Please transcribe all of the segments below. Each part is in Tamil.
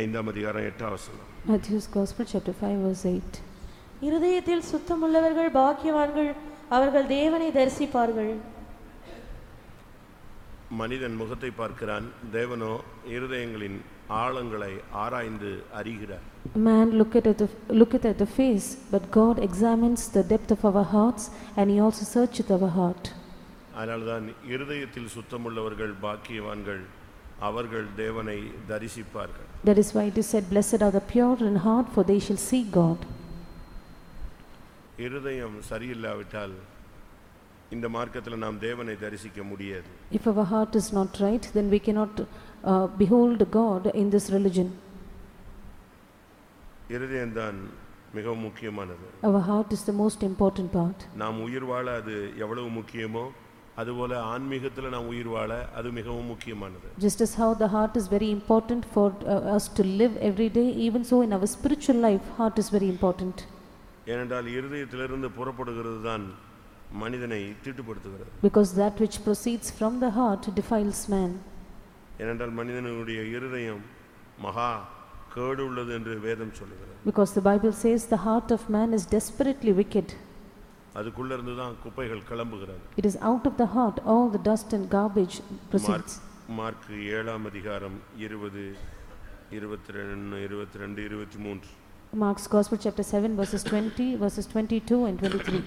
ஐந்தாம் அதிகாரம் எட்டாம் வசனம் Matthew's Gospel, chapter 5, verse 8. இருதயத்தில் சுத்தமுள்ளவர்கள் பாக்கியவான்கள் அவர்கள் தேவனை தரிசிப்பார்கள் மனிதன் முகத்தை பார்க்கிறான் தேவனோ இருதயங்களின் ஆழங்களை ஆராய்ந்து அறிகிறார் Man looketh at, the, looketh at the face, but God examines the depth of our hearts, and He also searcheth our heart. அதனால்தான் இருதயத்தில் சுத்தமுள்ளவர்கள் பாக்கியவான்கள் அவர்கள் தேவனை தரிசிப்பார்கள் That is why it is said, Blessed are the pure in heart, for they shall see God. இருதயம் சரியில்லாவிட்டால் இந்த மார்க்கத்தில் நாம் தேவனை தரிசிக்க முடியாது If our heart is not right, then we cannot uh, behold God in this religion. இருதயம்தான் மிகவும் முக்கியமானது Our heart is the most important part. நாம் உயிர் வாழ அது எவ்வளவு முக்கியமோ அதுபோல ஆன்மீகத்தில் நாம் உயிர் வாழ அது மிகவும் முக்கியமானது Just as how the heart is very important for uh, us to live every day, even so in our spiritual life, heart is very important. ஏனென்றால் இருதயத்திலிருந்து புறப்படுகிறது தான் மனிதனை தீட்டுப்படுத்துகிறது Because that which proceeds from the heart defiles man. ஏனென்றால் மனிதனுடைய இருதயம் மகா கேடு உள்ளது என்று வேதம் சொல்லுகிறது Because the Bible says the heart of man is desperately wicked. அதுக்குள்ள இருந்து தான் குப்பைகள் கிளம்புகிறது It is out of the heart all the dust and garbage proceeds. Mark ஏழாம் அதிகாரம் இருபது இருபத்தி ரெண்டு இருபத்தி ரெண்டு இருபத்தி மூன்று Mark's Gospel, chapter 7, verses 20, verses 22 and 23.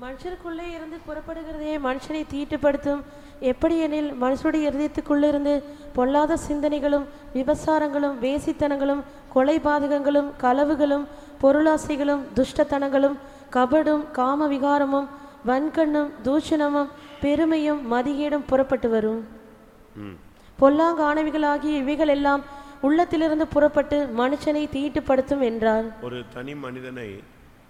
மனுஷருக்குள்ளே இருந்து புறப்படுகிறதே மனுஷனை தீட்டுப்படுத்தும் எப்படி எனில் மனுஷனுடைய இருதயத்துக்குள்ளே இருந்து பொல்லாத சிந்தனைகளும் விபசாரங்களும் வேசித்தனங்களும் கொலைபாதகங்களும் களவுகளும் பொருளாசைகளும் துஷ்டத்தனங்களும் கபடும் காம விகாரமும் வன்கண்ணும் தூஷணமும் பெருமையும் மதிகேடும் புறப்பட்டு வரும். ம். பொல்லாங்கானவிகளாகிய இவைகள் எல்லாம் உள்ளத்திலிருந்து புறப்பட்டு மனுஷனை தீட்டுப்படுத்தும் என்றார் ஒரு தனி மனிதனை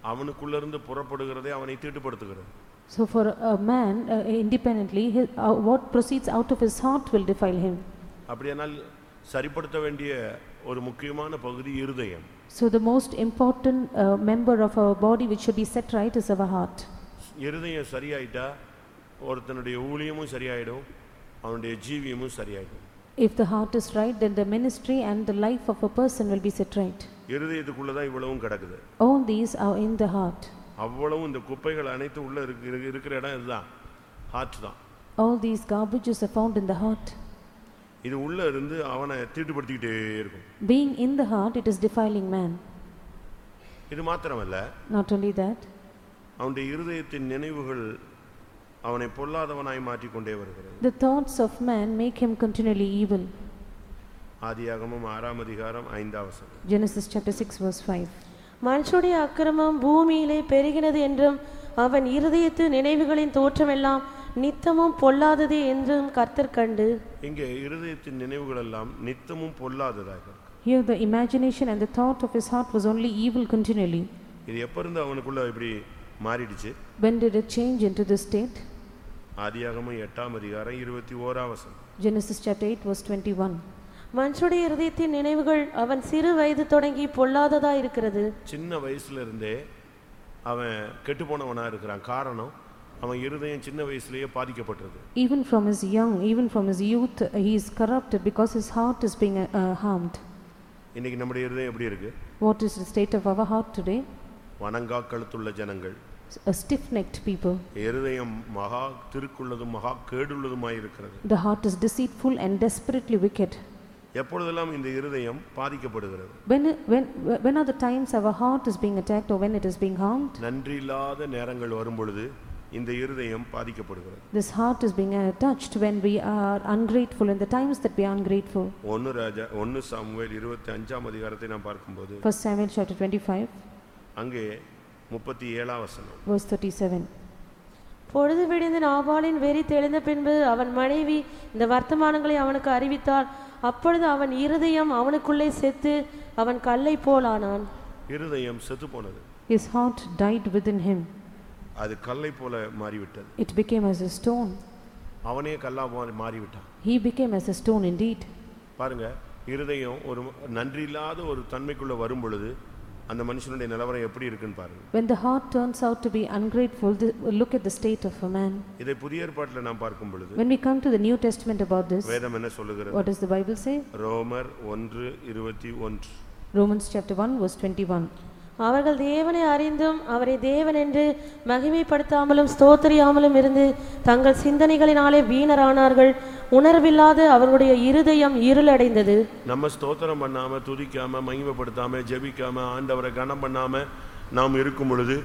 அவனுக்குள்ளிருந்து புறப்படுகிறதே அவனை தீட்டுப்படுத்துகிறது. So, for a man uh, independently, his, uh, what proceeds out of his heart will defile him. அப்படியானால் சரிப்படுத்த வேண்டிய ஒரு முக்கியமான பகுதி இருதயம். So, the most important uh, member of our body which should be set right is our heart. இருதயம் சரியாயிட்டா ஒருத்தனுடைய ஊழியமும் சரியாயிடும் அவனுடைய ஜீவியமும் சரியாயிடும் If the heart is right, then the ministry and the life of a person will be set right. இருதயத்துக்குள்ள தான் இவ்வளவும் கிடக்குது All these are in the heart. அவ்வளவும் இந்த குப்பைகள் அனைத்து உள்ள இருக்கு இருக்கு- இருக்கிற இடம் இதுதான் ஹார்ட் தான் All these garbages are found in the heart. இது உள்ள இருந்து அவனை தீட்டுப்படுத்திக்கிட்டே இருக்கும் Being in the heart, it is defiling man. இது மாத்திரமல்ல Not only that, அவனுடைய இருதயத்தின் நினைவுகள் அவனை பொல்லாதவனாய் மாற்றிக்கொண்டே வருகிறது the thoughts of man make him continually evil. ஆதியாகமம் ஆறாம் அதிகாரம் ஐந்தாம் வசனம் Genesis chapter 6, verse 5. மனுஷனுடைய அக்கிரமம் பூமியிலே பெருகினது என்றும் அவன் இருதயத்து நினைவுகளின் தோற்றமெல்லாம் நித்தமும் பொல்லாதது என்றும் கர்த்தர் கண்டு இங்கே இருதயத்தின் நினைவுகள் எல்லாம் நித்தமும் பொல்லாததாக இருக்கு Here, the imagination and the thought of his heart was only evil continually. இது எப்ப இருந்து அவனுக்குள்ள இப்படி மாறிடுச்சு When did it change into this state? ஆதியாகமம் எட்டாம் அதிகாரம் இருபத்தி ஓராம் வசனம் Genesis chapter 8, verse 21. மனுஷனுடைய இருதயத்தின் நினைவுகள் அவன் சிறு வயது தொடங்கி பொல்லாததா இருக்கிறது சின்ன வயசுல இருந்தே அவன் கெட்டுப்போனவனா இருக்கிறான் காரணம் அவன் இருதயம் சின்ன வயசுலயே பாதிக்கப்பட்டிருது Even from his young, even from his youth, uh, he is corrupted because his heart is being uh, uh, harmed. இன்னைக்கு நம்முடைய இருதயம் எப்படி இருக்கு What is the state of our heart today? வணங்கா கழுத்துள்ள ஜனங்கள் A stiff-necked people. இருதயம் மகா திருக்குள்ளதும் மகா கேடுள்ளதுமாய் இருக்கிறது The heart is deceitful and desperately wicked. எப்பொழுதெல்லாம் இந்த இருதயம் பாதிக்கப்படுகிறது When, when, when are the times our heart is being attacked or when it is being harmed? நன்றி இல்லாத நேரங்கள் வரும் பொழுது இந்த இருதயம் பாதிக்கப்படுகிறது This heart is being touched when we are ungrateful in the times that we are ungrateful. ஒன்னு ராஜா ஒன்னு சாமுவேல் இருபத்தி அஞ்சாம் அதிகாரத்தை நாம் பார்க்கும்போது First Samuel chapter 25, அங்கே முப்பத்தி ஏழாம் வசனம் verse 37. பொழுது விடிந்து நாபாலின் வெறி தெளிந்த பின்பு அவன் மனைவி இந்த வர்த்தமானங்களை அவனுக்கு அறிவித்தாள் அப்பொழுது அவன் இருதயம் அவனுக்குள்ளே செத்து அவன் கல்லை போலானான் இருதயம் செத்து போனது His heart died within him. அது கல்லை போல மாறிவிட்டது It became as a stone. அவனே கல்லா மாறி மாறிவிட்டான் He became as a stone indeed. பாருங்க இருதயம் ஒரு நன்றி இல்லாத ஒரு தன்மைக்குள்ள வரும் பொழுது அந்த மனுஷனுடைய நிலவரம் எப்படி இருக்குன்னு பாருங்க When the heart turns out to be ungrateful, th- look at the state of a man. இதை புதிய ஏற்பாட்டில் நாம் பார்க்கும் பொழுது When we come to the New Testament about this, வேதம் என்ன சொல்லுகிறது what does the Bible say? ரோமர் ஒன்று இருபத்தி ஒன்று Romans chapter 1, verse 21. அவர்கள் தேவனை அறிந்தும் அவரை தேவன் என்று மகிமைப்படுத்தாமலும் ஸ்தோத்திரியாமலும் இருந்து தங்கள் சிந்தனைகளினாலே வீணரானார்கள். உணர்வில்லாத அவர்களுடைய இருதயம் இருளடைந்தது. நம்ம ஸ்தோத்திரம் பண்ணாம துதிக்காம மகிமைப்படுத்தாம ஜெபிக்காம ஆண்டவரை கனம் பண்ணாம நாம் இருக்கும் பொழுது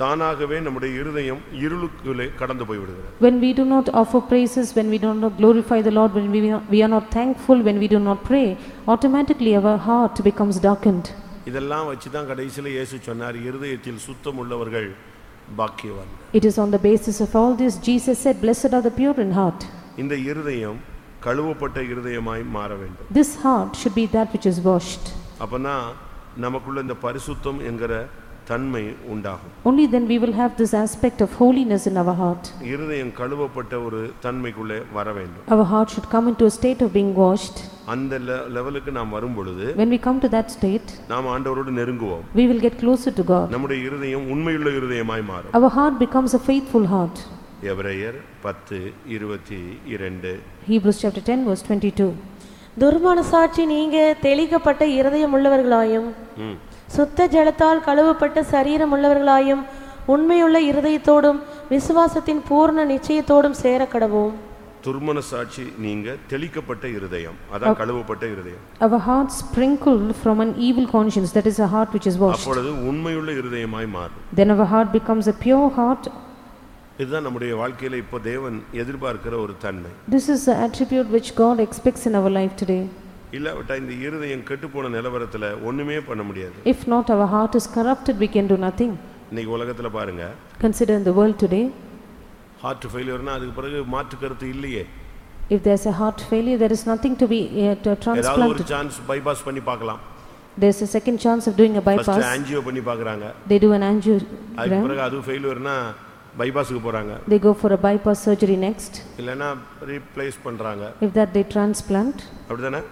தானாகவே நம்முடைய இருதயம் இருளுக்குள்ளே கடந்து போய் விடுகிறது When we do not offer praises, when we do not glorify the Lord, when we we are not thankful, when we do not pray, automatically our heart becomes darkened. இதெல்லாம் வச்சு தான் கடைசியில் இயேசு சொன்னார் இருதயத்தில் சுத்தம் உள்ளவர்கள் பாக்கியவான் It is on the basis of all this, Jesus said, Blessed are the pure in heart. இந்த இருதயம் கழுவப்பட்ட இருதயமாய் மாற வேண்டும் This heart should be that which is washed. அப்பனா நமக்குள்ள இந்த பரிசுத்தம் என்கிற தன்மை உண்டாகும் Only then we will have this aspect of holiness in our heart. இருதயம் கழுவப்பட்ட ஒரு தன்மைக்குள்ளே வர வேண்டும் Our heart should come into a state of being washed. அந்த லெவலுக்கு நாம் வரும் பொழுது When we come to that state, நாம் ஆண்டவரோடு நெருங்குவோம் we will get closer to God. நம்முடைய இருதயம் உண்மையுள்ள இருதயமாய் மாறும் Our heart becomes a faithful heart. எபிரேயர் பத்து இருபத்தி இரண்டு Hebrews chapter 10, verse 22. துர்மனசாட்சி நீங்க தெளிக்கப்பட்ட இருதயம் உள்ளவர்களாயும் ம். சுத்த ஜலத்தால் கழுவப்பட்ட சரீரம் உள்ளவர்களாயும் உண்மையுள்ள இருதயத்தோடும் விசுவாசத்தின் பூர்ண நிச்சயத்தோடும் சேர கடவோம் துர்மன சாட்சி நீங்க தெளிக்கப்பட்ட இருதயம் அதான் கழுவப்பட்ட இருதயம் Our hearts sprinkled from an evil conscience, that is a heart which is washed. அப்பொழுது உண்மையுள்ள இருதயமாய் மாறும் Then our heart becomes a pure heart. இதுதான் நம்முடைய வாழ்க்கையில இப்போ தேவன் எதிர்பார்க்கிற ஒரு தன்மை This is the attribute which God expects in our life today. இல்லாவிட்டா இந்த இருதயம் கெட்டுப்போன நிலவரத்துல ஒண்ணுமே பண்ண முடியாது If not, our heart is corrupted, we can do nothing. இன்னைக்கு உலகத்துல பாருங்க Consider in the world today, heart ஃபெயிலியர்னா அதுக்கு பிறகு மாற்று கருத்து இல்லையே if there's a heart failure, there is nothing to be uh, to ஏதாவது ஒரு transplanted. சான்ஸ் பைபாஸ் பண்ணி பார்க்கலாம் There's a second chance of doing a first bypass. Angio பண்ணி பார்க்கறாங்க They do an அதுக்கு angiogram. பிறகு அது ஃபெயிலியர்னா பைபாஸுக்கு போறாங்க They go for a bypass surgery next. இல்லைன்னா ரீப்ளேஸ் பண்றாங்க If that they transplant, அப்படிதானே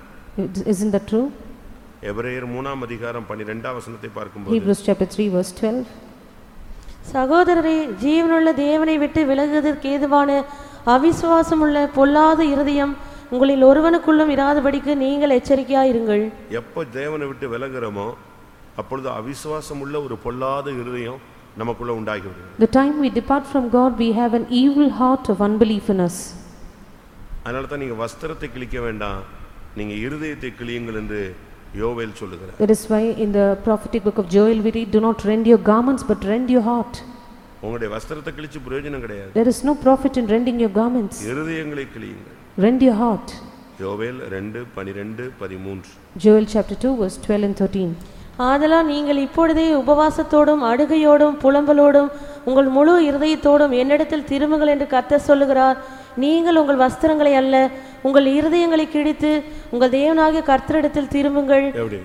isn't that true? எபிரேயர் மூணாம் அதிகாரம் பன்னிரெண்டாம் வசனத்தை பார்க்கும்போது Hebrews chapter 3 verse 12. சகோதரரே ஜீவனுள்ள தேவனை விட்டு விலகுவதற்கு ஏதுவான அவிசுவாசமுள்ள பொல்லாத இருதயம் உங்களில் ஒருவனுக்குள்ளும் இராதபடிக்கு நீங்கள் எச்சரிக்கையாயிருங்கள் எப்போ தேவனை விட்டு விலகுறோமோ அப்பொழுது அவிசுவாசம் உள்ள ஒரு பொல்லாத இருதயம் நமக்குள்ள உண்டாகி விடுது The time we depart from God, we have an evil heart of unbelief in us. அதனால தான் நீங்க வஸ்திரத்தை கிழிக்க வேண்டாம் நீங்க இருதயத்தை கிழியுங்கள் என்று யோவேல் சொல்லுகிறார் That is why in the prophetic book of Joel we read, Do not rend your garments, but rend your heart. உங்களுடைய வஸ்திரத்தை கிழிச்சு பிரயோஜனம் கிடையாது There is no profit in rending your garments. இருதயங்களை கிழியுங்கள் Rend your heart. யோவேல் ரெண்டு பனிரெண்டு பதிமூன்று Joel chapter 2 verse 12 and 13. ஆதலால் நீங்கள் இப்பொழுதே உபவாசத்தோடும் அழுகையோடும் புலம்பலோடும் உங்கள் முழு இருதயத்தோடும் என்னிடத்தில் திரும்புங்கள் என்று கர்த்தர் சொல்லுகிறார் நீங்கள் உங்கள் வஸ்திரங்களை அல்ல உங்கள் இருதயங்களை கிழித்து உங்கள் தேவனாகிய கர்த்தரிடத்தில் திரும்புங்கள் எப்படி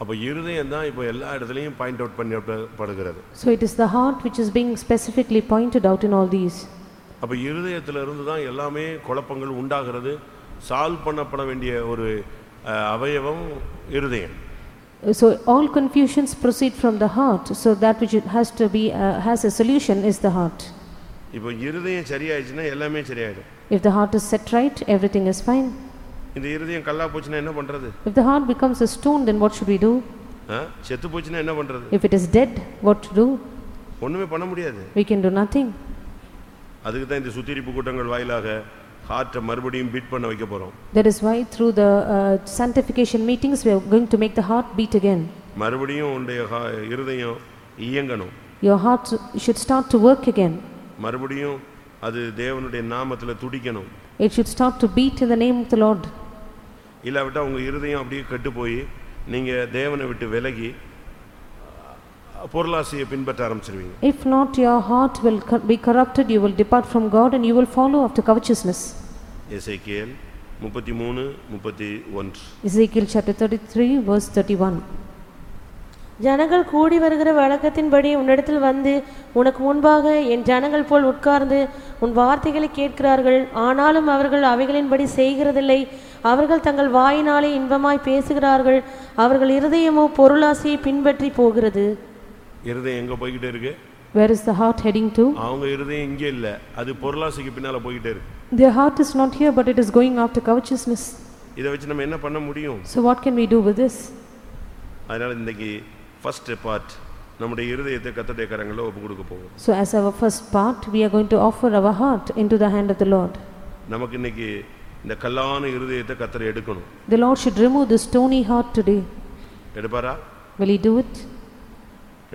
அப்போ இருதயம் தான் இப்போ எல்லா இடத்துலையும் பாயிண்ட் அவுட் பண்ணப்படுகிறது So it is the heart which is being specifically pointed out in all these. அப்போ இருதயத்துல இருந்து தான் எல்லாமே குழப்பங்கள் உண்டாகிறது சால்வ் பண்ணப்பட வேண்டிய ஒரு அவயவம் இருதயம் So all confusions proceed from the heart. So that which has to be uh, has a solution is the heart. இப்போ இருதயம் சரியாயிடுச்சுன்னா எல்லாமே சரியாயிடும் If the heart is set right, everything is fine. இந்த இருதயம் கல்லா போச்சுன்னா என்ன பண்றது If the heart becomes a stone, then what should we do? ஆ? செத்து போச்சுன்னா என்ன பண்றது If it is dead, what to do? ஒண்ணுமே பண்ண முடியாது We can do nothing. அதுக்கு தான் இந்த சுத்திரிப்பு கூட்டங்கள் வாயிலாக ஹார்ட்டை மறுபடியும் பீட் பண்ண வைக்க போறோம் That is why through the uh, sanctification meetings, we are going to make the heart beat again. மறுபடியும் உன்னுடைய ஹா- இருதயம் இயங்கணும் Your heart should start to work again. மறுபடியும் அது தேவனுடைய நாமத்துல துடிக்கணும் It should start to beat in the name of the Lord. இல்லாவிட்டா உங்க இருதயம் அப்படியே கெட்டு போய் நீங்க தேவனை விட்டு விலகி பொருளாசையை பின்பற்ற ஆரம்பிச்சிருவீங்க If not, your heart will be corrupted, you will depart from God and you will follow after covetousness. எசேக்கியேல் முப்பத்தி மூணு முப்பத்தி ஒன்று Ezekiel chapter 33, verse 31. ஜனங்கள் கூடி வருகிற வழக்கத்தின்படி உன்னிடத்தில் வந்து உனக்கு முன்பாக என் ஜனங்கள் போல் உட்கார்ந்து உன் வார்த்தைகளை கேட்கிறார்கள். ஆனாலும் அவர்கள் அவைகளின்படி செய்கிறதில்லை. அவர்கள் தங்கள் வாயினாலே இன்பமாய் பேசுகிறார்கள். அவர்கள் இருதயமோ பொருளாசையை பின்பற்றி போகிறது. இருதயம் எங்க போய்கிட்டே இருக்கு? Where is the heart heading to? அவங்க இருதயம் இங்கே இல்ல. அது பொருளாசைக்கு பின்னால போய்கிட்டே இருக்கு. Their heart is not here, but it is going after covetousness. இதை வச்சு நம்ம என்ன பண்ண முடியும்? So what can we do with this? அதனால இன்னைக்கு ஃபர்ஸ்ட் பார்ட் நம்முடைய இருதயத்தை கத்தடைய கரங்களில் ஒப்பு கொடுக்க போவோம் So as our first part, we are going to offer our heart into the hand of the Lord. நமக்கு இன்னைக்கு இந்த கல்லான இருதயத்தை கத்தரை எடுக்கணும் The Lord should remove the stony heart today. எடுப்பாரா Will He do it?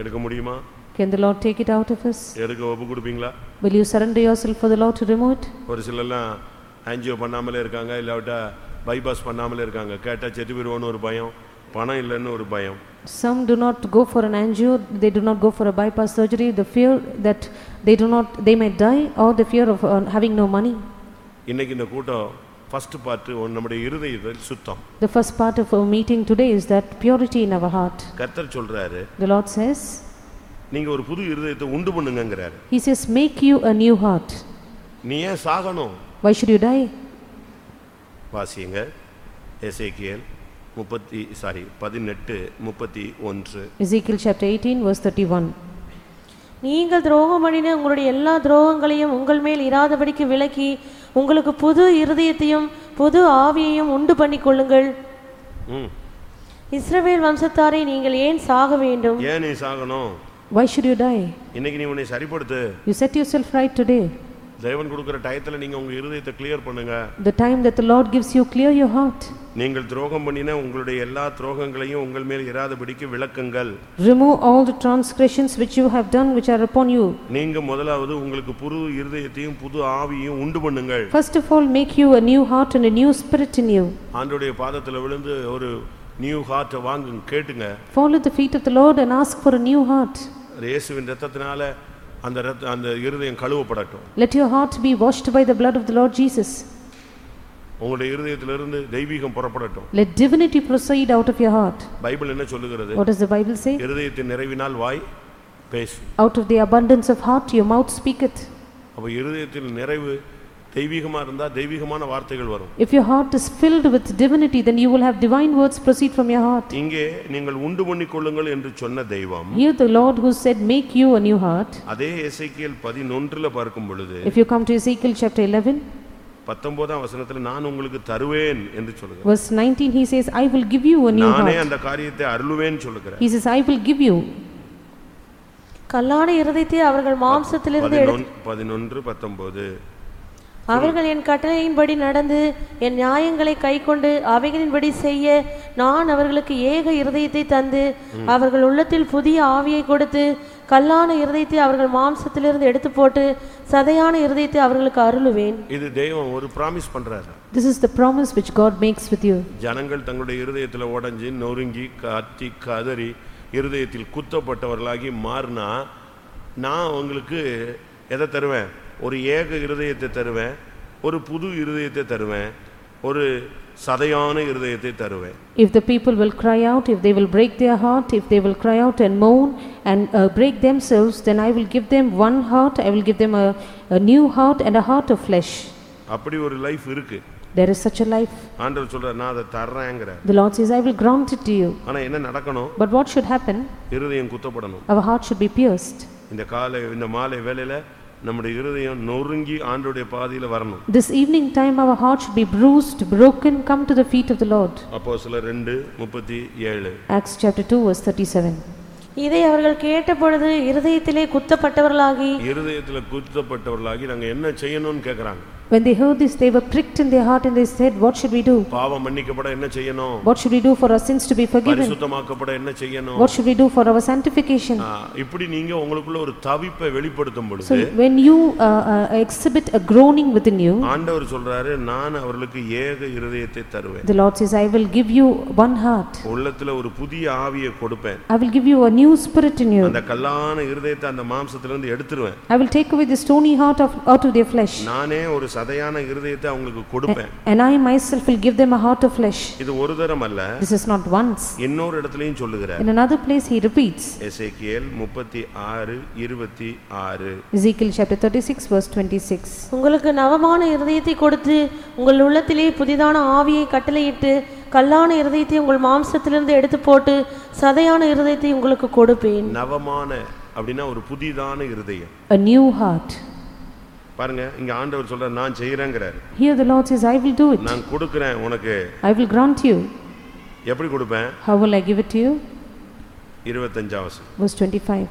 எடுக்க முடியுமா Can the Lord take it out of us? எடுக்க ஒப்பு கொடுப்பீங்களா Will you surrender yourself for the Lord to remove it? ஒரு சிலர்லாம் ஆன்ஜியோ பண்ணாமலே இருக்காங்க இல்லாவிட்டா பைபாஸ் பண்ணாமலே இருக்காங்க கேட்டால் செத்து போயிடுவோன்னு ஒரு பயம் பணம் இல்லைன்னு ஒரு பயம் Some do not go for an angio, they do not go for a bypass surgery, the fear that they do not, they may die, or the fear of uh, having no money. இன்னைக்கு இந்த கூட்டம் ஃபர்ஸ்ட் பார்ட்டு நம்முடைய இருதயத்தில் சுத்தம் The first part of our meeting today is that purity in our heart. கர்த்தர் சொல்றாரு The Lord says, நீங்க ஒரு புது இருதயத்தை உண்டு பண்ணுங்கங்கிறாரு He says, make you a new heart. நீ ஏன் சாகணும் Why should you die? வாசியுங்க எசேக்கியேல் முப்பத்தி சாரி பதினெட்டு முப்பத்தி ஒன்று Ezekiel chapter 18 verse 31. நீங்கள் துரோகம் பண்ணின உங்களுடைய எல்லா துரோகங்களையும் உங்கள் மேல் இராதபடிக்கு விலக்கி உங்களுக்கு புது இருதயத்தையும் புது ஆவியையும் உண்டு பண்ணிக் கொள்ளுங்கள் இஸ்ரவேல் வம்சத்தாரை நீங்கள் ஏன் சாக வேண்டும் ஏன் நீ சாகணும் Why should you die? இன்னைக்கு நீ உன்னை சரிப்படுத்து You set yourself right today. தேவன் கொடுக்குற டயத்தில் நீங்க உங்க இருதயத்தை கிளியர் பண்ணுங்க The time that the Lord gives you, clear your heart. நீங்கள் துரோகம் பண்ணின உங்களுடைய எல்லா துரோகங்களையும் உங்கள் மேல் இராதபடிக்கு விளக்குங்கள் Remove all the transgressions which you have done which are upon you. நீங்க முதலாவது உங்களுக்கு புது இருதயத்தையும் புது ஆவியையும் உண்டு பண்ணுங்கள் First of all, make you a new heart and a new spirit in you. ஆண்டோடைய பாதத்தில் விழுந்து ஒரு நியூ ஹார்ட்டை வாங்குங்க கேட்டுங்க Fall at the feet of the Lord and ask for a new heart. இயேசுவின் ரத்தத்தினால அந்த அந்த இருதயம் கழுவப்படட்டும் Let your heart be washed by the blood of the Lord Jesus. உங்களுடைய இருதயத்திலிருந்து தெய்வீகம் புறப்படட்டும் Let divinity proceed out of your heart. Bible என்ன சொல்லுகிறது What does the Bible say? இருதயத்தின் நிறைவினால் வாய் பேசும் Out of the abundance of heart your mouth speaketh. அப்ப இருதயத்தில் நிறைவு தெய்வீகமா இருந்தா தெய்வீகமான வார்த்தைகள் வரும் If your heart is filled with divinity, then you will have divine words proceed from your heart. இங்கே நீங்கள் உண்டு பண்ணிக் கொள்ளுங்கள் என்று சொன்ன தெய்வம் Here the Lord who said, Make you a new heart. அதே எசேக்கியேல் பதினொன்றுல பார்க்கும் பொழுது If you come to Ezekiel chapter 11, பத்தொன்பதாம் வசனத்துல நான் உங்களுக்கு தருவேன் என்று சொல்லுகிறேன் verse 19, he says, I will give you a new நானே heart. அந்த காரியத்தை அருளுவேன் சொல்லுகிறேன் He says, I will give you. கல்லான இருதயத்தை அவர்கள் மாம்சத்திலிருந்து எடுத்து பதினொன்- பதினொன்று பத்தொன்பது அவர்கள் என் கட்டளையின்படி நடந்து என் நியாயங்களை கைக்கொண்டு அவைகளின்படி செய்ய நான் அவர்களுக்கு ஏக இருதயத்தை தந்து அவர்கள் உள்ளத்தில் புதிய ஆவியை கொடுத்து கல்லான இருதயத்தை அவர்கள் மாம்சத்திலிருந்து எடுத்து போட்டு சதையான இருதயத்தை அவர்களுக்கு அருளுவேன். இது தெய்வம் ஒரு ப்ராமிஸ் பண்றாரு. This is the promise which God makes with you. ஜனங்கள் தங்களுடைய இருதயத்தில் உடைஞ்சு நொறுங்கி கத்தி கதறி இருதயத்தில் குத்தப்பட்டவர்களாகி மாறினா நான் உங்களுக்கு எதை தருவேன்? ஒரு ஏக இருதயத்தை தருவேன் ஒரு புது இருதயத்தை தருவேன் ஒரு சதையான இருதயத்தை தருவேன் If the people will cry out, if they will break their heart, if they will cry out and moan and uh, break themselves, then I will give them one heart, I will give them a, a new heart and a heart of flesh. அப்படி ஒரு லைஃப் இருக்கு There is such a life. ஆண்டவர் சொல்றார் நான் அதை தர்றேங்கிற The Lord says, I will grant it to you. ஆனா என்ன நடக்கணும் But what should happen? இருதயம் குத்தப்படணும் Our heart should be pierced. இந்த காலை இந்த மாலை வேளையில நம்முடைய இருதயம் நொறுங்கி ஆண்டோடைய பாதையில வரணும் This evening time, our heart should be bruised, broken, come to the feet of the Lord. அப்போ சில ரெண்டு முப்பத்தி ஏழு Acts chapter 2, verse 37. இதை அவர்கள் கேட்டபொழுது இருதயத்திலே குத்தப்பட்டவர்களாகி இருதயத்துல குத்தப்பட்டவர்களாகி நாங்க என்ன செய்யணும்னு கேக்குறாங்க When they heard this, they were pricked in their heart and they said, What should we do? பாவம் மன்னிக்கப்பட என்ன செய்யணும் What should we do for our sins to be forgiven? பரிசுத்தமாக்கப்பட என்ன செய்யணும் What should we do for our sanctification? ஆ, இப்படி நீங்க உங்களுக்குள்ள ஒரு தவிப்பை வெளிப்படுத்தும் So பொழுது when you uh, uh, exhibit a groaning within you, ஆண்டவர் சொல்றாரு நான் அவர்களுக்கு ஏக இருதயத்தை தருவேன் the Lord says, I will give you one heart. உள்ளத்துல ஒரு புதிய ஆவியை கொடுப்பேன் I will give you a new spirit in you. அந்த கல்லான இருதயத்தை அந்த மாம்சத்திலிருந்து எடுத்துருவேன் I will take away the stony heart of, out of their flesh. நானே ஒரு சதையான இருதயத்தை அவங்களுக்கு கொடுப்பேன் And I myself will give them a heart of flesh. இது ஒரு தரம் அல்ல This is not once. இன்னொரு இடத்துலயும் சொல்லுகிறார் In another place he repeats. எசேக்கியேல் முப்பத்தி ஆறு இருபத்தி ஆறு Ezekiel chapter 36 verse 26. உங்களுக்கு நவமான இருதயத்தை கொடுத்து உங்கள் உள்ளத்திலே புதிதான ஆவியை கட்டளையிட்டு கல்லான இருதயத்தை உங்கள் மாம்சத்திலிருந்து எடுத்து போட்டு சதையான இருதயத்தை உங்களுக்கு கொடுப்பேன் நவமான அப்படின்னா ஒரு புதிதான இருதயம் A new heart. பாருங்க இங்க ஆண்டவர் சொல்ற நான் செய்யறேங்கிறார் Here the Lord says, I will do it. நான் கொடுக்கிறேன் உனக்கு I will grant you. எப்படி கொடுப்பேன் How will I give it to you? இருபத்தஞ்சாம் வசனம் Verse 25.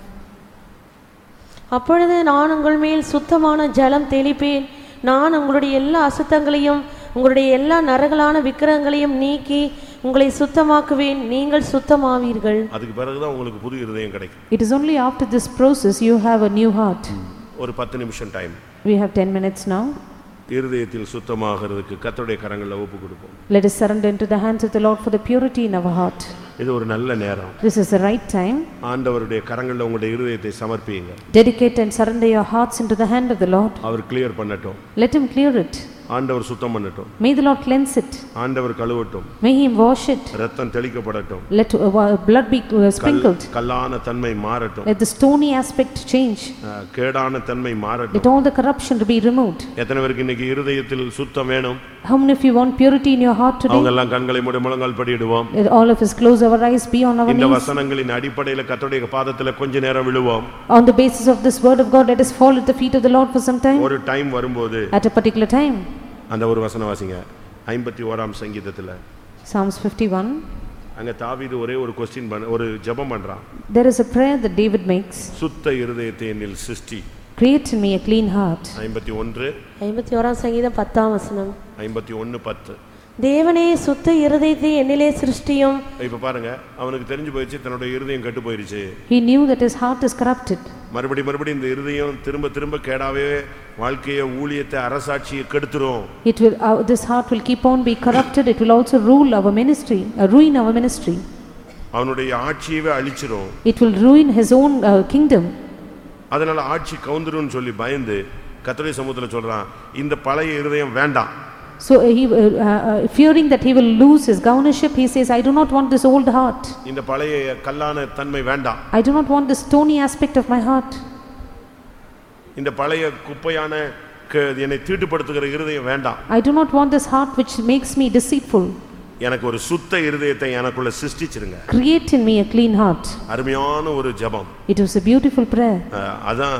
அப்பொழுது நான் உங்கள் மேல் சுத்தமான ஜலம் தெளிப்பேன் நான் உங்களுடைய எல்லா அசுத்தங்களையும் உங்களுடைய எல்லா நரகலான விக்கிரகங்களையும் நீக்கி உங்களை சுத்தமாக்குவேன் நீங்கள் சுத்தமாவீர்கள் அதுக்கு பிறகுதான் உங்களுக்கு புது இருதயம் கிடைக்கும் It is only after this process you have a new heart. ஒரு பத்து நிமிஷம் time We have 10 minutes now. இருதயத்தில் சுத்தமாகிறதுக்கு கர்த்தருடைய கரங்களில் ஒப்பு கொடுப்போம் Let us surrender into the hands of the Lord for the purity in our heart. இது ஒரு நல்ல நேரம் This is the right time. ஆண்டவருடைய கரங்களில் உங்களுடைய இருதயத்தை சமர்ப்பியுங்க Dedicate and surrender your hearts into the hand of the Lord. அவர் கிளியர் பண்ணட்டும் Let Him clear it. ஆண்டவர் சுத்தம் பண்ணட்டும் May the Lord cleanse it. ஆண்டவர் கழுவட்டும் May Him wash it. ரத்தம் தெளிக்கப்படட்டும் Let uh, wa- blood be uh, கல்- sprinkled. கல்லான தன்மை மாறட்டும் Let the stony aspect change. அஹ், கேடான தன்மை மாறட்டும் Let all the corruption to be removed. எத்தனை பேருக்கு இன்னைக்கு இருதயத்தில் சுத்தம் வேணும் How many of you want purity in your heart அவங்க today? எல்லாம் கண்களை மூடி முழங்கால் படியிடுவோம் Let all of us close our eyes, be on our இந்த knees. வசனங்களின் அடிப்படையில கர்த்தருடைய பாதத்துல கொஞ்ச நேரம் விழுவோம் On the basis of this word of God, let us fall at the feet of the Lord for some time. ஒரு டைம் வரும்போது At a particular time. அந்த ஒரு வசனம் வாசிங்க. ஐம்பத்தி ஓராம் சங்கீதத்துல. Psalms 51. அங்க தாவீது ஒரே ஒரு கொஸ்டின் பண்ண ஒரு ஜெபம் பண்றான். There is a prayer that David makes. சுத்த இருதயத்தை என்னில் சிருஷ்டி. Create in me a clean heart. ஐம்பத்தி ஒன்று. ஐம்பத்தி ஓராம் சங்கீதம் பத்தாம் வசனம். ஐம்பத்தி ஒன்று பத்து. தேவனே சுத்த இருதயத்தை என்னிலே சிருஷ்டியும் இப்ப பாருங்க அவனுக்கு தெரிஞ்சு போயிடுச்சு தன்னுடைய இருதயம் கெட்டு போயிருச்சு He knew that his heart is corrupted. மறுபடி மறுபடி இந்த இருதயம் திரும்ப திரும்ப கேடாவே வாழ்க்கைய ஊழியத்தை அரசாட்சியை கெடுத்துரும் It will, uh, this heart will keep on be corrupted. It will also rule our ministry, uh, ruin our ministry. அவனுடைய ஆட்சியவே அழிச்சிரும் It will ruin his own uh, kingdom. அதனால ஆட்சி கவுந்துரும்னு சொல்லி பயந்து கத்தரை சமூகத்துல சொல்றான் இந்த பழைய இருதயம் வேண்டாம் So uh, he, uh, uh, fearing that he will lose his governorship, he says, I do not want this old heart. இந்த பழைய கல்லான தன்மை வேண்டாம் I do not want the stony aspect of my heart. இந்த பழைய குப்பையான க- என்னை தீட்டுப்படுத்துகிற இருதயம் வேண்டாம் I do not want this heart which makes me deceitful. எனக்கு ஒரு சுத்த இருதயத்தை எனக்குள்ள சிருஷ்டிச்சிருங்க Create in me a clean heart. அருமையான ஒரு ஜெபம் It was a beautiful prayer. அஹ், அதான்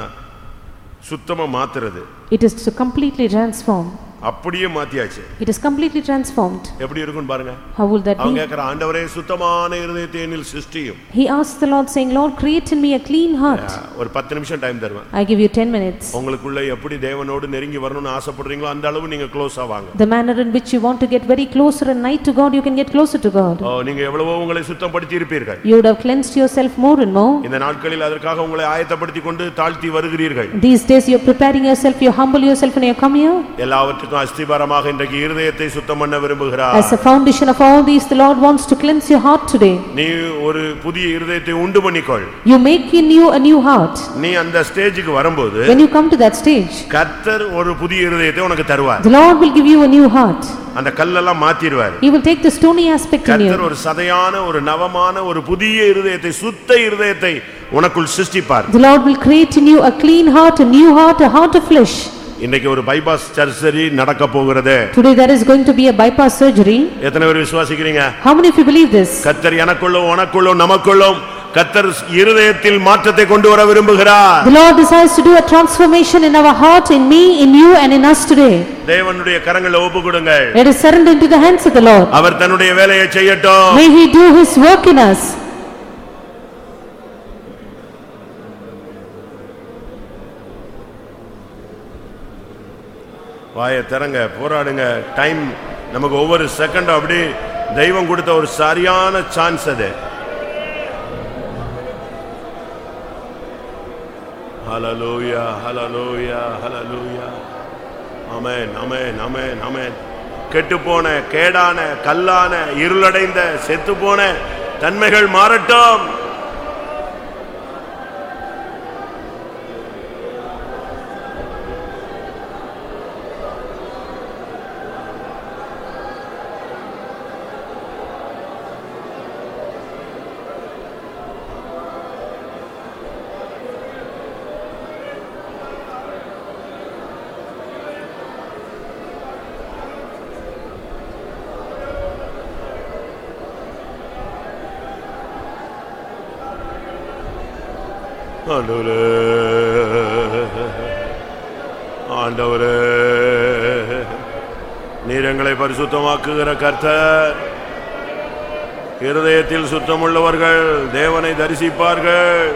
சுத்தமா மாத்துறது It is to completely transform. அப்படியே மாத்தியாச்சு It is completely transformed. எப்படி இருக்கும்னு பாருங்க How will that அவங்க be? கேட்கிற ஆண்டவரே சுத்தமான இருதயத்தை என்னில் சிருஷ்டியும் He asked the Lord saying, Lord, create in me a clean heart. அஹ், ஒரு பத்து நிமிஷம் டைம் தருவேன் I give you 10 minutes. உங்களுக்குள்ள எப்படி தேவனோடு நெருங்கி வரணும்னு ஆசைப்படுறீங்களோ அந்த அளவு நீங்க க்ளோஸ் ஆவாங்க The manner in which you want to get very closer and nigh to God, you can get closer to God. ஓ, நீங்க எவ்வளவோ உங்களை சுத்தப்படுத்தி இருப்பீர்கள் You would have cleansed yourself more and more. இந்த நாட்களில் அதற்காக உங்களை ஆயத்தப்படுத்தி கொண்டு தாழ்த்தி வருகிறீர்கள் These days you're preparing yourself, you humble yourself when you come here. எல்லாவற்றுக்கும் அஸ்திபாரமாக இன்றைக்கு இருதயத்தை சுத்தம் பண்ண விரும்புகிறார் As a foundation of all these, the Lord wants to cleanse your heart today. நீ ஒரு புதிய இருதயத்தை உண்டு பண்ணிக்கொள் You make in you a new heart. நீ அந்த ஸ்டேஜுக்கு வரும்போது When you come to that stage, கர்த்தர் ஒரு புதிய இருதயத்தை உனக்கு தருவார் the Lord will give you a new heart. அந்த கல்லெல்லாம் மாத்திடுவார் He will take the stony aspect in கர்த்தர் you. ஒரு சதையான ஒரு நவமான ஒரு புதிய இருதயத்தை சுத்த இருதயத்தை உனக்குள் சிருஷ்டிப்பார் The Lord will create in you a clean heart, a new heart, a heart of flesh. இன்னைக்கு ஒரு பைபாஸ் சர்ஜரி நடக்க போகிறது Today there is going to be a bypass surgery. எத்தனை பேர் விசுவாசிக்கிறீங்க How many of you believe this? கர்த்தர் எனக்குள்ளும் உனக்குள்ளும் நமக்குள்ளும் கர்த்தர் இருதயத்தில் மாற்றத்தை கொண்டு வர விரும்புகிறார் The Lord desires to do a transformation in our heart, in me, in you and in us today. தேவனுடைய கரங்களை ஒப்பு கொடுங்கள் Let us surrender into the hands of the Lord. அவர் தன்னுடைய வேலையை செய்யட்டும் May He do His work in us. வாயை திறங்க போராடுங்க. டைம் நமக்கு ஒவ்வொரு செகண்டும் அப்படி தெய்வம் கொடுத்த ஒரு சரியான சான்ஸ் அது. ஹலலூயா ஹலலூயா ஹalleluya ஆமென் ஆமென் ஆமென் கெட்டு கெட்டுப்போன கேடான கல்லான இருளடைந்த செத்துப்போன தன்மைகள் மாறட்டும். ஆண்டவரே ஆண்டவரே நீர் எங்களை பரிசுத்தமாக்குகிற கர்த்தர் இருதயத்தில் சுத்தமுள்ளவர்கள் தேவனை தரிசிப்பார்கள்.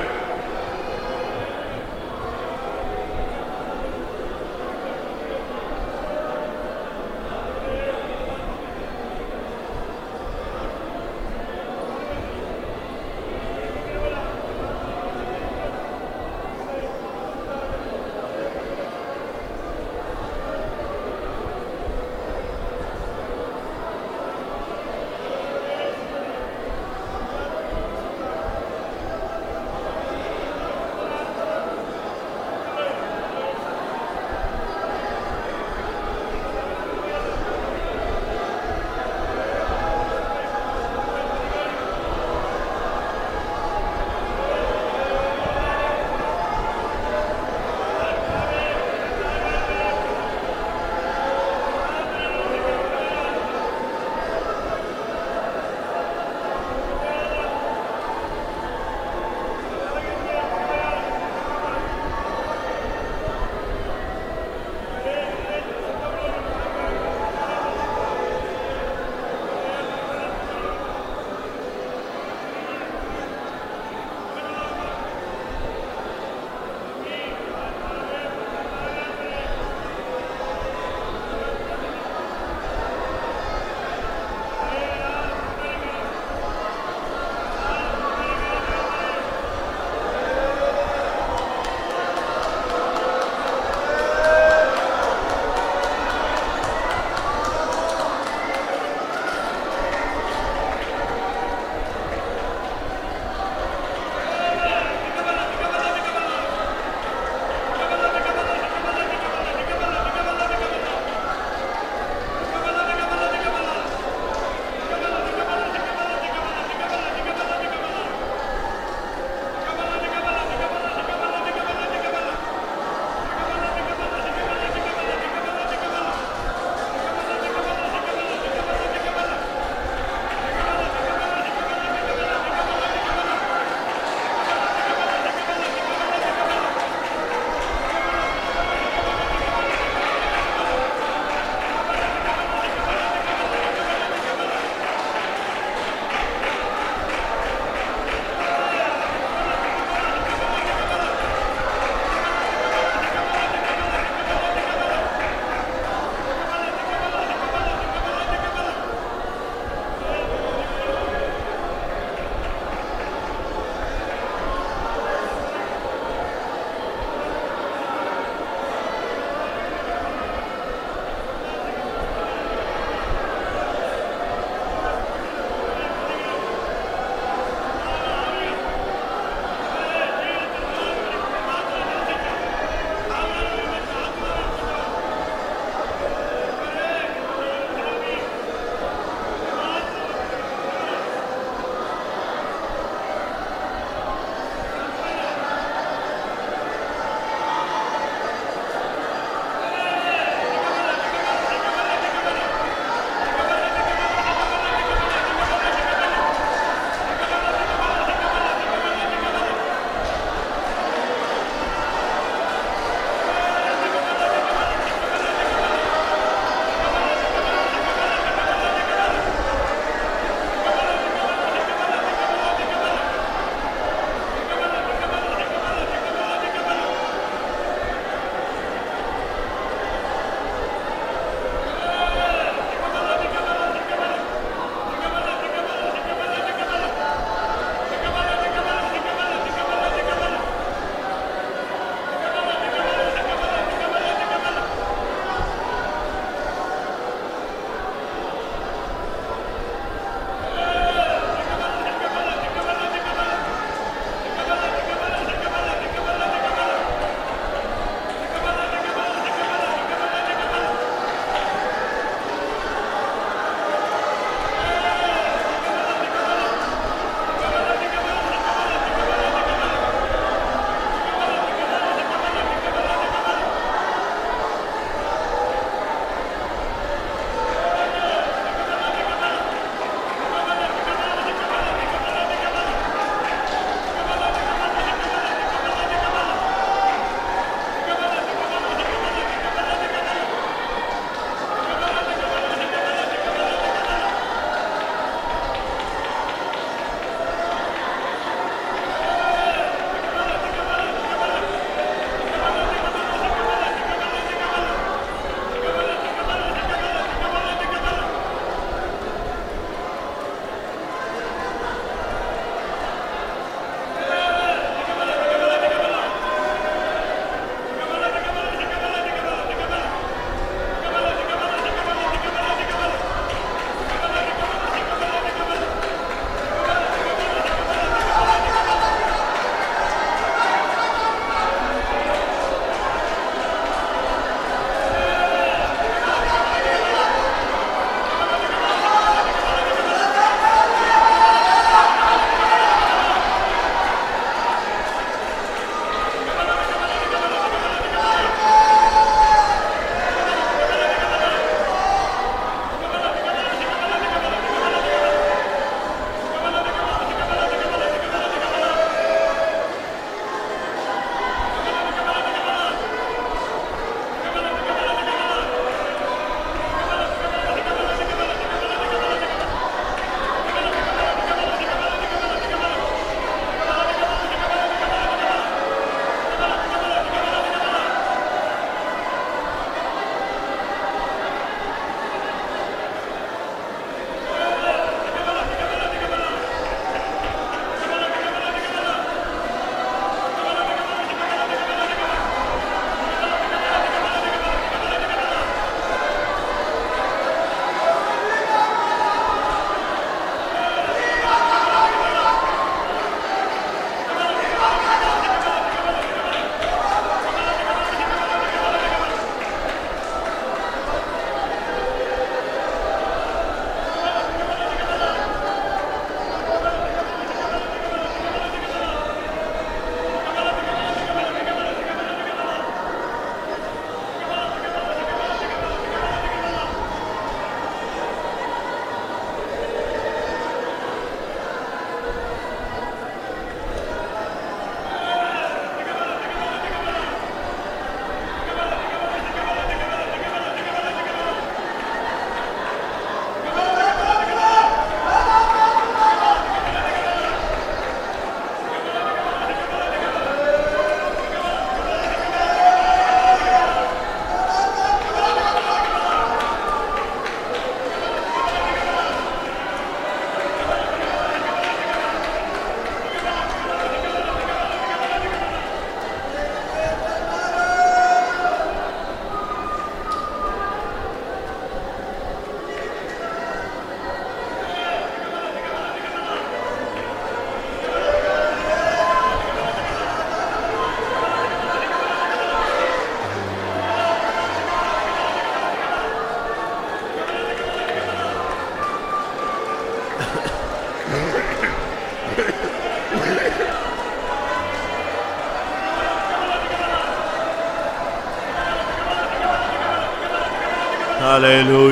ஹalleluya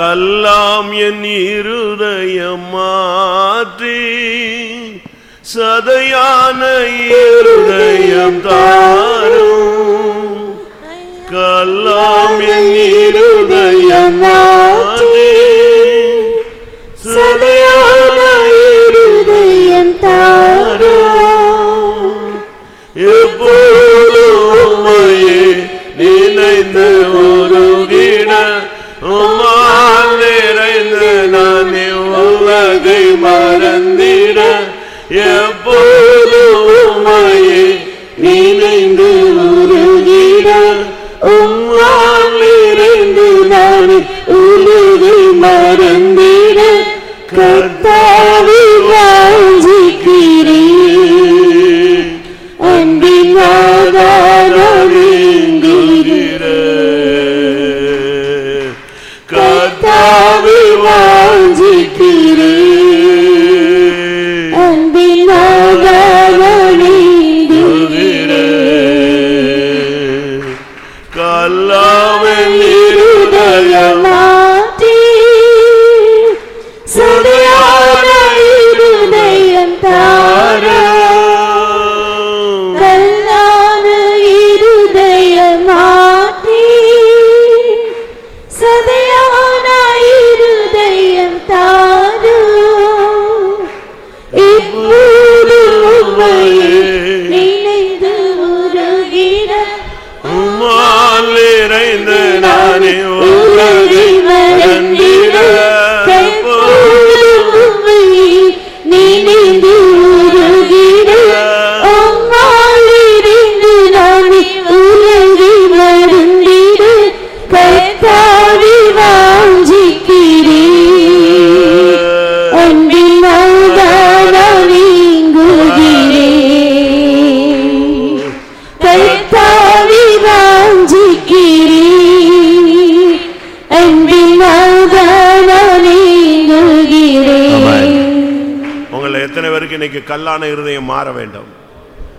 கல்லாம் என் இருதயம் மாற்றி சதையான இருதயம் தான் கல்லாமல் இருதயம் கல்லான இருதயம் மாற வேண்டும்.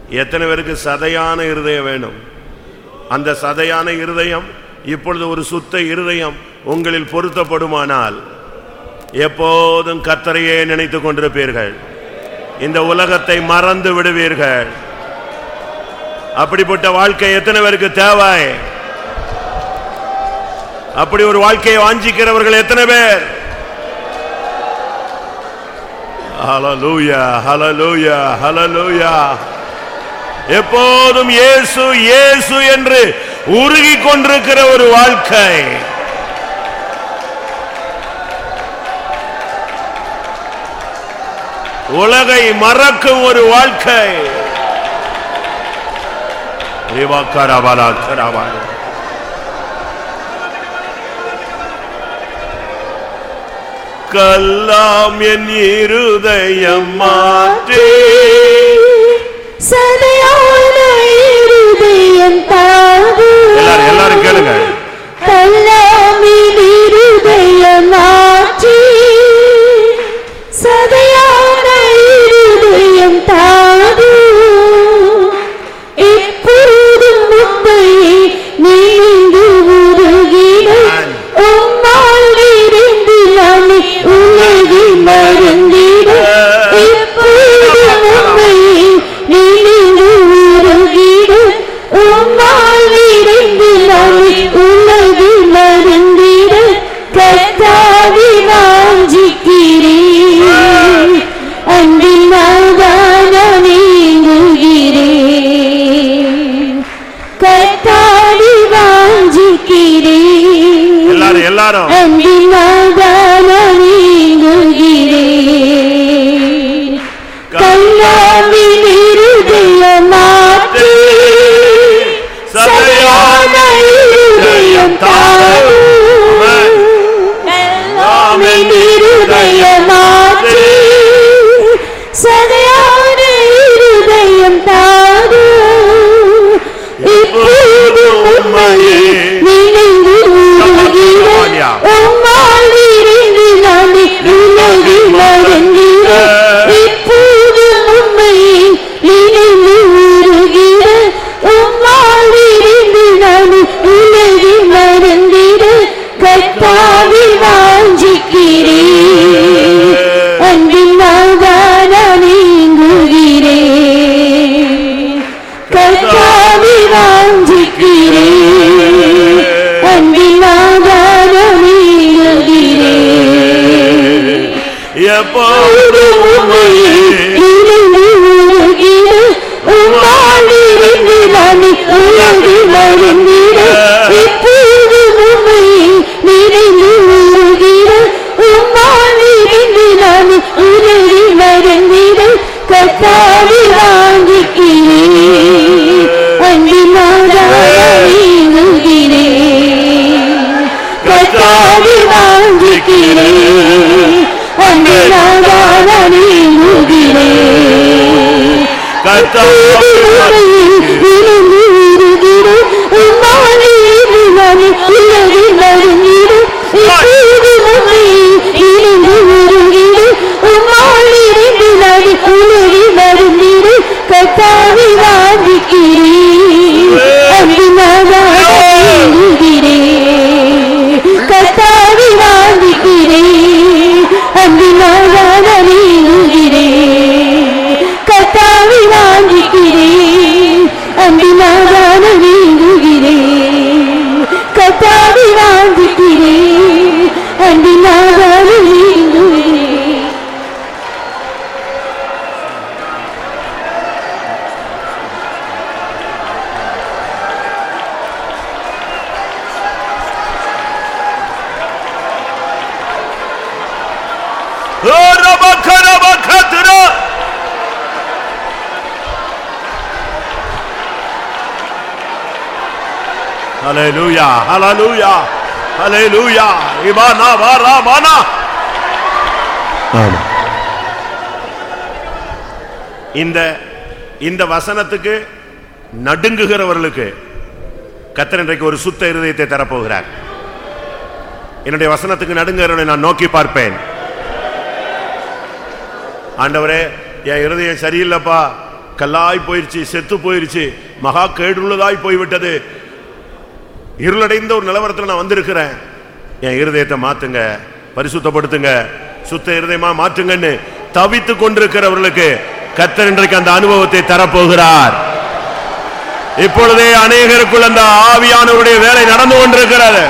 எத்தனை பேருக்கு சதையான இருதயம் வேணும் அந்த சதையான இருதயம் இப்பொழுது ஒரு சுத்த இருதயம் உங்களில் பொருத்தப்படுமானால் எப்போதும் கத்தரையே நினைத்துக் கொண்டிருப்பீர்கள். இந்த உலகத்தை மறந்து விடுவீர்கள். அப்படிப்பட்ட வாழ்க்கை எத்தனை பேருக்கு தேவை? அப்படி ஒரு வாழ்க்கையை வாஞ்சிக்கிறவர்கள் எத்தனை பேர்? ஹலலூயா ஹலலூயா ஹலலூயா எப்போதும் இயேசு இயேசு என்று உருகி கொண்டிருக்கிற ஒரு வாழ்க்கை. உலகை மறக்கும் ஒரு வாழ்க்கை. ரிவாக்கரபாலா கல்லாம் என் இருதயம் மாற்றே. சதையான இருதயம் ஹalleluya ஹalleluya இபானா வாரா ஆமா இந்த இந்த வசனத்துக்கு நடுங்குகிறவர்களுக்கு கத்தர் இன்றைக்கு ஒரு சுத்த இருதயத்தை தரப்போகிறார். என்னுடைய வசனத்துக்கு நடுங்குகிறவனை நான் நோக்கி பார்ப்பேன். ஆண்டவரே என் இருதயம் சரியில்லைப்பா. கல்லாய் போயிருச்சு செத்து போயிருச்சு. மகா கேடுள்ளதாய் போய்விட்டது. இருளடைந்த ஒரு நிலவரத்தில் நான் வந்திருக்கிறேன். என் இருதயத்தை மாத்துங்க பரிசுத்தப்படுத்துங்க சுத்த இருதயமா மாற்றுங்கன்னு தவித்து கொண்டிருக்கிறவர்களுக்கு கத்தர் இன்றைக்கு அந்த அனுபவத்தை தரப்போகிறார். இப்பொழுதே அநேகருக்குள் அந்த ஆவியானவருடைய வேலை நடந்து கொண்டிருக்கிறது.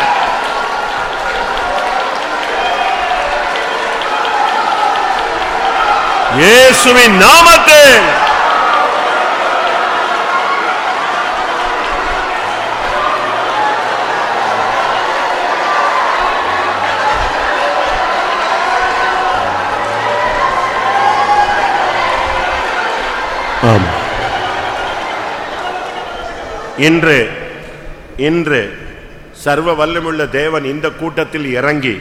இயேசுவின் நாமத்தில். இன்று இன்று சர்வ வல்லமுள்ள தேவன் இந்த கூட்டத்தில் இறங்கி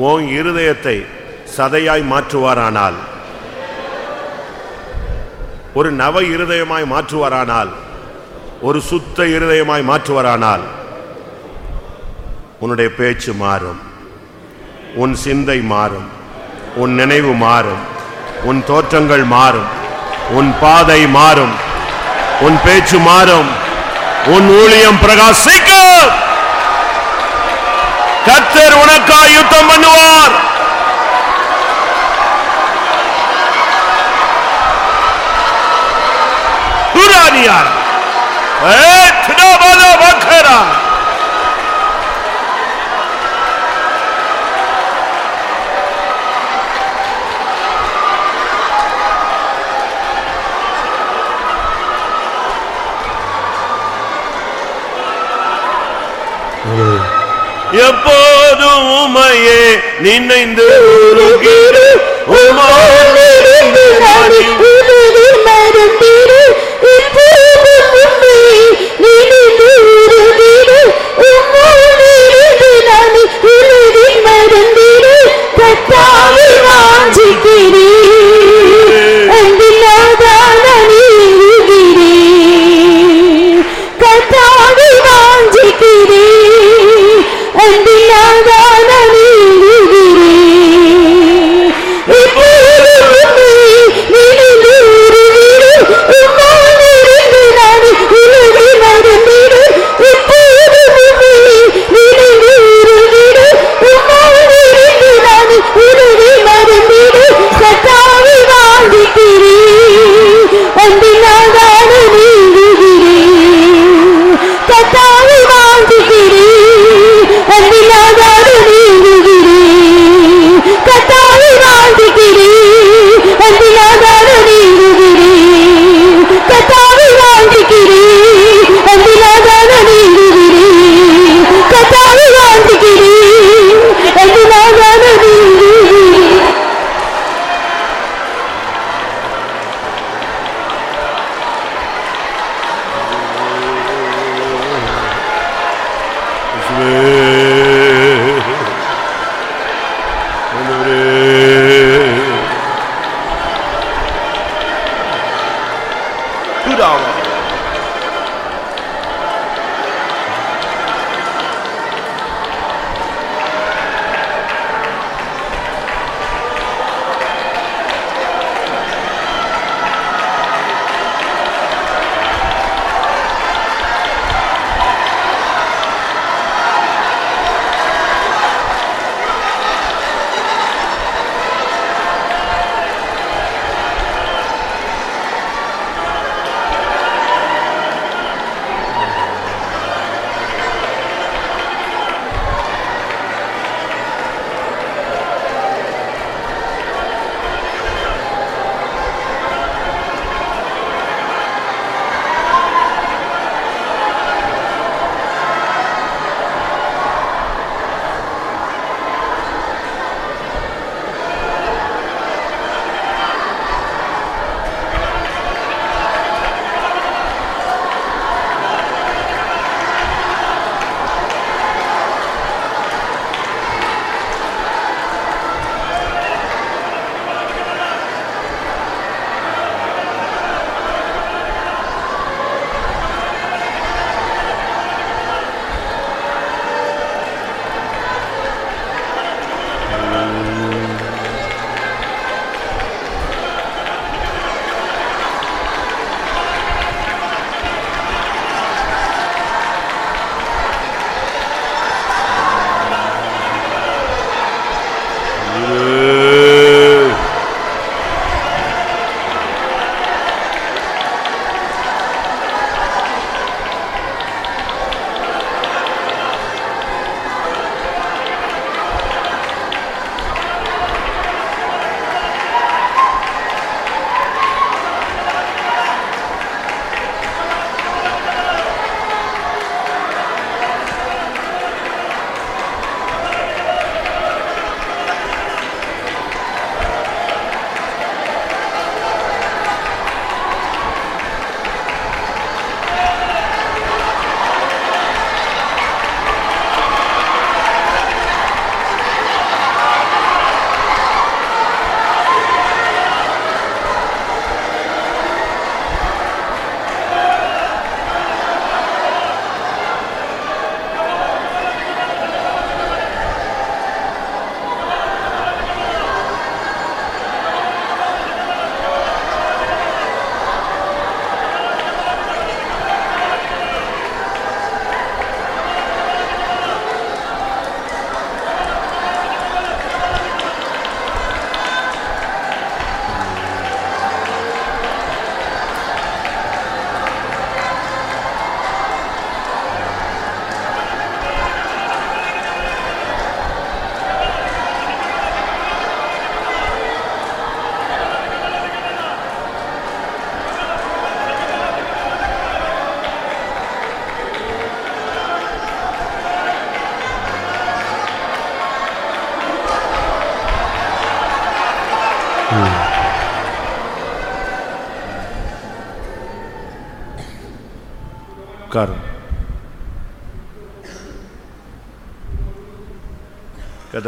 உன் இருதயத்தை சதையாய் மாற்றுவாரானால் ஒரு நவ இருதயமாய் மாற்றுவாரானால் ஒரு சுத்த இருதயமாய் மாற்றுவாரானால் உன்னுடைய பேச்சு மாறும் உன் சிந்தை மாறும் உன் நினைவு மாறும் உன் தோற்றங்கள் மாறும் உன் பாதை மாறும். உன் பேச்சு மாறும். உன் ஊழியம் பிரகாசிக்கும். கத்தர் உனக்கா யுத்தம் பண்ணுவார். புராணியார் ஏ எப்போதும் உமையே நினைந்து உருகிடு உமாலிருந்து நாடி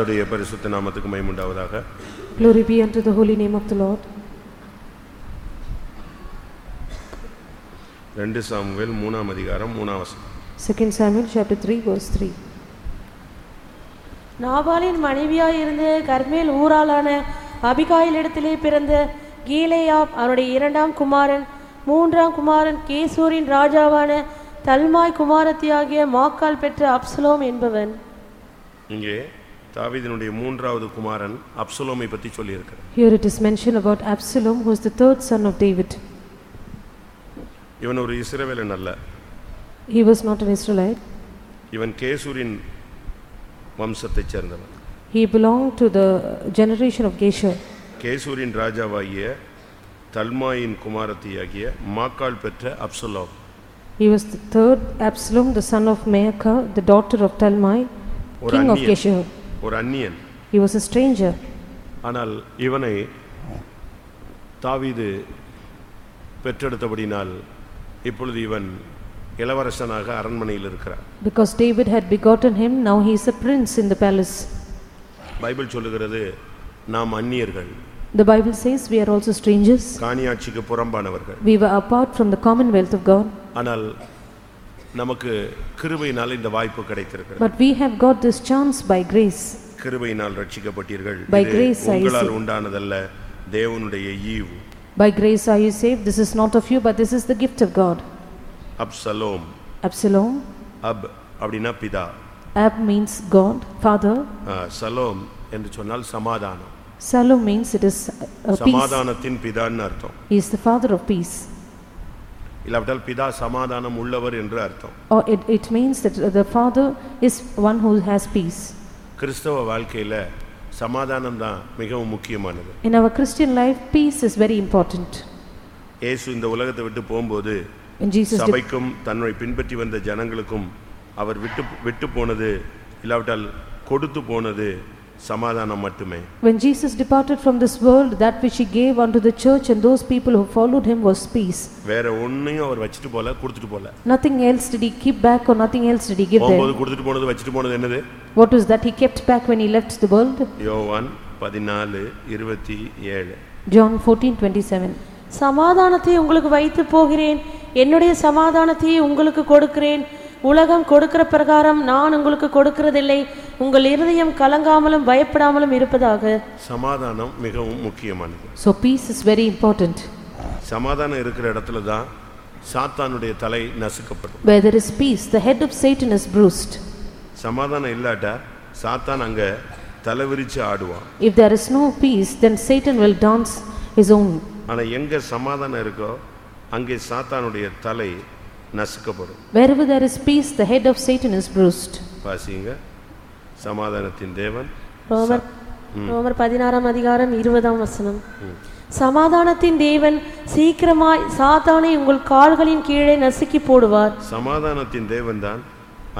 கர்த்தருடைய பரிசுத்த நாமத்துக்கு மைமுண்டாவதாக Glory be unto the holy name of the Lord. ரெண்டு சாமுவேல் மூணாம் அதிகாரம் மூணாம் வசனம் 2 Samuel chapter 3 verse 3. நாபாலின் மனைவியாய் இருந்த கர்மேல் ஊராளான அபிகாயிலிடத்திலே பிறந்த கீலேயாப் அவனுடைய இரண்டாம் குமாரன் மூன்றாம் குமாரன் கேசூரின் ராஜாவான தல்மாய் குமாரத்தியாகிய மாக்கால் பெற்ற அப்சலோம் என்பவன் இங்கே தாவீதினுடைய மூன்றாவது குமாரன் அப்சலோமை பற்றி சொல்லியிருக்கிறார் Here it is mentioned about Absalom who is the third son of David. இவன் ஒரு இஸ்ரவேலன் அல்ல He was not an Israelite. இவன் கேசூரின் வம்சத்தைச் சேர்ந்தவன் He belonged to the generation of Geshur. கேசூரின் ராஜாவாகிய தல்மாயின் குமாரத்தியாகிய மாக்காள் பெற்ற Absalom He was the third Absalom, the son of Maacah, the daughter of Talmai, ஒரு king of அந்நியன் Geshur. ஒரு அந்நியன் He was a stranger. ஆனால் இவனை தாவீது பெற்றெடுத்தபடினால் இப்பொழுது இவன் இளவரசனாக அரண்மனையில் இருக்கிறார் Because David had begotten him, now he is a prince in the palace. Bible சொல்லுகிறது நாம் அந்நியர்கள் The Bible says we are also strangers. காணியாட்சிக்கு புறம்பானவர்கள் We were apart from the commonwealth of God. ஆனால் நமக்கு கிருபையினால் இந்த வாய்ப்பு கிடைத்திருக்கிறது But we have got this chance by grace. கிருபையினால் ரட்சிக்கப்பட்டீர்கள் By இது grace you உங்களால். உண்டானதல்ல தேவனுடைய ஈவு By grace are you saved. This is not of you, but this is the gift of God. Absalom Absalom, அப் அப்படின்னா பிதா Ab means God, father. ஆ, சலோம் என்று சொன்னால் சமாதானம் Salom means it is uh, peace. சமாதானத்தின் பிதான்னு அர்த்தம் He is the father of peace. இல்லாவிட்டால் பிதா சமாதானம் உள்ளவர் என்று அர்த்தம் Or it, it means that the father is one who has peace. கிறிஸ்தவ வாழ்க்கையில சமாதானம் தான் மிகவும் முக்கியமானது In our Christian life, peace is very important. இயேசு இந்த உலகத்தை விட்டு போகும்போது சபைக்கும் தன்னை பின்பற்றி வந்த ஜனங்களுக்கும் அவர் விட்டு விட்டு போனது இல்லாவிட்டால் கொடுத்து போனது சமாதானம் மட்டுமே when Jesus departed from this world, that which he gave unto the church and those people who followed him was peace. வேற ஒன்னையும் அவர் வச்சுட்டு போல கொடுத்துட்டு போல Nothing else did he keep back or nothing else did he give போகும்போது them. கொடுத்துட்டு போனது வச்சுட்டு போனது என்னது What was that he kept back when he left the world? யோவான் பதினாலு இருபத்தி ஏழு John 14:27. சமாதானத்தை உங்களுக்கு வைத்து போகிறேன் என்னுடைய சமாதானத்தை உங்களுக்கு கொடுக்கிறேன் உலகம் கொடுக்கிற பிரகாரம் நான் உங்களுக்கு கொடுக்கிறதில்லை உங்கள் இருதயம் கலங்காமலும் பயப்படாமலும் இருப்பதாக சமாதானம் மிகவும் முக்கியமானது So peace is very important. சமாதானம் இருக்கிற இடத்துல தான் சாத்தானுடைய தலை நசுக்கப்படும் Where there is peace, the head of Satan is bruised. சமாதானம் இல்லாட்டா சாத்தான் அங்க தலை விரிச்சு ஆடுவான் If there is no peace, then Satan will dance his own. ஆனா எங்க சமாதானம் இருக்கோ அங்கே சாத்தானுடைய தலை நசுக்கப்படும். Wherever there is peace, the head of Satan is bruised. வாசிங்க. சமாதானத்தின் தேவன். ரோமர் ரோமர் பதினாறாம் அதிகாரம் இருபதாம் வசனம். சமாதானத்தின் தேவன் சீக்கிரமாய் சாத்தானை உங்கள் கால்களின் கீழே நசுக்கி போடுவார். சமாதானத்தின் தேவன் தான்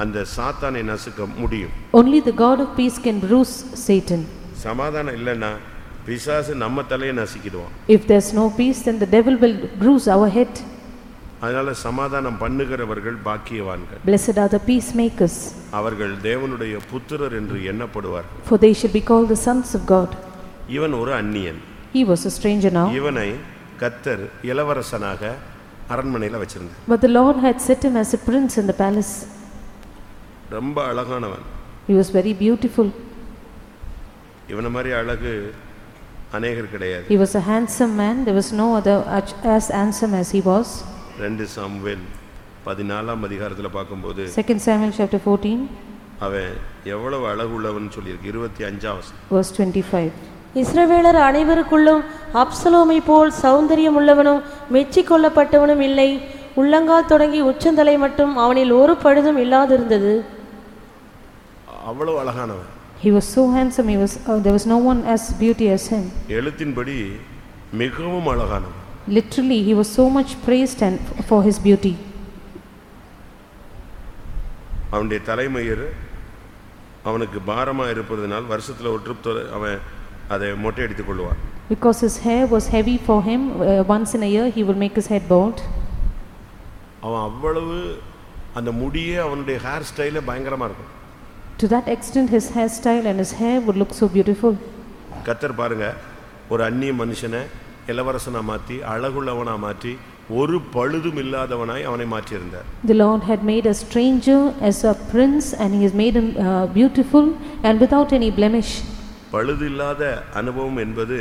அந்த சாத்தானை நசுக்க முடியும். Only the God of peace can bruise Satan. சமாதானம் இல்லைன்னா பிசாசு நம்ம தலையை நசுக்கிடுவான். If there's no peace, then the devil will bruise our head. அதனால சமாதானம் பண்ணுகிறவர்கள் பாக்கியவான்கள் Blessed are the peacemakers, அவர்கள் தேவனுடைய புத்திரர் என்று எண்ணப்படுவார்கள் for they shall be called the sons of God. இவன் ஒரு அந்நியன் He was a stranger now, இவனை கத்தர் இளவரசனாக அரண்மனையில் வச்சிருந்தார் but the Lord had set him as a prince in the palace. ரொம்ப அழகானவன் He was very beautiful. இவனை மாதிரி அழகு அநேகர் கிடையாது He was a handsome man. There was no other as- as handsome as he was. ரெண்டு சாமுவேல் பதினாலாம் அதிகாரத்தில் பார்க்கும்போது 2 Samuel chapter 14, அவன் எவ்வளவு அழகுள்ளவன் சொல்லியிருக்கு இருபத்தி அஞ்சாம் வசனம். verse 25. இஸ்ரவேலர் அனைவருக்குள்ளும் அப்சலோமை போல் சௌந்தரியம் உள்ளவனும் மெச்சிக் கொள்ளப்பட்டவனும் இல்லை உள்ளங்கால் தொடங்கி உச்சந்தலை மட்டும் அவனில் ஒரு பழுதும் இல்லாதிருந்தது அவ்வளவு அழகானவன் He was so handsome, he was, uh, there was no one as beauty as him. எழுத்தின்படி மிகவும் அழகானவன் Literally, he was so much praised and for his beauty. அவனுடைய தலைமயிர் அவனுக்கு பாரமாக இருப்பதனால் வருஷத்தில் ஒரு ட்ரிப் அவன் அதை மொட்டை அடித்துக் கொள்வான் Because his hair was heavy for him, uh, once in a year he will make his head bald. அவன் அவ்வளவு அந்த முடியே அவனுடைய ஹேர் ஸ்டைலே பயங்கரமா இருக்கும் To that extent, his hairstyle and his hair would look so beautiful. கத்தர் பாருங்க ஒரு அந்நிய மனுஷனை இளவரசனா மாத்தி அழகுள்ளவனா மாற்றி ஒரு பழுதும் இல்லாதவனாய் அவனை மாற்றியிருந்தார் The Lord had made a stranger as a prince and he has made him uh, beautiful and without any blemish. பழுது இல்லாத அனுபவம் என்பது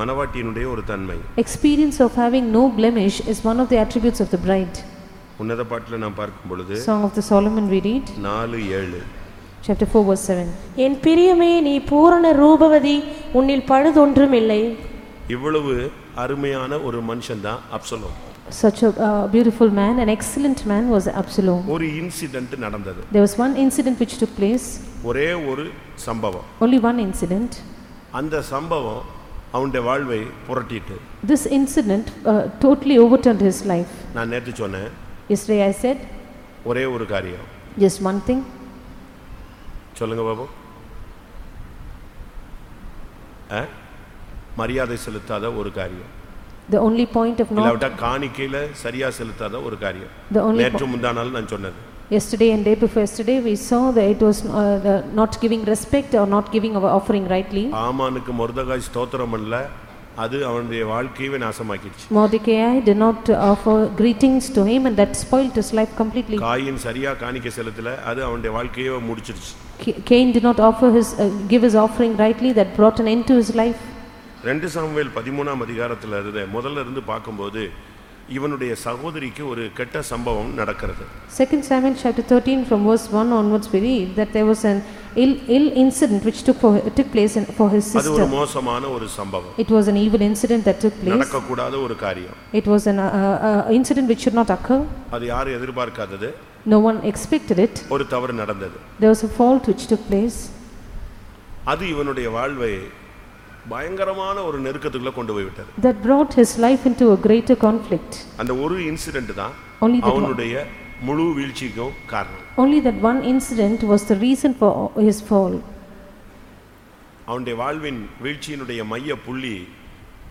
மனவாட்டியினுடைய ஒரு தன்மை Experience of having no blemish is one of the attributes of the bride. உன்னத பாட்டில் நாம் பார்க்கும் பொழுது Song of the Solomon we read, நாலு ஏழு chapter 4 verse 7. என் பிரியமே நீ பூரண ரூபவதி உன்னில் பழுதொன்றும் இல்லை இவ்வளவு அருமையான ஒரு மனுஷன்தான் Absalom Such a uh, beautiful man, an excellent man was Absalom. ஒரு இன்சிடென்ட் நடந்தது There was one incident which took place, ஒரே ஒரு சம்பவம் only one incident. அந்த சம்பவம் அவனுடைய வாழ்வை புரட்டிட்டு This incident uh, totally overturned his life. நான் நேற்று சொன்னேன் Yesterday I said, ஒரே ஒரு காரியம் just one thing. சொல்லுங்க பாபு ஆ? மரியாதை செலுத்தாத ஒரு காரியம் The only point of not, இல்லாவிட்டா காணிக்கையில சரியா செலுத்தாத ஒரு காரியம் the only, நேற்று முந்தானால் நான் சொன்னது yesterday and day before yesterday, we saw that it was uh, the not giving respect or not giving our offering rightly. ஆமானுக்கு Mordecai ஸ்தோத்திரம் பண்ணல அது அவனுடைய வாழ்க்கையவே நாசமாக்கிடுச்சு Mordecai did not offer greetings to him and that spoilt his life completely. Cain சரியா காணிக்கை செலுத்தல அது அவனுடைய வாழ்க்கையே முடிச்சிருச்சு Ca- Cain did not offer his, uh, give his offering rightly, that brought an end to his life. ரெண்டு சாமுவேல் பதிமூணாம் அதிகாரத்துல இருந்து முதல்ல இருந்து பார்க்கும்போது இவனுடைய சகோதரிக்கு ஒரு கெட்ட சம்பவம் நடக்கிறது Second Samuel chapter 13 from verse 1 onwards we read that there was an ill, ill incident which took, for, took place in, for his அது ஒரு sister. மோசமான ஒரு சம்பவம் It was an evil incident that took place. நடக்கக்கூடாத ஒரு காரியம் It was an uh, uh, incident which should not occur. அது யாரும் எதிர்பார்க்காதது No one expected it. ஒரு தவறு நடந்தது There was a fault which took place. அது இவனுடைய வாழ்வை பயங்கரமான ஒரு நெருக்கத்துக்குள்ள கொண்டு போய் விட்டது That brought his life into a greater conflict. அந்த ஒரு இன்சிடென்ட் தான் அவனுடைய முழு வீழ்ச்சிக்கும் காரணம் only that one incident was the reason for his fall. அவனுடைய வாழ்வின் வீழ்ச்சியினுடைய மைய புள்ளி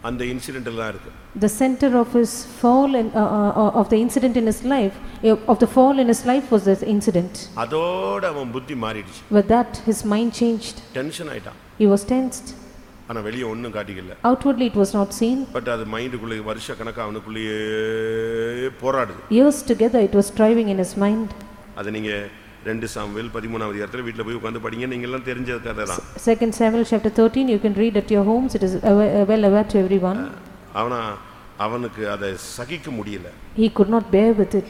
அந்த இன்சிடென்ட்ல தான் இருக்கு The center of his fall and uh, uh, of the incident in his life, uh, of the fall in his life was this incident. அதோட அவன் புத்தி மாறிடுச்சு With that, his mind changed. Tension ஆயிட்டான் He was tensed. ஆனா வெளியே ஒன்றும் காட்டிக்கல Outwardly, it was not seen. But அது மைண்டுக்குள்ளே வருஷ கணக்கா அவனுக்குள்ளேயே போராடுது Years together, it was striving in his mind. அதை நீங்க ரெண்டு சாமுவேல் பதிமூணாவது இடத்துல வீட்டில் போய் உட்காந்து படிங்க நீங்க எல்லாம் தெரிஞ்ச கதை தான் Samuel chapter 13, you can read at your homes. It is awa- uh, well aware to everyone. அவனா அவனுக்கு அதை சகிக்க முடியல He could not bear with it.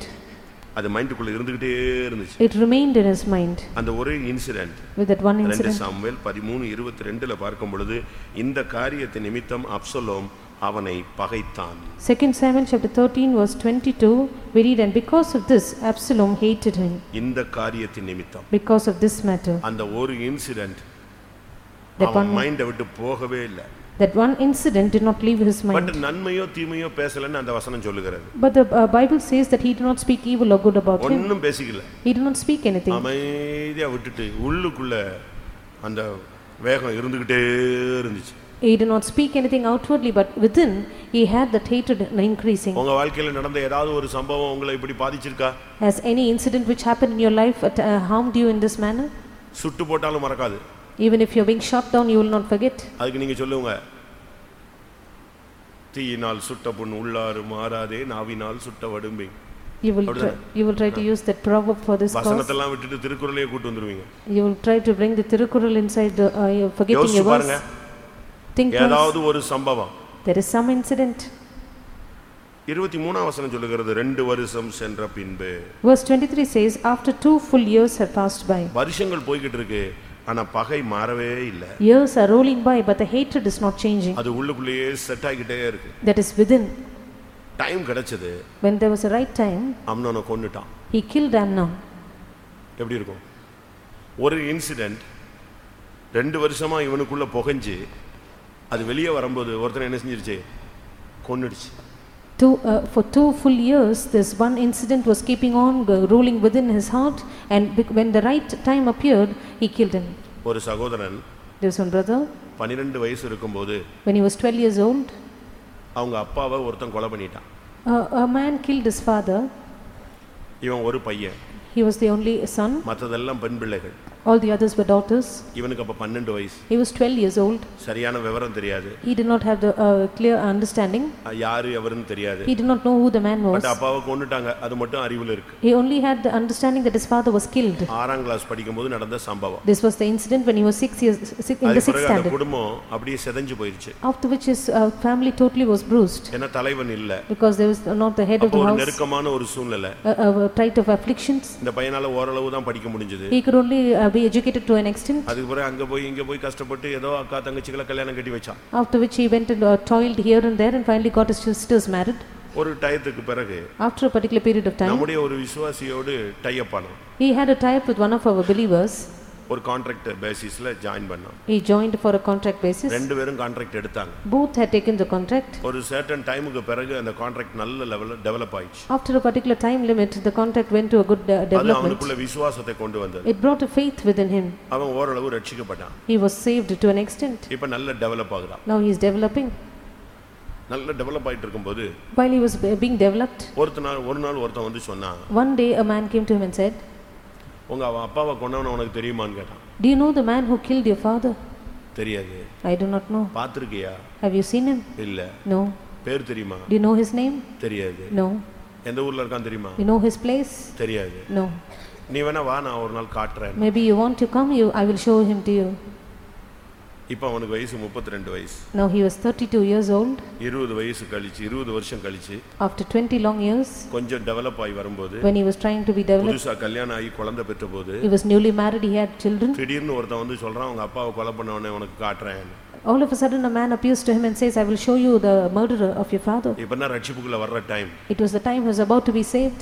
அது மைண்டுக்குள்ள இருந்துகிட்டே இருந்துச்சு. It remained in his mind. அந்த ஒரு இன்சிடென்ட் with that one ரெண்டு incident. சாமுவேல் பதிமூணு இருபத்தி ரெண்டுல பார்க்கும் பொழுது இந்த காரியத்தை நிமித்தம் அப்சலோம் அவனை பகைத்தான். Second Samuel chapter 13 verse 22, we read, And because of this Absalom hated him, இந்த காரியத்தின் நிமித்தம். Because of this matter. அந்த ஒரு இன்சிடென்ட் அவன் மைண்டை விட்டு போகவே இல்லை. That one incident did not leave his but mind. நன்மையோ தீமையோ பேசலன்னு அந்த வசனம் சொல்லுகிறது But the uh, Bible says that he did not speak evil or good about him. ஒன்னும் பேசிக்கல He did not speak anything. அமைதியா விட்டுட்டு உள்ளுக்குள்ள அந்த வேகம் இருந்துகிட்டே இருந்துச்சு He did not speak anything outwardly, but within he had that hatred increasing. உங்க வாழ்க்கையில நடந்த ஏதாவது ஒரு சம்பவம் உங்களை இப்படி பாதிச்சிருக்கா Has any incident which happened in your life uh, harmed you in this manner? சுட்டு போட்டாலும் மறக்காது Even if you're being shot down, you will not forget. அதுக்கு நீங்க சொல்லுங்க தீயினால் சுட்ட புண் உள்ளாறு மாறாதே நாவினால் சுட்ட வடும்பை You will, try, you will try to use that proverb for this cause. வசனத்தெல்லாம் விட்டுட்டு திருக்குறளையே கூட்டு வந்துருவீங்க You will try to bring the Tirukural inside, the, uh, you're forgetting யோசிச்சு your பாருங்க verse. Think once. ஏதாவது ஒரு சம்பவம் There is some incident. இருபத்தி மூணாம் வசனம் சொல்லுகிறது ரெண்டு வருஷம் சென்ற பின்பு Verse 23 says, After two full years have passed by. வருஷங்கள் போய்கிட்டு இருக்கு ஆனா பகை மாறவே இல்லை. Years are rolling by, but the hatred is not changing. அது உள்ளுக்குள்ளேயே செட் ஆகிட்டே இருக்கு. That is within. டைம் கிடைச்சது. When there was a right time, அம்னோனை கொன்னுட்டான். he killed Amnon. எப்படி இருக்கும்? ஒரு இன்சிடென்ட் ரெண்டு வருஷமா இவனுக்குள்ள புகைஞ்சு அது வெளியே வரும்போது ஒருத்தனை என்ன செஞ்சிருச்சு? கொன்னுடுச்சு. Two, uh, for two full years, this one incident was keeping on uh, ruling within his heart, and when the right time appeared, he killed him. ஒரு சகோதரன் There was one brother, பன்னிரெண்டு வயசு இருக்கும்போது when he was 12 years old, அவங்க அப்பாவை ஒருத்தன் கொலை பண்ணிட்டான் a, a man killed his father. இவன் ஒரு பையன் He was the only son, மற்றதெல்லாம் பெண் பிள்ளைகள் all the others were daughters. இவனுக்கு அப்ப பன்னெண்டு வயசு He was 12 years old. சரியான விவரம் தெரியாது He did not have the uh, clear understanding. அஹ் யாரு எவருன்னு தெரியாது He did not know who the man was. But அப்பாவை கொண்டுட்டாங்க அது மட்டும் அறிவுல இருக்கு He only had the understanding that his father was killed. ஆறாம் கிளாஸ் படிக்கும்போது நடந்த சம்பவம் This was the incident when he was six years, six, in the அதுக்கு sixth பிறகு அந்த standard. குடும்பம் அப்படியே செதஞ்சு போயிருச்சு After which his uh, family totally was bruised ஏன்னா தலைவன் இல்ல because there was not the head of அப்போ the ஒரு house. நெருக்கமான ஒரு சூழ்நிலை A, a trait of afflictions. இந்த பையனால ஓரளவு தான் படிக்க முடிஞ்சது He could only uh, be educated to an extent. அதுக்கு பிறகு அங்க போய் இங்க போய் கஷ்டப்பட்டு ஏதோ அக்கா தங்கச்சிகளை கல்யாணம் கட்டி வச்சான் After which he went and uh, toiled here and there and finally got his sisters married. ஒரு டயத்துக்கு பிறகு After a particular period of time, நம்முடைய ஒரு விசுவாசியோடு டைப் ஆனோம் he had a tie-up with one of our believers. ஒரு கான்ட்ராக்ட் பேசிஸ்ல ஜாயின் பண்ணோம் He joined for a contract basis. ரெண்டு பேரும் கான்ட்ராக்ட் எடுத்தாங்க Both had taken the contract. ஒரு சர்டன் டைமுக்கு பிறகு அந்த கான்ட்ராக்ட் நல்ல லெவல்ல டெவலப் ஆயிடுச்சு After a particular time limit, the contract went to a good uh, அது. அவனுக்குள்ள விசுவாசத்தை கொண்டு வந்தது It brought a faith within him. அவன் ஓரளவு ரட்சிக்கப்பட்டான் He was saved to an extent. இப்ப நல்ல டெவலப் ஆகுறான் Now he is developing. நல்ல டெவலப் ஆயிட்டு இருக்கும்போது While he was be- being developed, ஒருத்த நாள் ஒரு நாள் ஒருத்தன் வந்து சொன்னான் one day a man came to him and said, உங்க அவன் அப்பாவை கொண்டவன உனக்கு தெரியுமான்னு கேட்டான் Do you know the man who killed your father? தெரியாது I do not know. பார்த்திருக்கியா Have you seen him? இல்ல No. பேர் தெரியுமா Do you know his name? தெரியாது No. எந்த ஊர்ல இருக்கான் தெரியுமா You know his place? தெரியாது No. நீ வேணா வா நான் ஒரு நாள் காட்டுறேன் Maybe you want to come, you, I will show him to you. இப்ப அவனுக்கு வயசு முப்பத்தி ரெண்டு வயசு Now he was 32 years old. இருபது வயசு கழிச்சு இருபது வருஷம் கழிச்சு After 20 long years, கொஞ்சம் டெவலப் ஆகி வரும்போது when he was trying to be developed, புதுசா கல்யாணம் ஆகி குழந்தை பெற்ற போது he was newly married, he had children. திடீர்னு ஒருத்தன் வந்து சொல்றான் உங்க அப்பாவை கொலை பண்ணவனே உனக்கு காட்டுறேன் All of a sudden, a man appears to him and says, I will show you the murderer of your father. இப்பதான் ரட்சிப்புக்குள்ள வர்ற time It was the time he was about to be saved.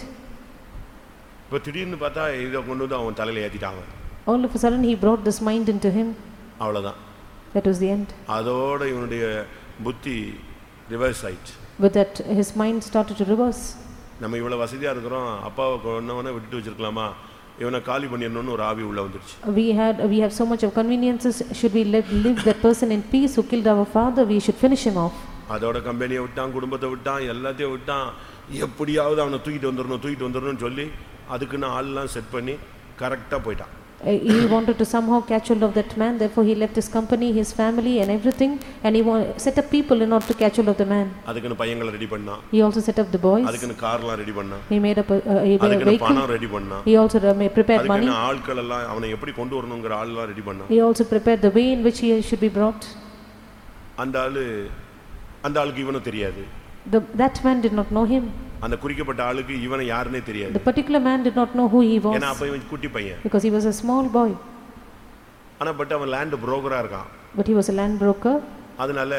இப்ப திடீர்னு பார்த்தா இதை கொண்டு வந்து அவன் தலையில ஏத்திட்டாங்க All of a sudden, he brought this mind into him. அவ்வளவுதான் That was the end. அதோட இவனுடைய புத்தி ரிவர்ஸ் ஆயிடுச்சு With that, his mind started to reverse. நம்ம இவ்வளவு வசதியா இருக்கிறோம் அப்பாவை கொன்னவனை விட்டுட்டு வச்சிருக்கலாமா இவனை காலி பண்ணிடணும்னு ஒரு ஆவி உள்ள வந்துருச்சு We had, we have so much of conveniences. Should we let live that person in peace who killed our father? We should finish him off. அதோட கம்பெனியை விட்டான் குடும்பத்தை விட்டான் எல்லாத்தையும் விட்டான் எப்படியாவது அவனை தூக்கிட்டு வந்துடணும் தூக்கிட்டு வந்துடணும்னு சொல்லி அதுக்குன்னு ஆள்லாம் செட் பண்ணி கரெக்டாக போயிட்டான் He wanted to somehow catch hold of that man, therefore he left his company, his family and everything and he wa- set up people in order to catch hold of the man. அதுக்குன்னு பையங்களை ரெடி பண்ணான் He also set up the boys. அதுக்குன்னு கார்லாம் ரெடி பண்ணான் He made up a, a, a அதுக்குன்னு vehicle. பணம் ரெடி பண்ணான் He also uh, ma- prepared money. அதுக்குன்னு ஆட்கள் எல்லாம் அவனை எப்படி கொண்டு வரணுங்கிற ஆள்லாம் ரெடி பண்ணான் He also prepared the way in which he should be brought. அந்த ஆளு அந்த ஆளுக்கு இவனும் தெரியாது The, that man did not know him. அந்த குறிக்கப்பட்ட ஆளுக்கு இவனை யாருன்னே தெரியாது The particular man did not know who he was ஏன்னா அப்ப இவன் குட்டி பையன் because he was a small boy. ஆனா பட் அவன் லேண்ட் புரோக்கரா இருக்கான் But he was a land broker. அதனால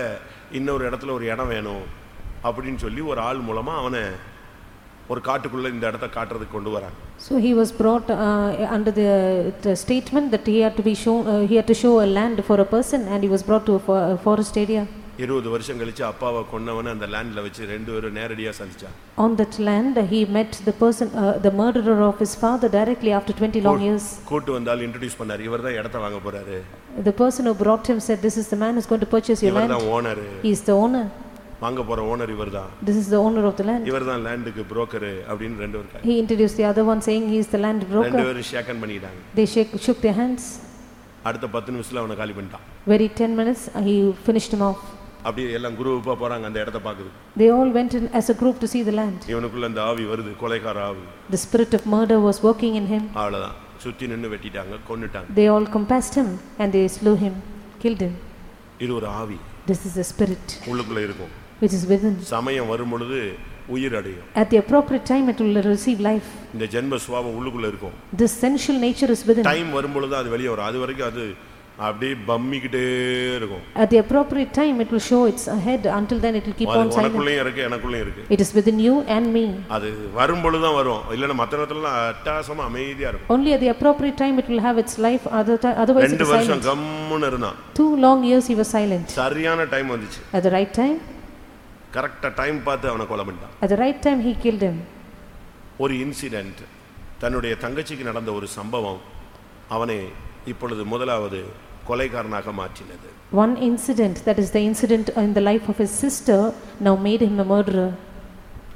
இன்னொரு இடத்துல ஒரு இடம் வேணும் அப்படின்னு சொல்லி ஒரு ஆள் மூலமா அவனை ஒரு காட்டுக்குள்ள இந்த இடத்த காட்டுறதுக்கு கொண்டு வராங்க So he was brought uh, under the, the statement that he had to be shown, uh, he had to show a land for a person and he was brought to a, fo- a forest area. இருபது வருஷம் கழிச்சு அப்பாவை கொன்னவனை அந்த லேண்ட்ல வச்சு ரெண்டு பேரும் நேரடியா சந்திச்சான் On that land, he met the person, uh, the murderer of his father directly after 20 long years. கூட்டு வந்தால் இன்ட்ரடியூஸ் பண்ணாரு இவர் தான் இடத்த வாங்க போறாரு The person who brought him said, this is the man who's going to purchase your land. தான் owner He is the owner. வாங்க போற ஓனர் இவர் தான் This is the owner of the land. இவர் தான் லேண்டுக்கு புரோக்கரு அப்படின்னு ரெண்டு பேரும் He introduced the other one saying he is the land ரெண்டு broker. பேரும் ஷேக்கன் பண்ணிட்டாங்க They shake, shook their hands. அடுத்த பத்து நிமிஷத்துல அவனை காலி பண்ணிட்டான் Very 10 minutes, uh, he finished him off. அப்படியே எல்லாம் குரூப்பா போறாங்க அந்த இடத்த பாக்குது They all went in as a group to see the land. இவனுக்குள்ள அந்த ஆவி வருது கொலைகார ஆவி The spirit of murder was working in him. அவ்வளவுதான் சுத்தி நின்னு வெட்டிட்டாங்க கொன்னுட்டாங்க They all compassed him and they slew him, killed him. இது ஒரு ஆவி This is the spirit உள்ளுக்குள்ள இருக்கும் which is within. சமயம் வரும் பொழுது உயிர் அடையும் At the appropriate time, it will receive life. இந்த ஜென்ம சுவாபம் உள்ளுக்குள்ள இருக்கும் This sensual nature is within. Time வரும் பொழுது அது வெளியே வரும் அது வரைக்கும் அது அப்படியே பம்மிக்கிட்டே இருக்கும் At the appropriate time, it will show its head. Until then, it will keep on silent. உனக்குள்ளேயும் இருக்கு எனக்குள்ளேயும் இருக்கு It is within you and me. அது வரும் பொழுது தான் வரும் இல்லைன்னா மற்ற நேரத்துலலாம் அட்டாசமா அமைதியா இருக்கும் Only at the appropriate time, it will have its life. Other Otherwise, ரெண்டு வருஷம். கம்முன்னு இருந்தான் Two long years, he was silent. சரியான டைம் வந்துச்சு At the right time, கரெக்டா டைம் பார்த்து அவனை கொலை பண்ணிட்டான் at the right time, he killed him. ஒரு இன்சிடென்ட் தன்னுடைய தங்கச்சிக்கு நடந்த ஒரு சம்பவம் அவனை இப்பொழுது முதலாவது கொலைகாரனாக மாற்றினது One incident, that is the incident in the life of his sister, now made him a murderer.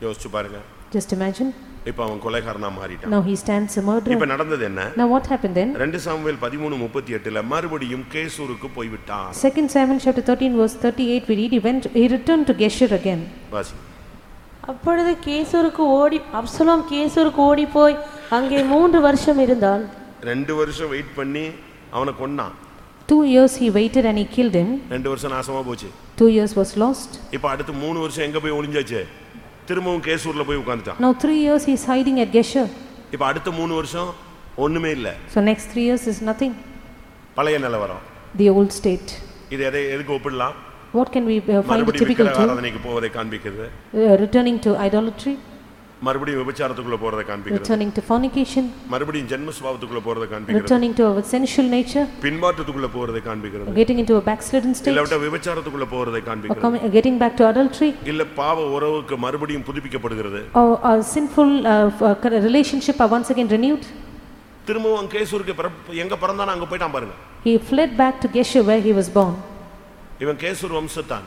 யோசிச்சு பாருங்க Just imagine, இப்ப அவன் கொலைகாரனா மாறிட்டான் now he stands a இப்ப murderer. நடந்தது என்ன Now what happened then? ரெண்டு சாமுவேல் பதிமூணு முப்பத்தி எட்டுல மறுபடியும் கேசூருக்கு போய்விட்டான் Second Samuel chapter thirteen verse thirty-eight, we read, he went, he returned to Geshur again. வாசி அப்பொழுது கேசூருக்கு ஓடி அப்சலோம் கேசூருக்கு ஓடி போய் அங்கே மூன்று வருஷம் இருந்தான் ரெண்டு வருஷம் வெயிட் பண்ணி அவனை கொன்னான் Two years he waited and he killed him. ரெண்டு வருஷம் நாசமா போச்சு Two years was lost. இப்ப அடுத்து மூணு வருஷம் எங்க போய் ஒளிஞ்சாச்சு திரும்பவும் கேசூர்ல போய் உட்கார்ந்துட்டான் Now three years he is hiding at Geshur. இப்ப அடுத்த மூணு வருஷம் ஒண்ணுமே இல்ல So next three years is nothing, பழைய நிலவரம் the old state. இது எதை எதுக்கு ஒப்பிடலாம் What can we uh, find typical to? ஆராதனைக்கு போவதை காண்பிக்கிறது Uh, returning to idolatry, மறுபடியும் விபச்சாரத்துக்குள்ள போறதை காண்பிக்கிறது returning to fornication, மறுபடியும் ஜென்ம சுபாவத்துக்குள்ள போறதை காண்பிக்கிறது returning to our sensual nature, பின்மாற்றத்துக்குள்ள போறதை காண்பிக்கிறது getting into a backslidden state, இல்லாவிட்ட விபச்சாரத்துக்குள்ள போறதை காண்பிக்கிறது getting back to adultery, இல்ல பாவ உறவுக்கு மறுபடியும் புதுப்பிக்கப்படுகிறது or a sinful uh, uh, relationship are once again renewed. திரும்பவும் கேசூருக்கு எங்க பிறந்தானோ அங்க போயிட்டான் பாருங்க He fled back to Geshur where he was born. இவன் கேசூர் வம்சத்தான்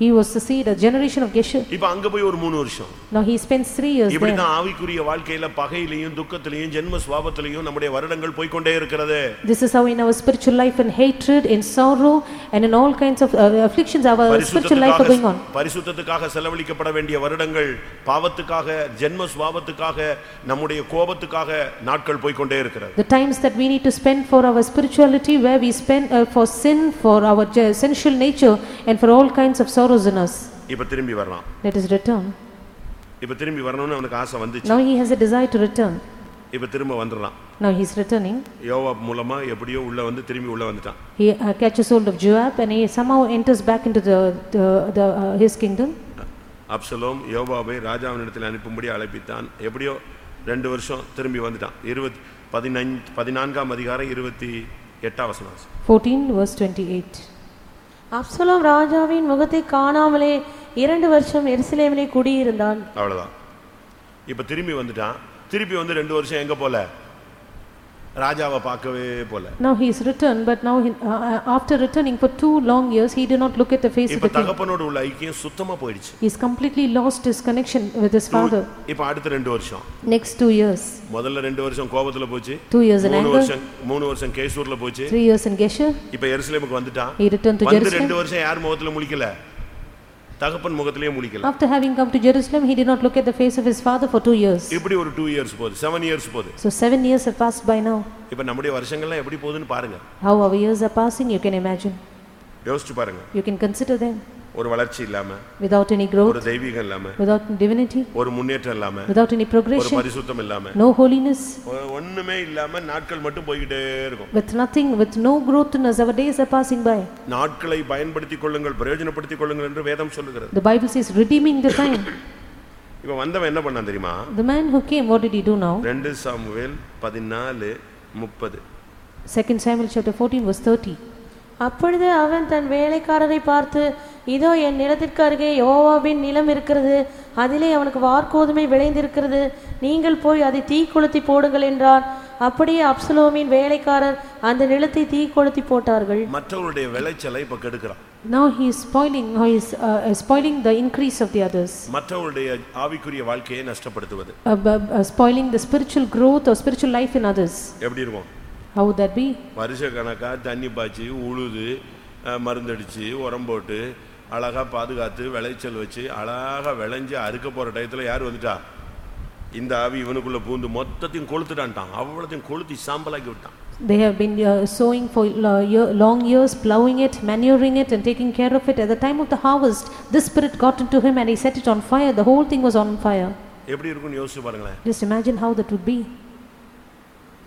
He was the seed, a generation of Geshur. இப்ப அங்க போய் ஒரு மூணு வருஷம் Now he spends three years there. இப்படிதான் ஆவிக்குரிய வாழ்க்கையில பகையிலையும் துக்கத்திலையும் ஜென்ம சுவாபத்திலையும் நம்முடைய வருடங்கள் போய்க்கொண்டே இருக்கிறது This is how in our spiritual life in hatred, in sorrow, and in all kinds of uh, afflictions, our spiritual life are going on. பரிசுத்தத்துக்காக செலவழிக்கப்பட வேண்டிய வருடங்கள் பாவத்துக்காக ஜென்ம சுவாபத்துக்காக நம்முடைய கோபத்துக்காக நாட்கள் போய்க்கொண்டே இருக்கிறது The times that we need to spend for our spirituality, where we spend uh, for sin, for our sensual nature, and for all kinds of sorrows in us. இப்ப திரும்பி வர்றான் Let us return. இப்ப திரும்பி வரணும்னு அவனுக்கு ஆசை வந்துச்சு Now he has a desire to return. இப்ப திரும்ப வந்துடுறான் Now he is returning. யோவாப் மூலமா எப்படியோ உள்ள வந்து திரும்பி உள்ள வந்துட்டான் He uh, catches hold of Joab and he somehow enters back into the, the, the, uh, his kingdom. Absalom யோவாபை ராஜாவினிடத்தில் அனுப்பும்படி அழைப்பித்தான் எப்படியோ ரெண்டு வருஷம் திரும்பி வந்துட்டான் இருபத்தி பதினைந்து பதினான்காம் அதிகாரம் இருபத்தி எட்டாம் வசனம் 14 verse 28. அப்சலோம் ராஜாவின் முகத்தை காணாமலே இரண்டு வருஷம் எருசலேமிலே குடியிருந்தான். அவ்வளவுதான். இப்ப திரும்பி வந்துட்டான். திருப்பி வந்து ரெண்டு வருஷம் எங்க போல? ராஜாவை பார்க்கவே போல Now he is returned, but now he, uh, uh, after returning for two long years, he did not look at the face of இப்ப the king. தகப்பனோடு உள்ள ஐக்கியம் சுத்தமா போயிடுச்சு He's completely lost his connection with his father. இப்ப அடுத்த ரெண்டு வருஷம் Next two years, முதல்ல ரெண்டு வருஷம் கோபத்துல போச்சு two years in மூணு anger, வருஷம் மூணு வருஷம் கேசூர்ல போச்சு three years in Geshur. இப்ப எருசலேமுக்கு வந்துட்டான் He returned to வந்து Jerusalem. ரெண்டு வருஷம் யார் முகத்துல முழிக்கல தகப்பன் முகத்திலேயே முழிக்கல After having come to Jerusalem, he did not look at the face of his father for two years. இப்படி ஒரு டூ இயர்ஸ் போகுது செவன் இயர்ஸ் போகுது So seven years have passed by now. இப்ப நம்முடைய வருஷங்கள்லாம் எப்படி போகுதுன்னு பாருங்க How our years are passing, you can imagine. யோசிச்சு பாருங்க You can consider them. ஒரு வளர்ச்சி இல்லாம Without any ஒரு growth, தெய்வீகம் இல்லாம without divinity, ஒரு முன்னேற்றம் இல்லாம without any ஒரு progression, பரிசுத்தம் இல்லாம no holiness, ஒண்ணுமே இல்லாம நாட்கள் மட்டும் போய்கிட்டே இருக்கும் with nothing, with no growth us, our days are passing by. நாட்களை பயன்படுத்திக் கொள்ளுங்கள் பிரயோஜனப்படுத்திக் கொள்ளுங்கள் என்று வேதம் சொல்லுகிறது The Bible says redeeming the time. இப்ப வந்தவன் என்ன பண்ணான் தெரியுமா The man who came, what did he do now? ரெண்டு சாமுவேல் பதினாலு முப்பது Second Samuel chapter 14 verse 30. அப்பொழுது அவன் தன் வேலைக்காரரை பார்த்து இதோ என் நிலத்திற்கு அருகே யோவாபின் நிலம் இருக்கிறது. அதிலே அவனுக்கு வார்கோதுமை விளைந்திருக்கிறது. நீங்கள் போய் அதை தீ கொளுத்தி போடுங்கள் என்றான். அப்படியே அப்சலோமின் வேலைக்காரர் அந்த நிலத்தை தீ கொளுத்தி போட்டார்கள். மற்றவருடைய விளைச்சலை இப்ப கெடுக்கிறான். Now he is spoiling, how he is uh, uh, spoiling the increase of the others, மற்றவருடைய ஆவிக்குரிய வாழ்க்கையை நஷ்டப்படுத்துவது. Uh, b- uh, spoiling the spiritual growth or spiritual life in others. எப்படி இருக்கும்? How would that be? வருஷ கணக்கா தண்ணி பாய்ச்சி உழுது அஹ், மருந்தடிச்சு உரம் போட்டு அழகா பாதுகாத்து விளைச்சல் வச்சு அழகா விளைஞ்சு அறுக்க போற டயத்துல யார் வந்துட்டா இந்த ஆவி இவனுக்குள்ள பூந்து மொத்தத்தையும் கொளுத்துட்டான்ட்டான் அவ்வளோத்தையும் கொளுத்தி சாம்பலாக்கி விட்டான் They have been uh, sowing for lo- year- long years, plowing it, manuring it, and taking care of it. At the time of the harvest, this spirit got into him and he set it on fire. The whole thing was on fire. எப்படி இருக்கும்னு யோசிச்சு பாருங்களேன் Just imagine how that would be.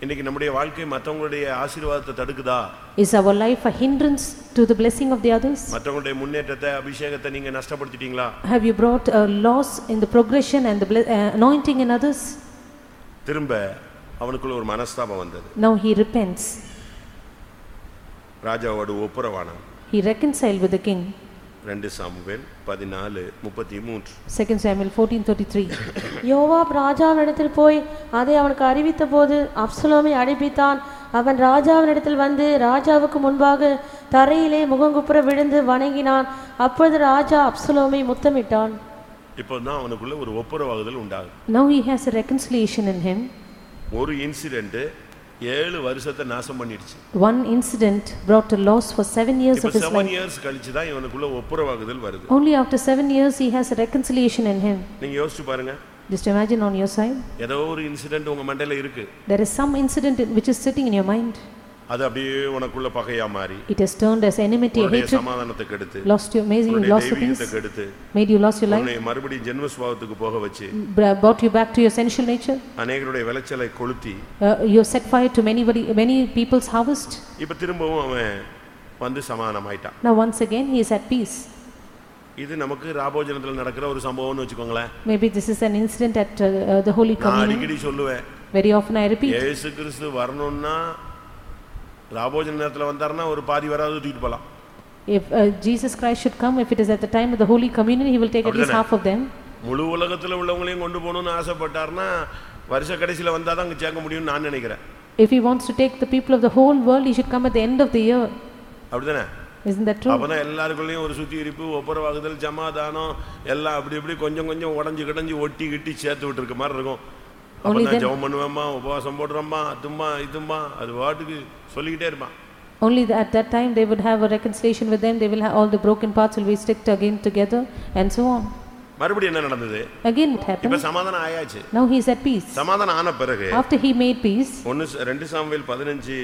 இன்னைக்கு நம்முடைய வாழ்க்கை மற்றவங்களுடைய ஆசீர்வாதத்தை தடுக்குதா Is our life a hindrance to the blessing of the others? மற்றவங்களுடைய முன்னேற்றத்தை அபிஷேகத்தை நீங்க நஷ்டப்படுத்திட்டீங்களா Have you brought a loss in the progression and the uh, anointing in others? திரும்ப அவனுக்குள்ள ஒரு மனஸ்தாபம் வந்தது Now he repents. ராஜாவோட ஒப்புரவானான் He reconciled with the king. ரெண்டு சாமுவேல் பதினாலு முப்பத்தி மூன்று 2 Samuel 14:33. யோவாப் ராஜாவினிடத்தில் போய் அதை அவனுக்கு அறிவித்த போது அப்சலோமை அழைப்பித்தான் அவன் ராஜாவினிடத்தில் வந்து ராஜாவுக்கு முன்பாக தரையிலே முகங்குப்புற விழுந்து வணங்கினான். அப்பொழுது ராஜா அப்சலோமை முத்தமிட்டான். இப்போ தான் அவனுக்குள்ள ஒரு ஒப்புரவாகுதல் Now he has a reconciliation in him. ஒரு இன்சிடென்ட் ஏழு வருஷத்தை நாசம் பண்ணிடுச்சு One incident brought a loss for seven years இப்போ of his life. இயர்ஸ் கழிச்சு தான் இவனுக்குள்ள ஒப்புரவாகுதல் வருது Only after seven years he has a reconciliation in him. நீங்க யோசிச்சு பாருங்க Just imagine on your side, ஏதோ ஒரு இன்சிடென்ட் உங்க மண்டையில இருக்கு there is some incident in- which is sitting in your mind. அது அப்படியே உனக்குள்ள பகையா மாறி It has turned as enmity, உன்னுடைய hatred, சமாதானத்தை கெடுத்து lost your amazing, உன்னுடைய lost your தெய்வீகத்தை peace, கெடுத்து made you lost your life, உன்னை மறுபடியும் ஜென்ம சுபாவத்துக்கு போக வச்சு brought you back to your sensual nature. அநேகருடைய விளைச்சலை கொளுத்தி Uh, you have set fire to many, many people's harvest. இப்ப திரும்பவும் அவன் வந்து சமாதானமாயிட்டான் Now once again he is at peace. இது நமக்கு ராபோஜனத்துல நடக்கிற ஒரு சம்பவம்னு வச்சுக்கோங்களேன் Maybe this is an incident at uh, uh, the Holy நான் Communion. அடிக்கடி சொல்லுவேன் Very often I repeat, இயேசு கிறிஸ்து வரணும்னா ராபோஜன நேரத்துல வந்தாருன்னா ஒரு பாதி வராது தூக்கிட்டு போலாம் if uh, Jesus Christ should come, if it is at the time of the Holy Communion, he will take at least half of them. முழு உலகத்துல உள்ளவங்களையும் கொண்டு போகணும்னு ஆசைப்பட்டாருன்னா வருஷ கடைசியில வந்தாதான் அங்க சேர்க்க முடியும்னு நான் நினைக்கிறேன் If he wants to take the people of the whole world, he should come at the end of the year. அப்படிதானே Isn't that true? அப்பதான் எல்லாருக்குள்ளேயும் ஒரு சுத்திகரிப்பு ஒப்புரவாகுதல் ஜமாதானம் எல்லாம் அப்படி இப்படி கொஞ்சம் கொஞ்சம் உடஞ்சு கிடஞ்சு ஒட்டி கிட்டி சேர்த்து விட்டுருக்க மாதிரி இருக்கும் Only then- ஜெபம் பண்ணுவேம்மா உபவாசம் போடுறோம்மா அதும்மா இதும்மா அது வாட்டுக்கு சொல்லிக்கிட்டே இருப்பான் Only th- at that time they would have a reconciliation with them, they will have, all the broken parts will be sticked again together and so on. மறுபடியும் என்ன நடந்தது Again what இப்ப happened? சமாதானம் ஆயாச்சு Now he is at peace. சமாதானம் ஆன பிறகு After he made peace, ஒன்னு ரெண்டு சாமுவேல் பதினஞ்சு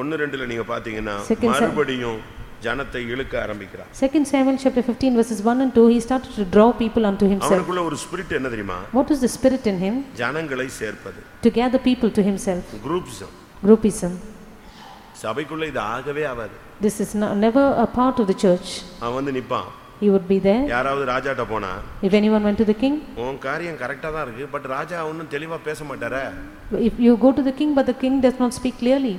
ஒன்னு ரெண்டுல நீங்க பாத்தீங்கன்னா Second Sam- மறுபடியும் ஜனத்தை இழுக்க ஆரம்பிக்கிறான் 2 Samuel chapter 15 verses 1 and 2, he started to draw people unto himself. அவனுக்குள்ள ஒரு ஸ்பிரிட் என்ன தெரியுமா What is the spirit in him? ஜனங்களை சேர்ப்பது To gather people to himself. Groups Groupism. சபைக்குள்ள இது ஆகவே ஆகாது This is no, never a part of the church. அவன் வந்து நிப்பான் He would be there. யாராவது ராஜாட்ட போனா If anyone went to the king, உன் காரியம் கரெக்டா தான் இருக்கு பட் ராஜா ஒன்றும் தெளிவா பேச மாட்டாரே if you go to the king but the king does not speak clearly,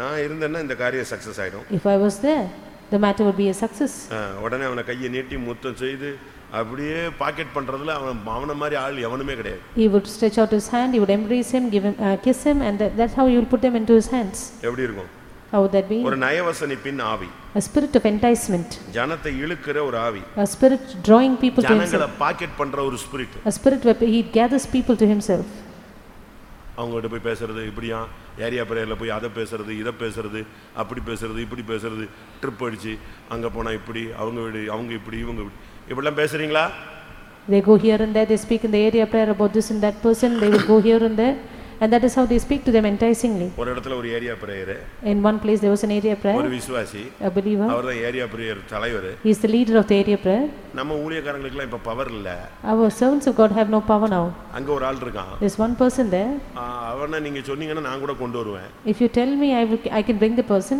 நான் இருந்தேன்னா இந்த காரியம் சக்சஸ் ஆயிடும் if I was there, the matter would be a success. ஆ, உடனே அவனை கையை நீட்டி முத்தம் செய்து அப்படியே பாக்கெட் பண்றதுல அவன் அவனை மாதிரி ஆள் எவனுமே கிடையாது He would stretch out his hand, he would embrace him, give him, uh, kiss him, and that, that's how you will put them into his hands. எப்படி இருக்கும் How would that be? ஒரு நயவசனிப்பின் ஆவி A spirit of enticement, ஜனத்தை இழுக்கிற ஒரு ஆவி a spirit drawing people to ஜனங்களை himself, பாக்கெட் பண்ற ஒரு spirit a spirit where he gathers people to himself. அவங்ககிட்ட போய் பேசுறது இப்படியா? ஏரியா பிரேயரில் போய் அதை பேசுறது இதை பேசுறது அப்படி பேசுறது இப்படி பேசுறது. ட்ரிப் அடிச்சு அங்கே போனால் இப்படி அவங்க வீடு அவங்க இப்படி இவங்க இப்படி. இப்படிலாம் பேசுறீங்களா? They go here and there, they speak in the area prayer about this and that person, they will go here and there, and that is how they speak to them enticingly. ஒரு இடத்துல ஒரு area prayer In one place, there was an area ஒரு prayer, விசுவாசி a believer, அவர் தான் ஏரியா பிரேயர் தலைவர் he is the leader of the area prayer. நம்ம ஊழியக்காரங்களுக்குலாம் இப்போ பவர் இல்லை Our servants of God have no power now. அங்கே ஒரு ஆள் இருக்கான் There's one person there. அவனை நீங்கள் சொன்னீங்கன்னா நான் கூட கொண்டு வருவேன் If you tell me, I, will, I can bring the person.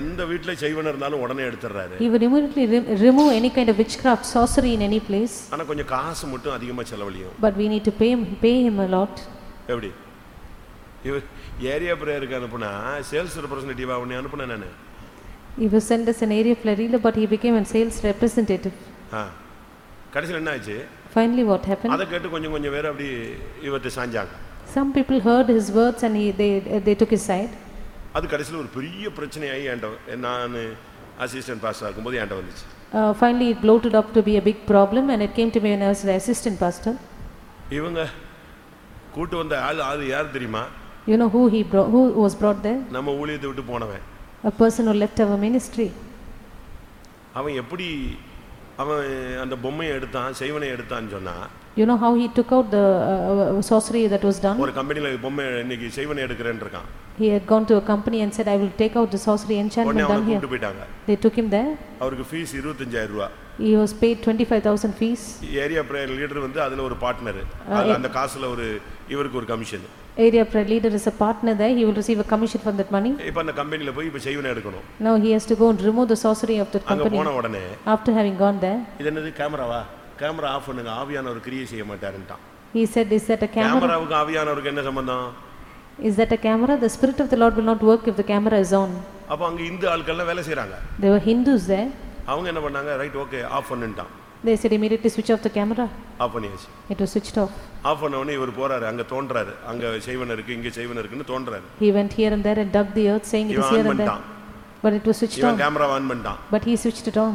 எந்த வீட்டில் செய்வன இருந்தாலும் உடனே எடுத்துடுறாரு He would immediately re- remove any kind of witchcraft, sorcery in any place. ஆனால் கொஞ்சம் காசு மட்டும் அதிகமாக செலவழியும் But we need to pay him, pay him a lot. எப்படி இவர் ஏரியா பிரேயருக்கு அனுப்புனா சேல்ஸ் ரெப்ரஸன்டேட்டிவாக உன்னை அனுப்புனேன் நான் He was sent as an area prayer leader, but he became a sales representative. ஆ கடைசியில் என்ன ஆச்சு Finally, what happened? அதை கேட்டு கொஞ்சம் கொஞ்சம் பேர் அப்படி இவர்கிட்ட சாஞ்சாங்க Some people heard his words and he, they, they took his side. அது கடைசியில் ஒரு பெரிய பிரச்சனையாகி என்கிட்ட நான் அசிஸ்டன்ட் பாஸ்டர் இருக்கும்போது என்கிட்ட வந்துச்சு Uh, finally, it bloated up to be a big problem and it came to me when I was the assistant pastor. இவங்க கூட்டு வந்த ஆள் அது யார் தெரியுமா You know who he brought, who was brought there? நம்ம ஊழியத்தை விட்டு போனவன் A person who left our ministry. அவன் எப்படி அவன் அந்த பொம்மையை எடுத்தான் செய்வனை எடுத்தான்னு சொன்னா You know how he took out the uh, uh, sorcery that was done? ஒரு கம்பெனியில் பொம்மை இன்னைக்கு செய்வனை எடுக்கிறேன்னு இருக்கான் He had gone to a company and said, I will take out the sorcery உடனே enchantment அவனை done here. கூப்பிட்டு போயிட்டாங்க They took him there. அவருக்கு ஃபீஸ் இருபத்தஞ்சாயிரம் ரூபா He was paid 25,000 fees. Area prayer leader வந்து அதுல ஒரு பார்ட்னர் அந்த காசுல ஒரு இவருக்கு ஒரு commission Area prayer leader is a partner there. He will receive a commission from that money. இப்போ அந்த கம்பெனில போய் இப்போ செய்வனை எடுக்கணும் Now he has to go and remove the sorcery of that அங்க company. போன உடனே After having gone there, இது என்னது கேமராவா கேமரா ஆஃப் பண்ணுங்க ஆவியானவர் கிரியை செய்ய மாட்டாருன்ட்டான் he said, Is that a camera? கேமராவுக்கு ஆவியானவருக்கு என்ன சம்பந்தம் Is that a camera? The Spirit of the Lord will not work if the camera is on. அப்போ அங்க இந்து ஆட்கள்லாம் வேலை செய்றாங்க There were Hindus there. அவங்க என்ன பண்ணாங்க ரைட் ஓகே ஆஃப் பண்ணுட்டான் They said immediately switch off the camera. Off பண்ணியாச்சு It was switched off. Off பண்ண உடனே இவர் போறாரு அங்க தோன்றாரு அங்க செய்வன் இருக்கு இங்க செய்வன் இருக்குன்னு தோன்றாரு He went here and there and dug the earth saying it is இவன் here ஆன் and there. பண்ணிட்டான் But it was switched இவன் on. கேமரா ஆன் பண்ணிட்டான் But he switched it on.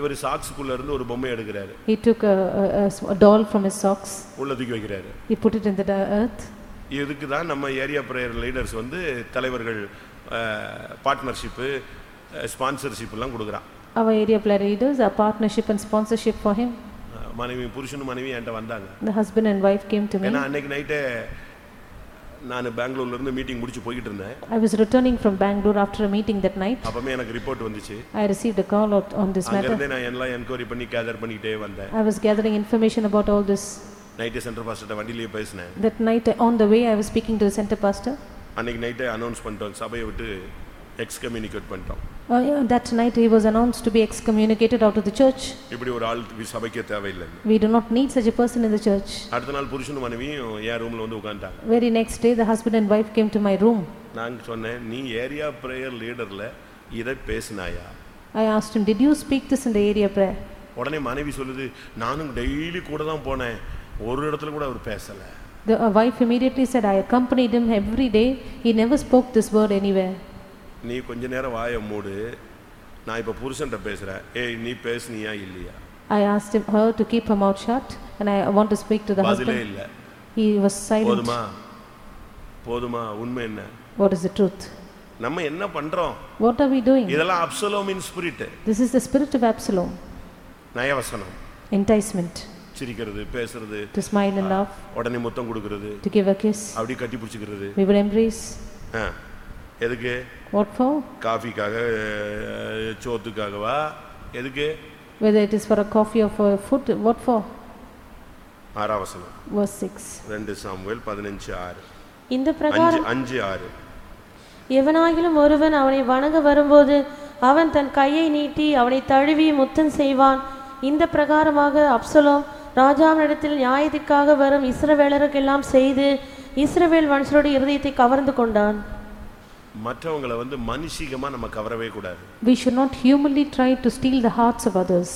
இவர் சாக்ஸுக்குள்ள இருந்து ஒரு பொம்மை எடுக்கிறாரு He took a, a- a s- a doll from his socks. உள்ள தூக்கி வைக்கிறாரு He put it in the da- earth. இதுக்கு தான் நம்ம ஏரியா பிரேயர் லீடர்ஸ் வந்து தலைவர்கள் பார்ட்னர்ஷிப்பு ஸ்பான்சர்ஷிப் எல்லாம் கொடுக்குறான் Our area player leaders, a partnership and sponsorship for him. அஹ் மனைவி புருஷனும் மனைவி என்கிட்ட வந்தாங்க The husband and wife came to me. ஏன்னா அன்னைக்கு நைட்டே நான் பெங்களூர்ல இருந்து மீட்டிங் முடிச்சு போய்கிட்டு இருந்தேன் I was returning from Bangalore after a meeting that night. அப்பமே எனக்கு ரிப்போர்ட் வந்துச்சு I received a call out on this matter. அங்கிருந்தே நான் எல்லாம் என்கொயரி பண்ணி கேதர் பண்ணிக்கிட்டே வந்தேன் I was gathering information about all this. Night centre பாஸ்டர்ட்ட வண்டியிலேயே பேசினேன் That night, on the way, I was speaking to the center pastor. அன்னைக்கு நைட்டே அனௌன்ஸ் பண்ணிட்டோம் சபையை விட்டு எக்ஸ் கம்யூனிகேட் பண்ணிட்டோம் Uh, yeah, that night, he was announced to be excommunicated out of the church. இப்படி ஒரு ஆள் வி- சபைக்கே தேவையில்லை We do not need such a person in the church. அடுத்த நாள் புருஷனும் மனைவியும் என் ரூம்ல வந்து உட்காந்துட்டாங்க Very next day, the husband and wife came to my room. நான் சொன்னேன் நீ ஏரியா பிரேயர் லீடர்ல இதை பேசினாயா I asked him, Did you speak this in the area prayer? உடனே மனைவி சொல்லுது நானும் டெய்லி கூட தான் போனேன் ஒரு இடத்துல கூட அவர் பேசல The uh, wife immediately said, I accompanied him every day. He never spoke this word anywhere. நீ கொஞ்ச நேரம் வாயை மூடு நான் இப்ப புருஷன்ட்ட பேசுறேன் ஏய் நீ பேசுனியா இல்லையா I asked him, her to keep her mouth shut, and I want to speak to the பதிலே husband. இல்ல He was silent. போதுமா போதுமா உண்மை என்ன What is the truth? நம்ம என்ன பண்றோம் What are we doing? இதெல்லாம் அப்சலோமின் spirit This is the spirit of Absalom, நயவசனம் enticement, சிரிக்கிறது பேசுறது to smile and laugh, உடனே முத்தம் கொடுக்கறது to give a kiss. அப்படி கட்டி பிடிச்சிக்கிறது We will embrace. எதுக்கு? காஃபிக்காக சோத்துக்காகவா? எதுக்கு? Whether it is for a coffee or for food, what for? ஆறாவசனம் Verse 6. ரெண்டு சாமுவேல் பதினஞ்சு ஆறு. இந்த அஞ்சு பிரகாரம் அஞ்சு ஆறு. எவனாகிலும் ஒருவன் அவனை வணங்க வரும்போது அவன் தன் கையை நீட்டி அவனை தழுவி முத்தம் செய்வான். இந்த பிரகாரமாக அப்சலோம் ராஜாவினிடத்தில் நியாயத்திற்காக வரும் இஸ்ரவேலருக்கெல்லாம் செய்து இஸ்ரவேல் மனுஷருடைய இருதயத்தை கவர்ந்து கொண்டான். மற்றவங்களை வந்து மனுஷிகமா நம்ம கவரவே கூடாது We should not humanly try to steal the hearts of others.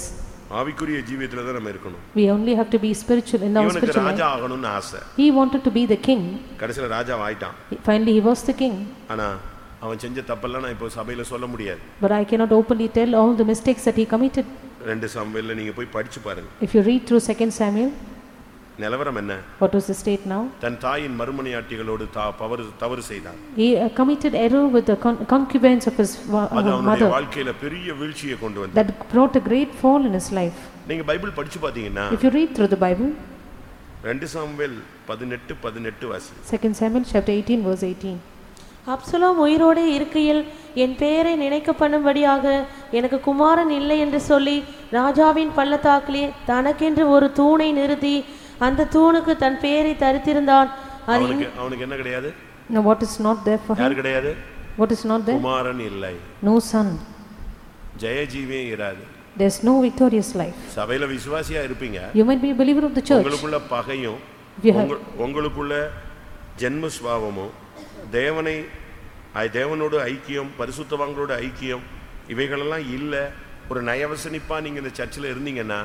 ஆவிக்குரிய ஜீவியத்துல தான் நம்ம இருக்கணும் We only have to be spiritual in our spiritual life. ராஜா ஆகணும்னு ஆசை He wanted to be the king. கடைசியில ராஜா ஆயிட்டான் Finally, he was the king. ஆனா அவன் செஞ்ச தப்பெல்லாம் நான் இப்போ சபையில சொல்ல முடியாது But I cannot openly tell all the mistakes that he committed. ரெண்டு சாமுவேல்ல நீங்க போய் படிச்சு பாருங்க If you read through 2 Samuel, நிலவரம் என்ன what was the state now? தன் தாயின் மறுமணியாட்டிகளோடு தா பவறு தவறு செய்தான் He uh, committed error with the con- concubines of his அது uh, அவனுடைய mother வாழ்க்கையில பெரிய வீழ்ச்சியை கொண்டு வந்து that brought a great fall in his life. நீங்க பைபிள் படிச்சு பாத்தீங்கன்னா If you read through the Bible, ரெண்டு சாமுவேல் பதினெட்டு பதினெட்டு வாசி 2 Samuel chapter 18 verse 18. அப்சலோம் உயிரோடே இருக்கையில் என் பெயரை நினைக்க பண்ணும்படியாக எனக்கு குமாரன் இல்லை என்று சொல்லி ராஜாவின் பள்ளத்தாக்கிலே தனக்கென்று ஒரு தூணை நிறுத்தி அந்த தூணுக்கு தன் பெயரை தரித்திருந்தான் அது அவனுக்கு அவனுக்கு என்ன கிடையாது Now what is not there for him? யார் கிடையாது What is not there? குமாரன் இல்லை No son. ஜெயஜீவே இராது There's no victorious life. சபையில விசுவாசியா இருப்பீங்க You might be a believer of the church. உங்களுக்குள்ள பகையும் உங்களுக்குள்ள ஜென்ம சுபாவமும் தேவனை ஐ- தேவனோடு ஐக்கியம் பரிசுத்தவாங்களோட ஐக்கியம் இவைகளெல்லாம் இல்ல ஒரு நயவசனிப்பா நீங்க இந்த சர்ச்சில் இருந்தீங்கன்னா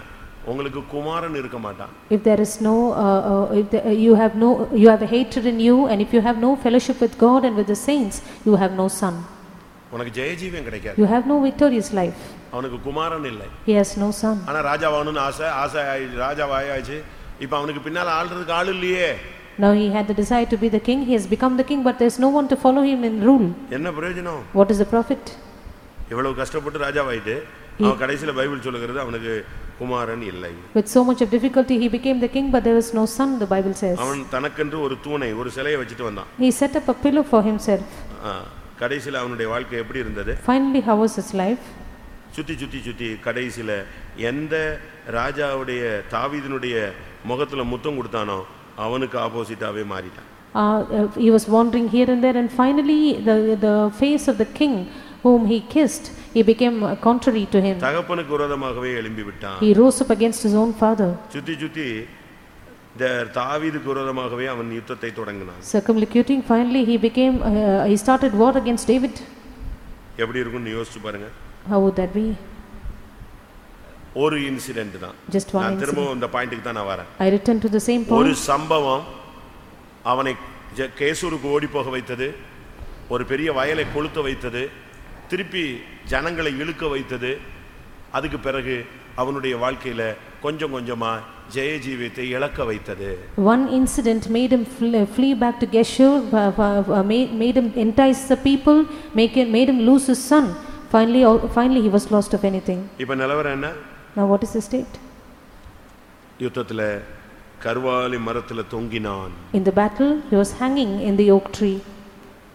உங்களுக்கு குமாரன் இருக்க மாட்டான் If there is no, uh, uh, if the, uh, you have no, you have a hatred in you, and if you have no fellowship with God and with the saints, you have no son. உனக்கு ஜெயஜீவன் கிடைக்காது You have no victorious life. அவனுக்கு குமாரன் இல்லை He has no son. ஆனா ராஜாவாகணும்னு ஆசை ஆசை ராஜாவாயாச்சு இப்ப அவனுக்கு பின்னால ஆள்றதுக்கு ஆள் இல்லையே Now he had the desire to be the king, he has become the king, but there's no one to follow him in rule. என்ன பிரயோஜனம் What is the profit? இவ்வளவு கஷ்டப்பட்டு ராஜாவாயிட்டு அவன் கடைசியில பைபிள் சொல்லுகிறது அவனுக்கு குமாரன் இல்லை With so much of difficulty, he became the king, but there was no son, the Bible says. அவன் தனக்கென்று ஒரு தூணை ஒரு சிலையை வச்சுட்டு வந்தான் He set up a pillow for himself. ஆ, கடைசியில அவனுடைய வாழ்க்கை எப்படி இருந்தது Finally, how was his life? சுத்தி சுத்தி சுத்தி கடைசியில எந்த ராஜாவுடைய தாவீதினுடைய முகத்துல முத்தம் கொடுத்தானோ அவனுக்கு ஆப்போசிட்டாவே மாறிட்டான் Uh, uh, he was wandering here and there, and finally, the, the face of the king whom he kissed, he became uh, contrary to him. தகப்பனுக்கு விரோதமாகவே எழும்பி விட்டான் He rose up against his own father. சுத்தி சுத்தி தாவீதுக்கு விரோதமாகவே அவன் யுத்தத்தை தொடங்கினான் Circumlocuting, finally, he became, uh, he started war against David. எப்படி இருக்கும்னு யோசிச்சு பாருங்க How would that be? ஒரு இன்சிடென்ட் தான் Just one நான். திரும்பவும் இந்த பாயிண்ட்டுக்கு தான் நான் வரேன் I return to the same ஒரு point. சம்பவம் அவனை கேசூருக்கு ஓடி போக வைத்தது ஒரு பெரிய வயலை கொளுத்த வைத்தது திருப்பி ஜனங்களை இழுக்க வைத்தது அதுக்கு பிறகு அவனுடைய வாழ்க்கையில கொஞ்சம் கொஞ்சமா ஜெய ஜீவியத்தை இழக்க வைத்தது One incident made him fl- flee back to Geshur, uh, uh, uh, made, made him entice the people, make him, made him lose his son. Finally, all- finally he was lost of anything. இப்ப நிலவரம் என்ன Now what is the state? யுத்தத்துல கர்வாலி மரத்துல தொங்கினான் In the battle, he was hanging in the oak tree.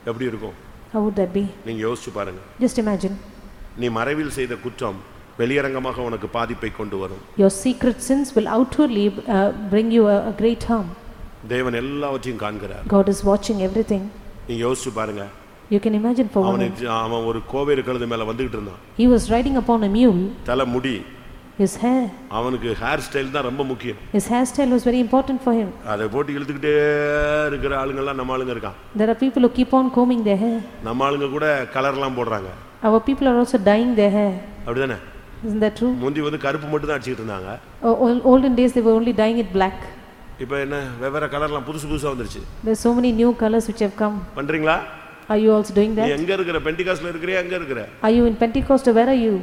எப்படி இருக்கும் How would that be? நீங்க யோசிச்சு பாருங்க Just imagine. நீ மறைவில் செய்த குற்றம் வெளியரங்கமாக உனக்கு பாதிப்பை கொண்டு வரும் Your secret sins will outwardly uh, bring you a, a great harm. தேவன் எல்லாவற்றையும் காண்கிறார் God is watching everything. நீ யோசிச்சு பாருங்க You can imagine for one. அவனுக்கு அவன் ஒரு கோவேறு கழுது மேல வந்துகிட்டு இருந்தான் He was riding upon a mule. தலை முடி His hair, அவனுக்கு ஹேர் ஸ்டைல் தான் ரொம்ப முக்கியம் his hairstyle was very important for him. அதை போட்டு இழுத்துக்கிட்டே இருக்கிற ஆளுங்கெல்லாம் நம்ம ஆளுங்க இருக்கான் There are people who keep on combing their hair. நம்ம ஆளுங்க கூட கலர்லாம் போடுறாங்க Our people are also dyeing their hair. அப்படிதானே Isn't that true? முந்தி வந்து கருப்பு மட்டும் தான் அடிச்சுக்கிட்டு இருந்தாங்க olden days they were only dyeing it black. இப்போ என்ன வெவ்வேறு கலர்லாம் புதுசு புதுசா வந்துருச்சு There's so many new colors which have come. பண்றீங்களா Are you also doing that? எங்க இருக்கிற பெண்டிகாஸ்ல இருக்கிறியா எங்க இருக்கிற Are you in Pentecost or where are you?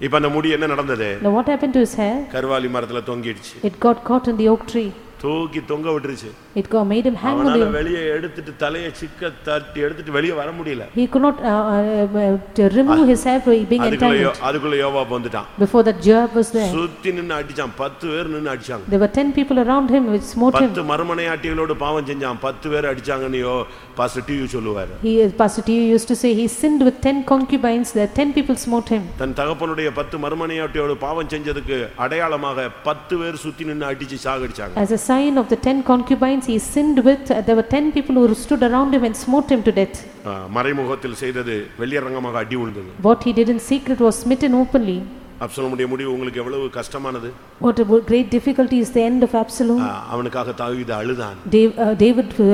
இப்போ அந்த முடி என்ன நடந்தது Now what happened to his hair? கருவாலி மரத்துல தொங்கிடுச்சு It got caught in the oak tree. தூக்கி தொங்க விட்டுருச்சு It got, made him hang on the. வெளியே எடுத்துட்டு தலையை சிக்க தட்டி எடுத்துட்டு வெளியே வர முடியல He could not uh, uh, uh, to remove his hair for being entangled. அதுக்குள்ள யோவாப் வந்துட்டான் Before that Joab was there. சுத்தி நின்னு அடிச்சான் பத்து பேர் நின்னு அடிச்சாங்க There were ten people around him which smote him. பத்து மறுமனையாட்டிகளோடு பாவம் செஞ்சான் பத்து பேர் அடிச்சாங்கன்னு யோ பாஸ்டர் டிவி சொல்லுவாரு He, Pastor T used to say he sinned with ten concubines, there ten people smote him. தன் தகப்பனுடைய பத்து மறுமனையாட்டியோடு பாவம் செஞ்சதுக்கு அடையாளமாக பத்து பேர் சுத்தி நின்னு அடிச்சு சாகடிச்சாங்க As a sign of the ten concubines he sinned with, uh, there were ten people who stood around him and smote him to death. ஆ, மறைமுகத்தில் செய்தது வெளியரங்கமாக அடி விழுந்தது What he did in secret was smitten openly. அப்சலமுடைய முடிவு உங்களுக்கு எவ்வளவு கஷ்டமானது What a wo- great difficulty is the end of Absalom. ஆ, அவனுக்காக தாவீது அழுதான் Dav- uh, David, uh,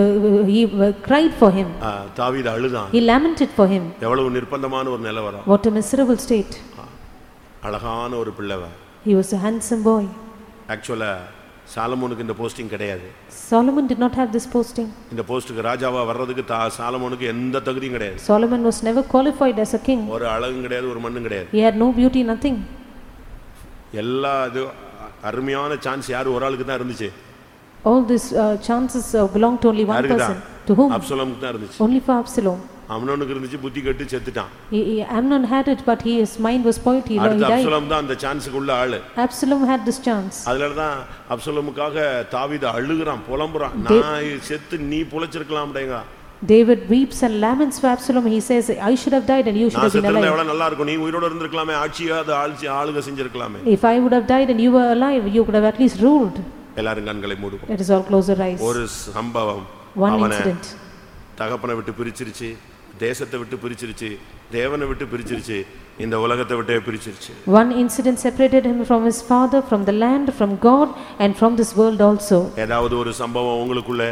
he uh, cried for him. ஆ, தாவீது அழுதான் He lamented for him. எவ்வளவு நிர்பந்தமான ஒரு நிலவரம் What a miserable state. அழகான ஒரு பிள்ளைவன் He was a handsome boy. ஆக்சுவலா சாலமோனுக்கு இந்த போஸ்டிங் கிடையாது Solomon did not have this posting. இந்த போஸ்ட்டுக்கு ராஜாவா வர்றதுக்கு தா சாலமோனுக்கு எந்த தகுதியும் கிடையாது Solomon was never qualified as a king. ஒரு அழகும் கிடையாது ஒரு மண்ணும் கிடையாது He had no beauty, nothing. எல்லா இது அருமையான சான்ஸ் யார் ஒரு ஆளுக்கு தான் இருந்துச்சு All these uh, chances uh, belonged to only one யாருக்கு person. To whom? அப்சலமுக்கு தான் இருந்துச்சு Only for Absalom. அவனவனுக்கு இருந்துச்சு புத்தி கட்டு செத்துட்டான் Amnon had it, but his mind was spoiled. He, died. Absalom தான் அந்த சான்ஸுக்கு உள்ள ஆளு Absalom had this chance. அதுல தான் அப்சலமுக்காக தாவீது அழுகுறான் புலம்புறான் நான் செத்து நீ புழைச்சிருக்கலாம்டேங்க David weeps and laments for Absalom. He says, I should have died and you should have been alive. எவ்வளவு நல்லா இருக்கும் நீ உயிரோட இருந்திருக்கலாமே ஆட்சியாவது ஆட்சி ஆளுக செஞ்சிருக்கலாமே If I would have died and you were alive, you could have at least ruled. எல்லாரும் கண்களை மூடுவோம் Let us all close our eyes. ஒரு சம்பவம் One incident. தகப்பனை விட்டு பிரிச்சிருச்சு தேசத்தை விட்டு பிரிச்சிருச்சு தேவனை விட்டு பிரிச்சிருச்சு இந்த உலகத்தை விட்டே பிரிச்சிருச்சு One incident separated him from his father, from the land, from God, and from this world also. ஏதாவது ஒரு சம்பவம் உங்களுக்குள்ள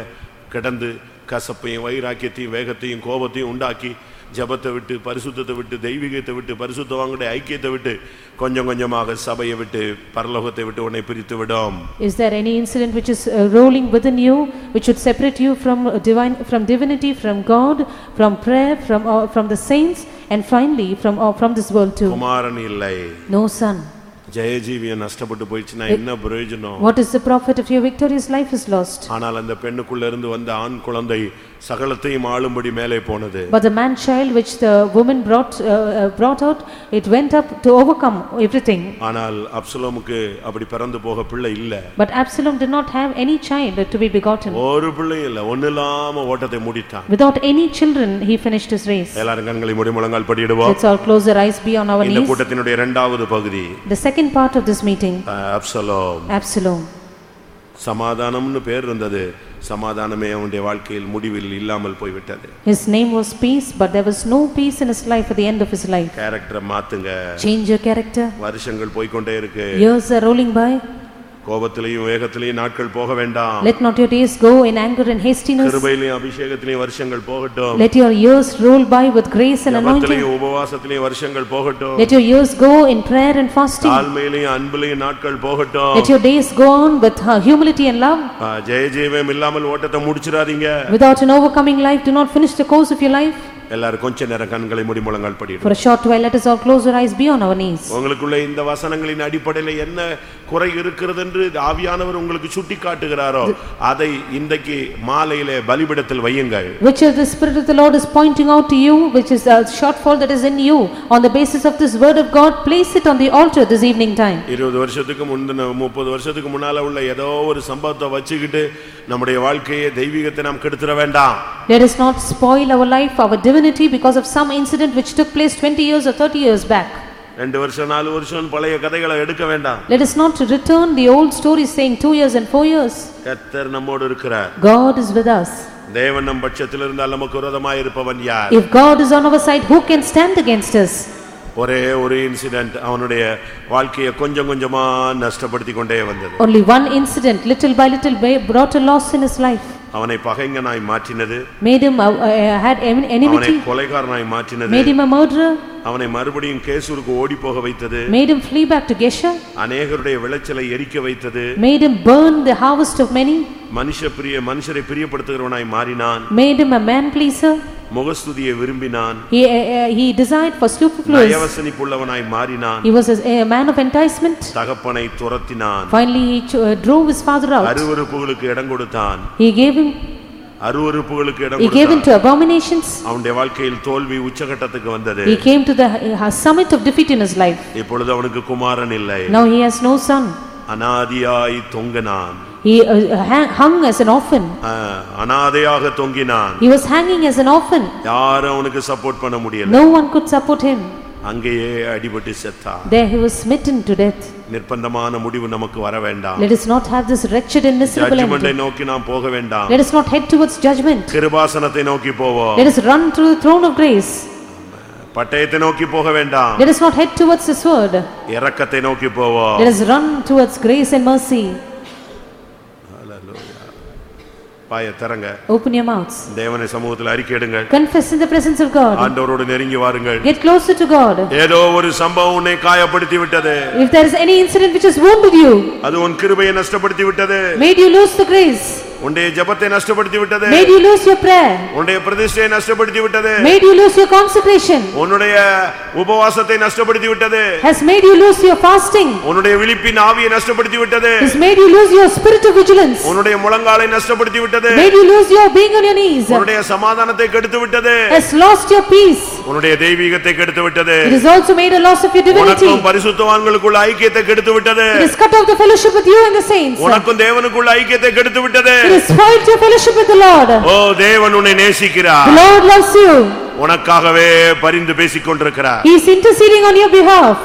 கிடந்து கசப்பையும் வைராக்கியத்தையும் வேகத்தையும் கோபத்தையும் உண்டாக்கி ஜெபத்தை விட்டு பரிசுத்தத்தை விட்டு தெய்வீகத்தை விட்டு பரிசுத்தவாங்களுடைய ஐக்கியத்தை விட்டு கொஞ்சம் கொஞ்சமாக சபையை விட்டு பரலோகத்தை விட்டு உன்னை பிரித்து விடும் Is there any incident which is uh, rolling within you, which would separate you from uh, divine, from divinity, from God, from prayer, from, uh, from the saints, and finally from, uh, from this world too? குமாரன் இல்லை No son. ஜெயஜீவியம் நஷ்டப்பட்டு போயிடுச்சுன்னா என்ன பிரயோஜனம் What is the profit if your victorious life is lost? ஆனால் அந்த பெண்ணுக்குள்ள இருந்து வந்த ஆண் குழந்தை சகலத்தையும் ஆளும்படி மேலே போனது But the man child which the woman brought, uh, uh, brought out, it went up to overcome everything. ஆனால் அப்சலோமுக்கு அப்படி பிறந்து போக பிள்ளை இல்ல But Absalom did not have any child to be begotten. ஒரு பிள்ளையும் இல்ல ஒண்ணு இல்லாம ஓட்டத்தை முடித்தான் Without any children, he finished his race. எல்லாரும் கண்களை மூடி முழங்கால் படியிடுவோம் Let's all close our eyes, be on our இந்த knees. கூட்டத்தினுடைய இரண்டாவது பகுதி The second part of this meeting, Absalom Absalom. சமாதானம்னு பேர் இருந்தது சமாதானமே அவனுடைய வாழ்க்கையில் முடிவில் இல்லாமல் போய்விட்டது His name was Peace, but there was no peace in his life at the end of his life. கேரக்டரை மாத்துங்க Change your character. வருஷங்கள் போய்க்கொண்டே இருக்கு Years are rolling by. கோபத்திலையும் வேகத்திலையும் நாட்கள் போக வேண்டாம் Let not your days go in anger and hastiness. கிருபையிலையும் அபிஷேகத்திலையும் வருஷங்கள் போகட்டும் Let your years roll by with grace and anointing. ஜபத்திலையும் உபவாசத்திலையும் வருஷங்கள் போகட்டும் Let your years go in prayer and fasting. தாழ்மையிலையும் அன்பிலையும் நாட்கள் போகட்டும் Let your days go on with uh, humility and love. ஆ, ஜெய ஜீவம் இல்லாமல் ஓட்டத்தை முடிச்சிடாதீங்க Without an overcoming life, do not finish the course of your life. எல்லாரும் கொஞ்ச நேரம் கண்களை மூடி முழங்கால் படிடும் For a short while, let us all close our eyes, be on our knees. உங்களுக்குள்ள இந்த வசனங்களின் அடிப்படையில் என்ன குறை இருக்கிறது என்று ஆவியானவர் உங்களுக்கு சுட்டி காட்டுகிறாரோ அதை இன்றைக்கு மாலையிலே பலிபிடத்தில் வையுங்கள் Which of the Spirit of the Lord is pointing out to you, which is a shortfall that is in you, on the basis of this word of God, place it on the altar this evening time. இருபது வருஷத்துக்கு முந்தின முப்பது வருஷத்துக்கு முன்னால உள்ள ஏதோ ஒரு சம்பவத்தை வச்சுக்கிட்டு நம்முடைய வாழ்க்கையை தெய்வீகத்தை நாம் கெடுத்துட வேண்டாம் Let us not spoil our life, our divinity because of some incident which took place twenty years or thirty years back. ரெண்டு வருஷம் நாலு வருஷம் பழைய கதைகளை எடுக்க வேண்டாம் Let us not return the old stories saying two years and four years. கர்த்தர் நம்மோடு இருக்கிறார் God is with us. தேவன் நம் பட்சத்தில் இருந்தால் நமக்கு விரோதமாய் இருப்பவன் யார் If God is on our side, who can stand against us? ஒரே ஒரு இன்சிடென்ட் அவனுடைய வாழ்க்கையை கொஞ்சம் கொஞ்சமா நஷ்டப்படுத்தி கொண்டே வந்தது Only one incident, little by little, brought a loss in his life. அவனை பகைங்கனாய் மாற்றினது Made him, uh, uh, had en- அவனை enmity, கொலைகாரனாய் மாற்றினது made him a murderer, அவனை மறுபடியும் கேசூருக்கு ஓடி போக வைத்தது made him flee back to Gesher, அநேகருடைய விளைச்சலை எரிக்க வைத்தது made him burn the harvest of many, மனுஷ பிரிய மனுஷரை பிரியப்படுத்துகிறவனாய் மாறினான் made him a man pleaser. முகஸ்துதியை விரும்பினான் He, uh, uh, he desired for superfluous. நயவசனிப்புள்ளவனாய் மாறினான் He was a a man of enticement. தகப்பனை துரத்தினான் Finally, he cho- uh, drove his father out. அருவருப்புகளுக்கு இடம் கொடுத்தான் He gave him, அருவருப்புகளுக்கு இடம் he gave in கொடுத்தான் to abominations. அவனுடைய வாழ்க்கையில் தோல்வி உச்சகட்டத்துக்கு வந்தது He came to the uh, summit of defeat in his life. இப்பொழுது அவனுக்கு குமாரன் இல்லை Now he has no son. அனாதியாய் தொங்கினான் He uh, hung as an orphan. அனாதையாக தொங்கினான் He was hanging as an orphan. யாரும் அவனுக்கு சப்போர்ட் பண்ண முடியல No one could support him. அங்கேயே அடிபட்டு செத்தான் There he was smitten to death. நிர்பந்தமான முடிவு நமக்கு வர வேண்டாம் Let us not have this wretched and miserable ஜட்ஜ்மெண்டை end. நோக்கி நாம் போக வேண்டாம் Let us not head towards judgment. கிருபாசனத்தை நோக்கி போவோம் Let us run through the throne of grace. பட்டயத்தை நோக்கி போக வேண்டாம் Let us not head towards the sword. இரக்கத்தை நோக்கி போவோம் Let us run towards grace and mercy. பாய திறங்க Open your mouths. தேவனை சமூகத்தில் அறிக்கையிடுங்கள் Confess in the presence of God. ஆண்டவரோடு நெருங்கி வாருங்கள் Get closer to God. ஏதோ ஒரு சம்பவம் உன்னை காயப்படுத்தி விட்டது If there is any incident which has wounded you, அது உன் கிருபையை நஷ்டப்படுத்தி விட்டது made you lose the grace, உன்னுடைய ஜெபத்தை நஷ்டப்படுத்தி விட்டது made you lose your prayer, உன்னுடைய பிரதிஷ்டையை நஷ்டப்படுத்தி விட்டது made you lose your consecration, உன்னுடைய உபவாசத்தை நஷ்டப்படுத்தி விட்டது has made you lose your fasting, உன்னுடைய விழிப்பின் ஆவியை நஷ்டப்படுத்தி விட்டது has made you lose your spirit of vigilance, உன்னுடைய முழங்காலை நஷ்டப்படுத்தி விட்டது made you lose your being on your knees, உன்னுடைய சமாதானத்தை கெடுத்து விட்டது has lost your peace. உன்னுடைய தெய்வீகத்தை கெடுத்து விட்டது It has also made a loss of your divinity. உனக்கும் பரிசுத்தவான்களுக்குள்ள ஐக்கியத்தை கெடுத்து விட்டது It has cut off the fellowship with you and the saints. உனக்கும் தேவனுக்குள்ள ஐக்கியத்தை கெடுத்து விட்டது It spoiled your fellowship with the Lord. ஓ தேவன் உன்னை நேசிக்கிறார் The Lord loves you. உனக்காகவே பரிந்து பேசிக் கொண்டிருக்கிறார் He is interceding on your behalf.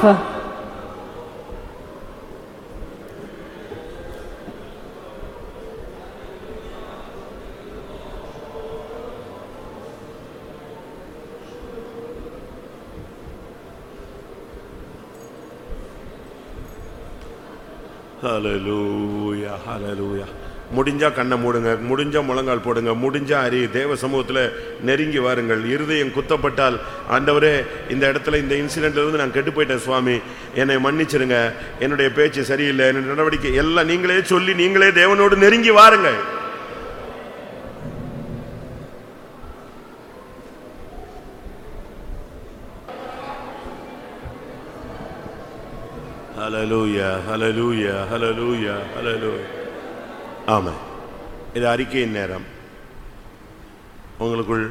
ஹalleluya ஹalleluya முடிஞ்சால் கண்ணை மூடுங்க முடிஞ்சால் முழங்கால் போடுங்க முடிஞ்சால் அறி. தேவ சமூகத்தில் நெருங்கி வாருங்கள். இருதயம் குத்தப்பட்டால் ஆண்டவரே இந்த இடத்துல இந்த இன்சிடெண்ட்லேருந்து நான் கெட்டு போயிட்டேன் சுவாமி. என்னை மன்னிச்சிருங்க. என்னுடைய பேச்சு சரியில்லை என்னுடைய நடவடிக்கை எல்லாம் நீங்களே சொல்லி நீங்களே தேவனோடு நெருங்கி வாருங்கள். Hallelujah, hallelujah, hallelujah, hallelujah. ஆமாம் இது அறிக்கையின் நேரம். உங்களுக்குள்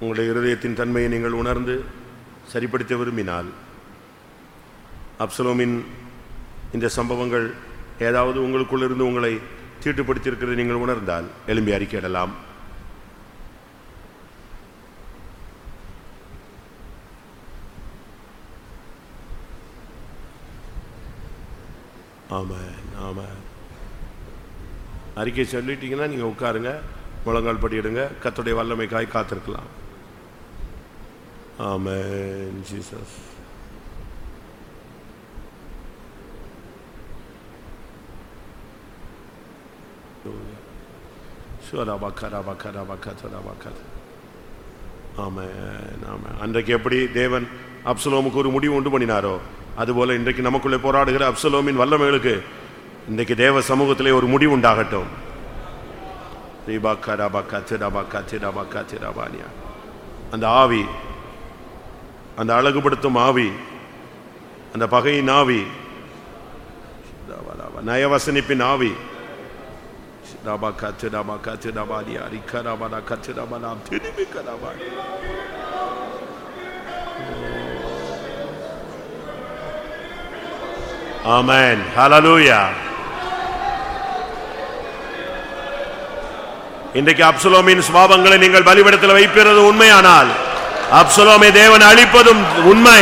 உங்களுடைய இருதயத்தின் தன்மையை நீங்கள் உணர்ந்து சரிப்படுத்த விரும்பினால் அப்சலோமின் இந்த சம்பவங்கள் ஏதாவது உங்களுக்குள்ளிருந்து உங்களை தீட்டுப்படுத்தியிருக்கிறது நீங்கள் உணர்ந்தால் எழும்பி அறிக்கையிடலாம் ஆமாம் ஆமாம் அறிக்கை சொல்லிட்டீங்கன்னா நீங்கள் உட்காருங்க முழங்கால் படியிடுங்க கத்துடைய வல்லமைக்காய் காத்திருக்கலாம். ஆமேன். ஜீசஸ். அன்றைக்கு எப்படி தேவன் அப்சலோமுக்கு ஒரு முடிவு உண்டு பண்ணினாரோ அதுபோல இன்றைக்கு நமக்குள்ளே போராடுகிற அப்சலோமின் வல்லமைகளுக்கு இன்றைக்கு தேவ சமூகத்திலே ஒரு முடிவு உண்டாகட்டும் ரீபாக்கா, ராபாக்கா, திராபாக்கா, திராபாக்கா, திராபானியா. அந்த ஆவி அந்த அழகுபடுத்தும் ஆவி அந்த பகையின் ஆவி நயவசனிப்பின் ஆவி Rabaka Rabaka Rabadi Arikarabana Katirabana Tidimikarabani. Amen. Hallelujah. இன்றைக்கு அப்சலோமின் சுவாபங்களை நீங்கள் பலிபடத்தில் வைப்பது உண்மையானால் அப்சலோமை தேவன் அழிப்பதும் உண்மை.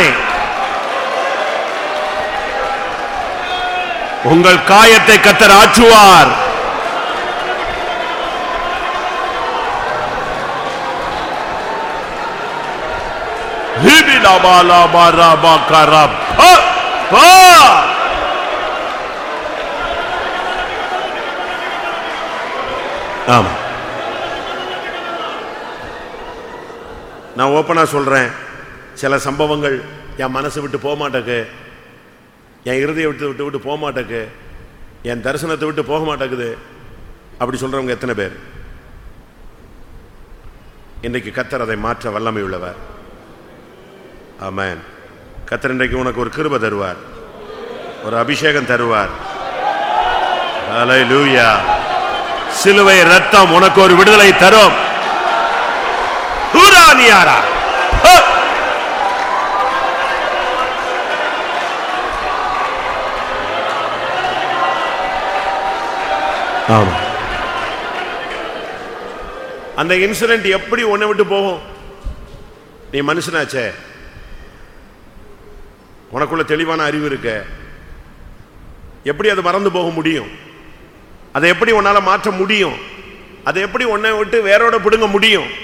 உங்கள் காயத்தை கத்தர் ஆற்றுவார். ஆமா நான் ஓப்பனாக சொல்கிறேன் சில சம்பவங்கள் என் மனசை விட்டு போக மாட்டேக்கு என் இருதய விட்டு விட்டு விட்டு போக மாட்டேக்கு என் தரிசனத்தை விட்டு போக மாட்டேங்குது அப்படி சொல்கிறவங்க எத்தனை பேர்? இன்றைக்கு கத்தர் அதை மாற்ற வல்லமை உள்ளவர் ஆமேன். கத்தர் இன்றைக்கு உனக்கு ஒரு கிருப தருவார். ஒரு அபிஷேகம் தருவார். சிலுவை ரத்தம் உனக்கு ஒரு விடுதலை தரும். ஹூரானியாரா ஹ! ஆமா. அந்த இன்சிடென்ட் எப்படி உன்னை விட்டு போகும்? நீ மனுஷனாச்சே. உனக்குள்ள தெளிவான அறிவு இருக்க. எப்படி அது மறந்து போக முடியும்? அதை எப்படி உன்னால மாற்ற முடியும்? அதை எப்படி உன்னை விட்டு வேரோட பிடுங்க முடியும்?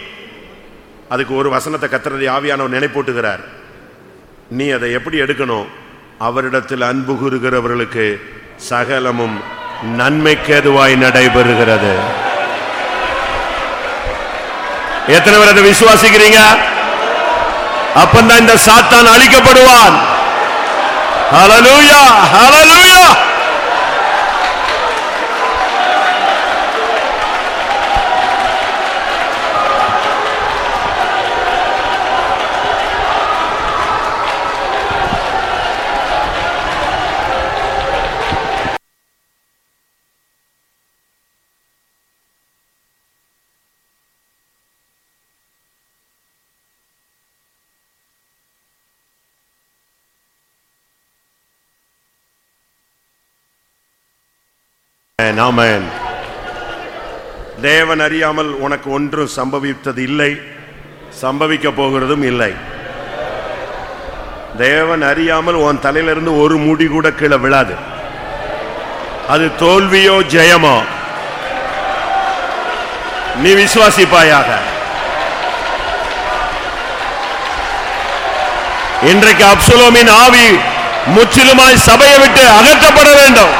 அதுக்கு ஒரு வசனத்தை கத்துறது ஆவியானவர் நினைப்பூட்டுகிறார். நீ அதை எப்படி எடுக்கணும்? அவரிடத்தில் அன்பு கூறுகிறவர்களுக்கு சகலமும் நன்மைக்கேதுவாய் நடைபெறுகிறது. எத்தனை பேர் அதை விசுவாசிக்கிறீங்க? அப்பந்தான் இந்த சாத்தான் அழிக்கப்படுவான். ஹலலூயா ஹலலூயா Amen, தேவன் அறியாமல் உனக்கு ஒன்றும் சம்பவித்தது இல்லை சம்பவிக்க போகிறதும் இல்லை. தேவன் அறியாமல் உன் தலையிலிருந்து ஒரு முடி கூட கீழே விழாது. அது தோல்வியோ ஜெயமோ? நீ விசுவாசிப்பாயாக. இன்றைக்கு அப்சுலோமின் ஆவி முற்றிலுமாய் சபையை விட்டு அகற்றப்பட வேண்டும்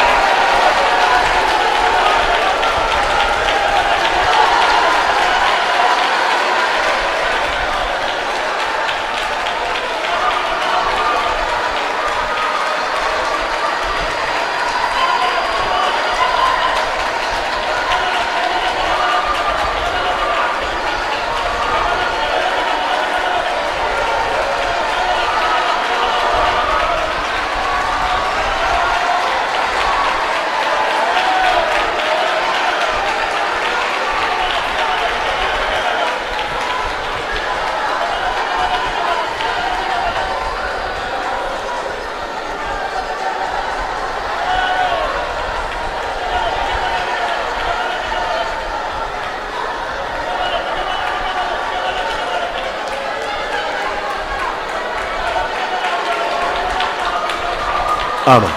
ஆமா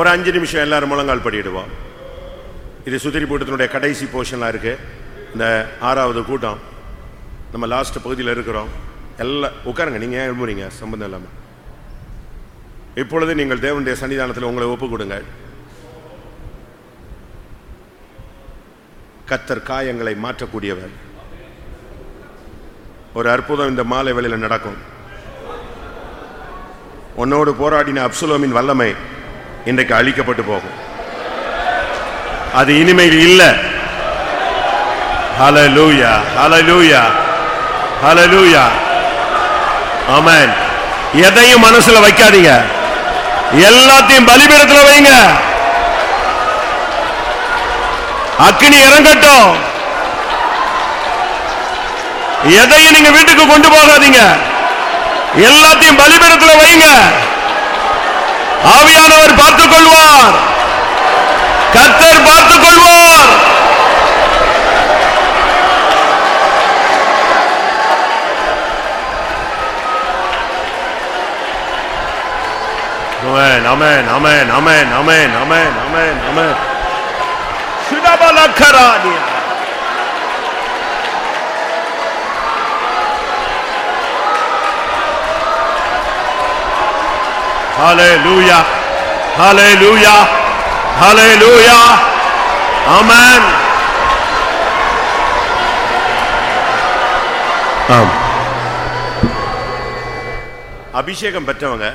ஒரு அஞ்சு நிமிஷம் எல்லாரும் முழங்கால் படிடுவோம் இது சுதிரி கூட்டத்தினுடைய கடைசி போர்ஷனாக இருக்கு. இந்த ஆறாவது கூட்டம். நம்ம லாஸ்ட் பகுதியில் இருக்கிறோம். எல்லாம் உட்காருங்க நீங்கள் ஏன் எழுப்புறீங்க சம்பந்தம் இல்லாமல் இப்பொழுது நீங்கள் தேவனுடைய சன்னிதானத்தில் உங்களை ஒப்பு கொடுங்க. கத்தர் காயங்களை மாற்றக்கூடியவர். ஒரு அற்புதம் இந்த மாலை வேளையில் நடக்கும். உன்னோடு போராடின அப்சுலோமின் வல்லமை. இன்றைக்கு அழிக்கப்பட்டு போகும். அது இனிமேல் இல்லை. ஹalleluya ஹalleluya ஹalleluya ஆமென் எதையும் மனசுல வைக்காதீங்க. எல்லாத்தையும் பலிபீடத்தில் வைங்க. அக்னி இறங்கட்டும். எதையும் நீங்க வீட்டுக்கு கொண்டு போகாதீங்க. எல்லாத்தையும் பலிபீடத்தில் வைங்க. ஆவியானவர் பார்த்துக் கொள்வார் கர்த்தர் பார்த்துக் கொள்வார் Amen, amen, amen, amen, amen, amen, amen, amen. Hallelujah. Hallelujah. Hallelujah. Amen. ஆம் அபிஷேகம் பெற்றவங்க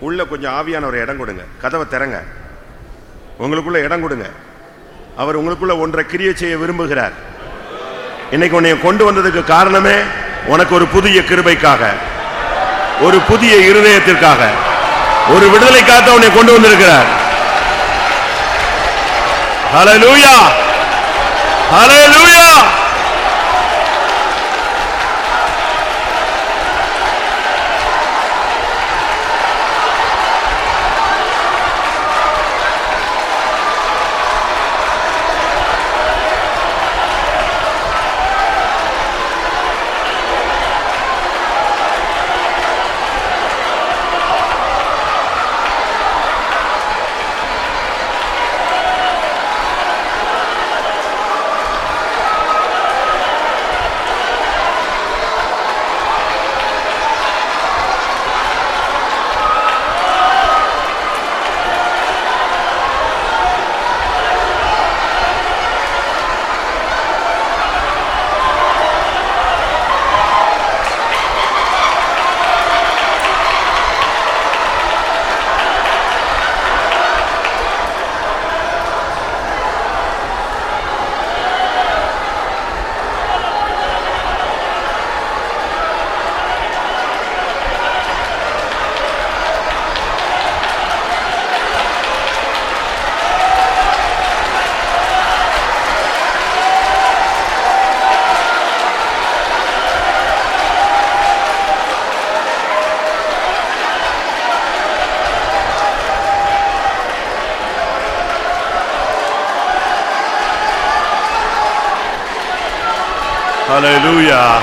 உள்ள கொஞ்சம் ஆவியான ஒரு இடம் கொடுங்க கதவை திறங்க உங்களுக்குள்ள இடம் கொடுங்க அவர் உங்களுக்குள்ள ஒன்றை கிரியை செய்ய விரும்புகிறார் இன்னைக்கு உன்னை கொண்டு வந்ததுக்கு காரணமே உனக்கு ஒரு புதிய கிருபைக்காக ஒரு புதிய இருதயத்திற்காக ஒரு விடுதலைக்காக உன்னை கொண்டு வந்திருக்கிறார். ஹலலூயா ஹலலூயா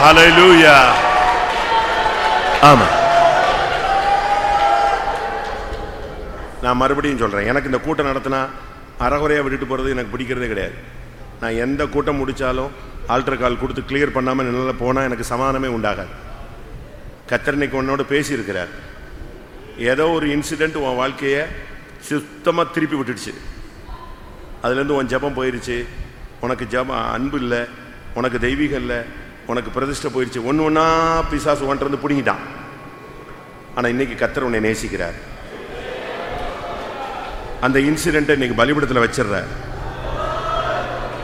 ஹalleluya ஹalleluya ஆமா. நான் மறுபடியும் சொல்றேன். எனக்கு இந்த கூட்டம் நடத்தினா அறகுறையா விட்டுட்டு போறது எனக்கு பிடிக்கிறதே கிடையாது. நான் எந்த கூட்டம் முடிச்சாலும் ஆல்டர் கால் கொடுத்து கிளியர் பண்ணாம என்னால் போனா எனக்கு சமாதானமே உண்டாகாது. கத்தர் இன்னைக்கு உன்னோட பேசியிருக்கிறார். ஏதோ ஒரு இன்சிடென்ட் உன் வாழ்க்கையை சுத்தமாக திருப்பி விட்டுடுச்சு. அதுலேருந்து உன் ஜெபம் போயிருச்சு. உனக்கு ஜெபம் அன்பு இல்லை. உனக்கு தெய்வீகம் இல்லை. உனக்கு பிரதிஷ்டை போயிடுச்சு ஒன்று ஒன்றா பிசாசு உன்ட்டு வந்து பிடுங்கிட்டான். ஆனால் இன்னைக்கு கத்தர் உன்னை நேசிக்கிறார். அந்த இன்சிடெண்ட்டை இன்னைக்கு பலிபடத்தில் வச்சிடுற.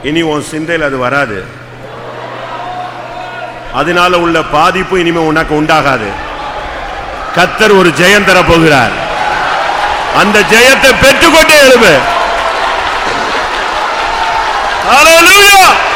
இனி உன் சிந்தையில் அது வராது. அதனால உள்ள பாதிப்பு இனிமே உனக்கு உண்டாகாது. கத்தர் ஒரு ஜெயம் தர போகிறார். அந்த ஜெயத்தை பெற்றுக்கொண்டே எழுது Hallelujah!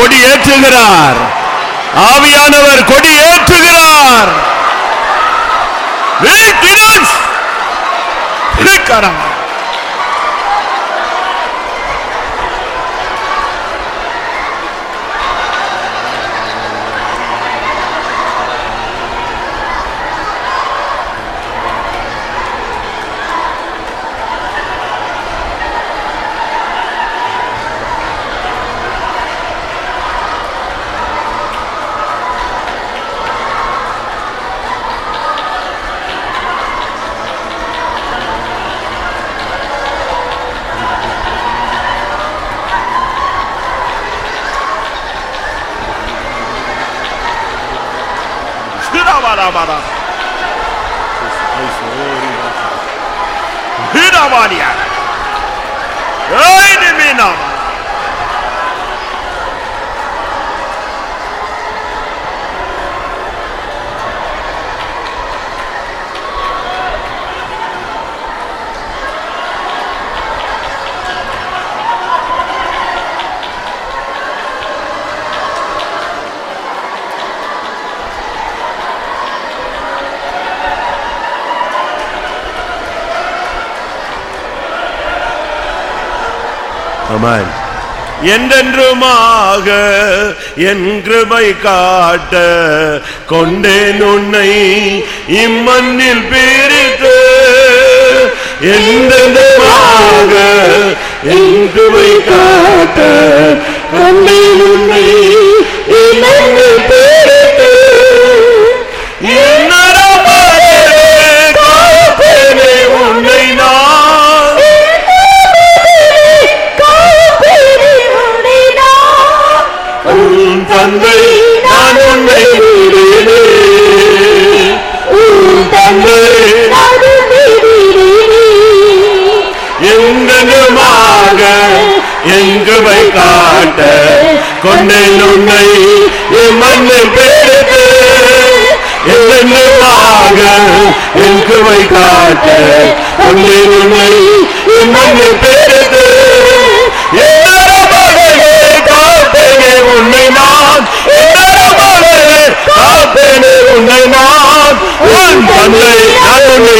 கொடி ஏற்றுகிறார். ஆவியானவர் கொடி ஏற்றுகிறார். வீட்டினஸ். Hirabara. Hirabariya. Haydi Minama. என்றென்றுமாக என் கிருபை காட்ட கொண்டேன் உன்னை இம்மண்ணில் பிரித்து என்றென்றுமாக என் கிருபை காட்ட கொண்டேன் உன்னை இம்மண்ணில் எங்கெங்குமாக எங்குவை காட்ட கொண்டேன் உன்னை? என் மண்ணில் பேருக்கு எங்கெங்குமாக எங்குவை காட்ட கொண்டேன் உன்னை? என் மண்ணில் பேருக்கு உன்னை நான்? காப்பேனே உன்னை நான்? உன் தந்தை நான் உன்னை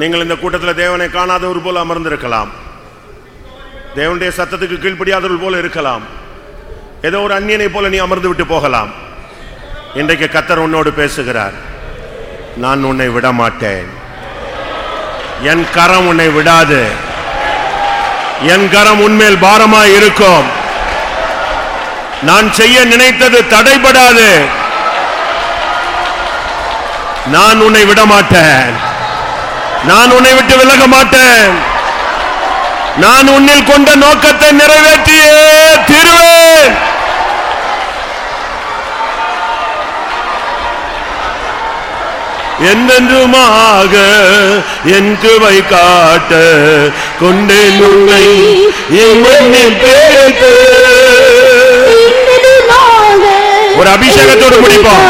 நீங்கள் இந்த கூட்டத்தில் தேவனை காணாதவர் போல அமர்ந்திருக்கலாம். தேவனுடைய சத்தத்துக்கு கீழ்ப்படியாதவர் போல இருக்கலாம். ஏதோ ஒரு அந்நியனை போல நீ அமர்ந்து விட்டு போகலாம். இன்றைக்கு கத்தர் உன்னோடு பேசுகிறார். நான் உன்னை விட மாட்டேன் என் கரம் உன்னை விடாது. என் கரம் உன்மேல் பாரமாய் இருக்கும். நான் செய்ய நினைத்தது தடைபடாது. நான் உன்னை விட மாட்டேன் நான் உன்னை விட்டு விலக மாட்டேன். நான் உன்னில் கொண்ட நோக்கத்தை நிறைவேற்றியே தீருவேன். என்றென்றுமாக என் கிருபை காட்ட என் மண்ணில் பேர்த்து ஒரு அபிஷேகத்தோடு முடிப்போம்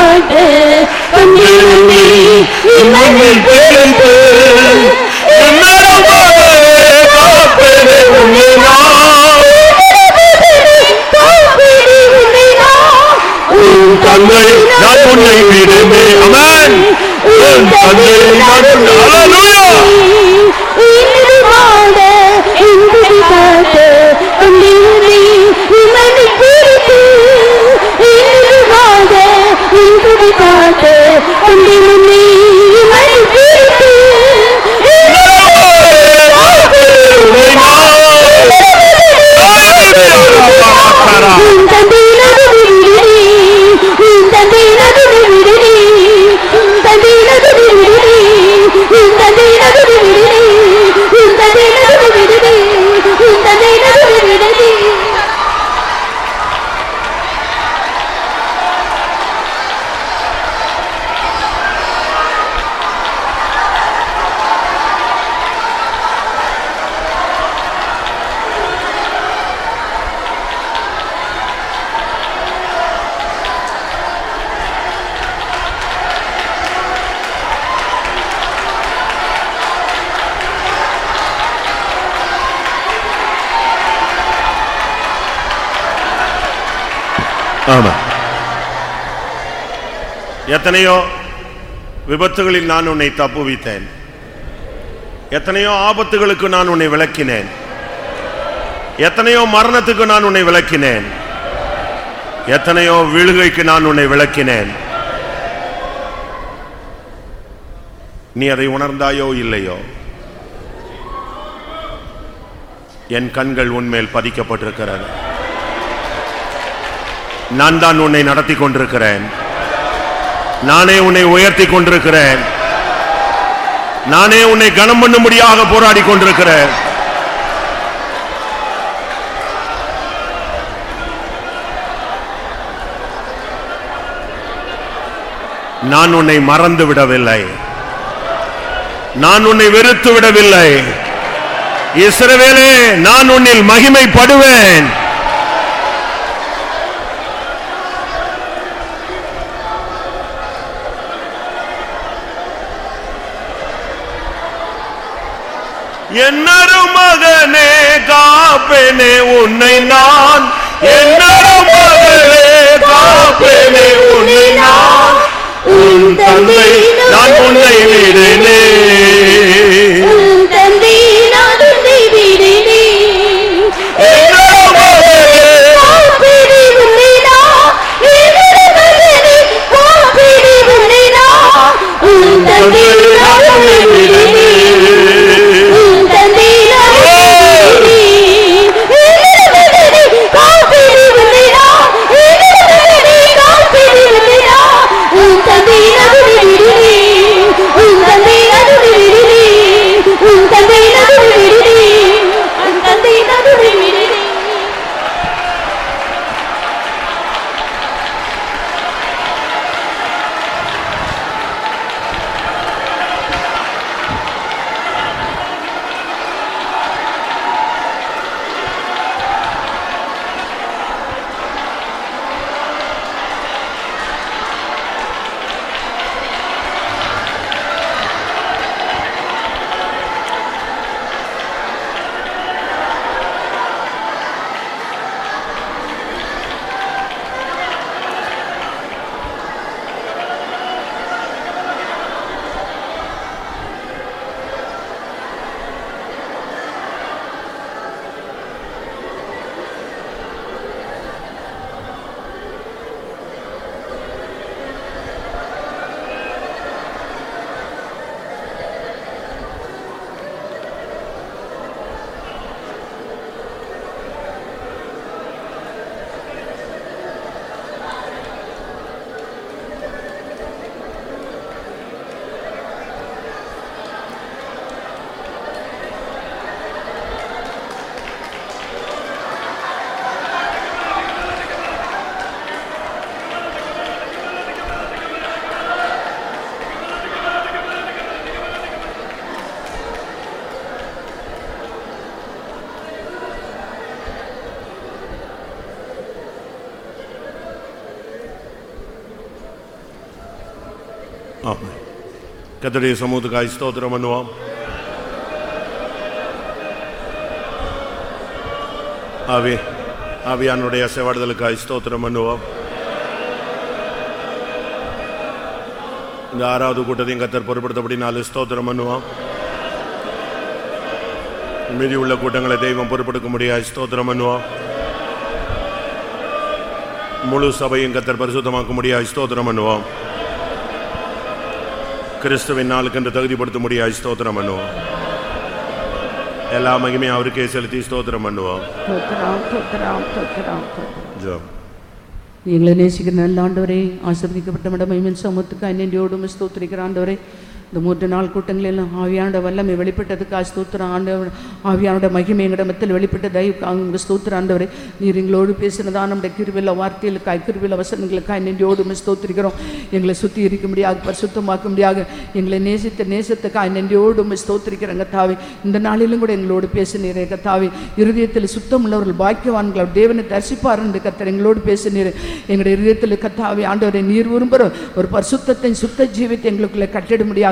தந்தை நான் உன்னை விடுமே உன் தந்தை நான் உன்னை எத்தனையோ விபத்துகளில் நான் உன்னை தப்புவித்தேன். எத்தனையோ ஆபத்துகளுக்கு நான் உன்னை விளக்கினேன். எத்தனையோ மரணத்துக்கு நான் உன்னை விளக்கினேன். எத்தனையோ விழுகைக்கு நான் உன்னை விளக்கினேன். நீ அதை உணர்ந்தாயோ இல்லையோ? என் கண்கள் உன்மேல் பதிக்கப்பட்டிருக்கிறது. நான் தான் உன்னை நடத்தி கொண்டிருக்கிறேன். நானே உன்னை உயர்த்தி கொண்டிருக்கிறேன். நானே உன்னை கனம் பண்ணும்படியாக போராடி கொண்டிருக்கிறேன். நான் உன்னை மறந்து விடவில்லை. நான் உன்னை வெறுத்து விடவில்லை. இஸ்ரவேலே நான் உன்னில் மகிமைப்படுவேன். என்னரு மகனே காப்பேனே உன்னை நான். என்னரு மகனே காப்பேனே உன்னை நான். உன் தந்தை நான் உன்னை விடனே தந்தை நான் உன்னை கத்தடைய சமூகத்துக்காய் ஸ்தோத்திரம் பண்ணுவோம் ஆவி ஆவியானுடைய செவாடுதலுக்காய் ஸ்தோத்திரம் பண்ணுவோம் இந்த ஆறாவது கூட்டத்தையும் கத்தர் பொருட்படுத்தபடி நாலு ஸ்தோத்திரம் பண்ணுவோம் மீதி உள்ள கூட்டங்களை தெய்வம் பொறுப்படுத்த முடியாது ஸ்தோத்திரம் பண்ணுவோம் முழு சபையும் கத்தர் பரிசுத்தமாக்க முடியாது ஸ்தோத்திரம் பண்ணுவோம் கிறிஸ்துவின் நாளுக்கென்று தகுதிப்படுத்த முடியாது ஸ்தோத்திரம் பண்ணுவோம். எல்லா மகிமையும் அவருக்கே செலுத்தி ஸ்தோத்திரம் பண்ணுவோம். தோத்திரம் தோத்திரம் தோத்திரம் தோத்திரம் ஜெபம். எங்களை நேசிக்கிற நல்ல ஆண்டவரே ஆசிர்வதிக்கப்பட்ட இந்த மூன்று நாள் கூட்டங்களிலும் ஆவியானோட வல்லமை வெளிப்பட்டதுக்காக ஸ்தோத்திரம். ஆண்டவர் ஆவியானோட மகிமை எங்கட வெளிப்பட்ட தயவுக்காக உங்கள் ஸ்தூத்திர ஆண்டவரை நீர் எங்களோடு பேசினதா நம்முடைய கிருவில வார்த்தைகளுக்காய் கிருவில வசனங்களுக்காய் நன்றியோடு ஸ்தோத்திரிக்கிறோம். எங்களை சுற்றி இருக்க முடியாது பரிசுத்தமாக்க முடியாது. எங்களை நேசித்த நேசத்துக்காய் நன்றியோடு ஸ்தோத்திரிக்கிறேன் கத்தாவி. இந்த நாளிலும் கூட எங்களோடு பேசினீரே கத்தாவே. இருதயத்தில் சுத்தம் உள்ளவர்கள் பாக்கியவான்கள் அவர் தேவனை தரிசிப்பார் என்று கத்தர் எங்களோடு பேசினீர். எங்களுடைய இருதயத்தில் கத்தாவி ஆண்டவரை நீர் விரும்புகிற ஒரு பரிசுத்தத்தை சுத்த ஜீவித்தை எங்களுக்குள்ளே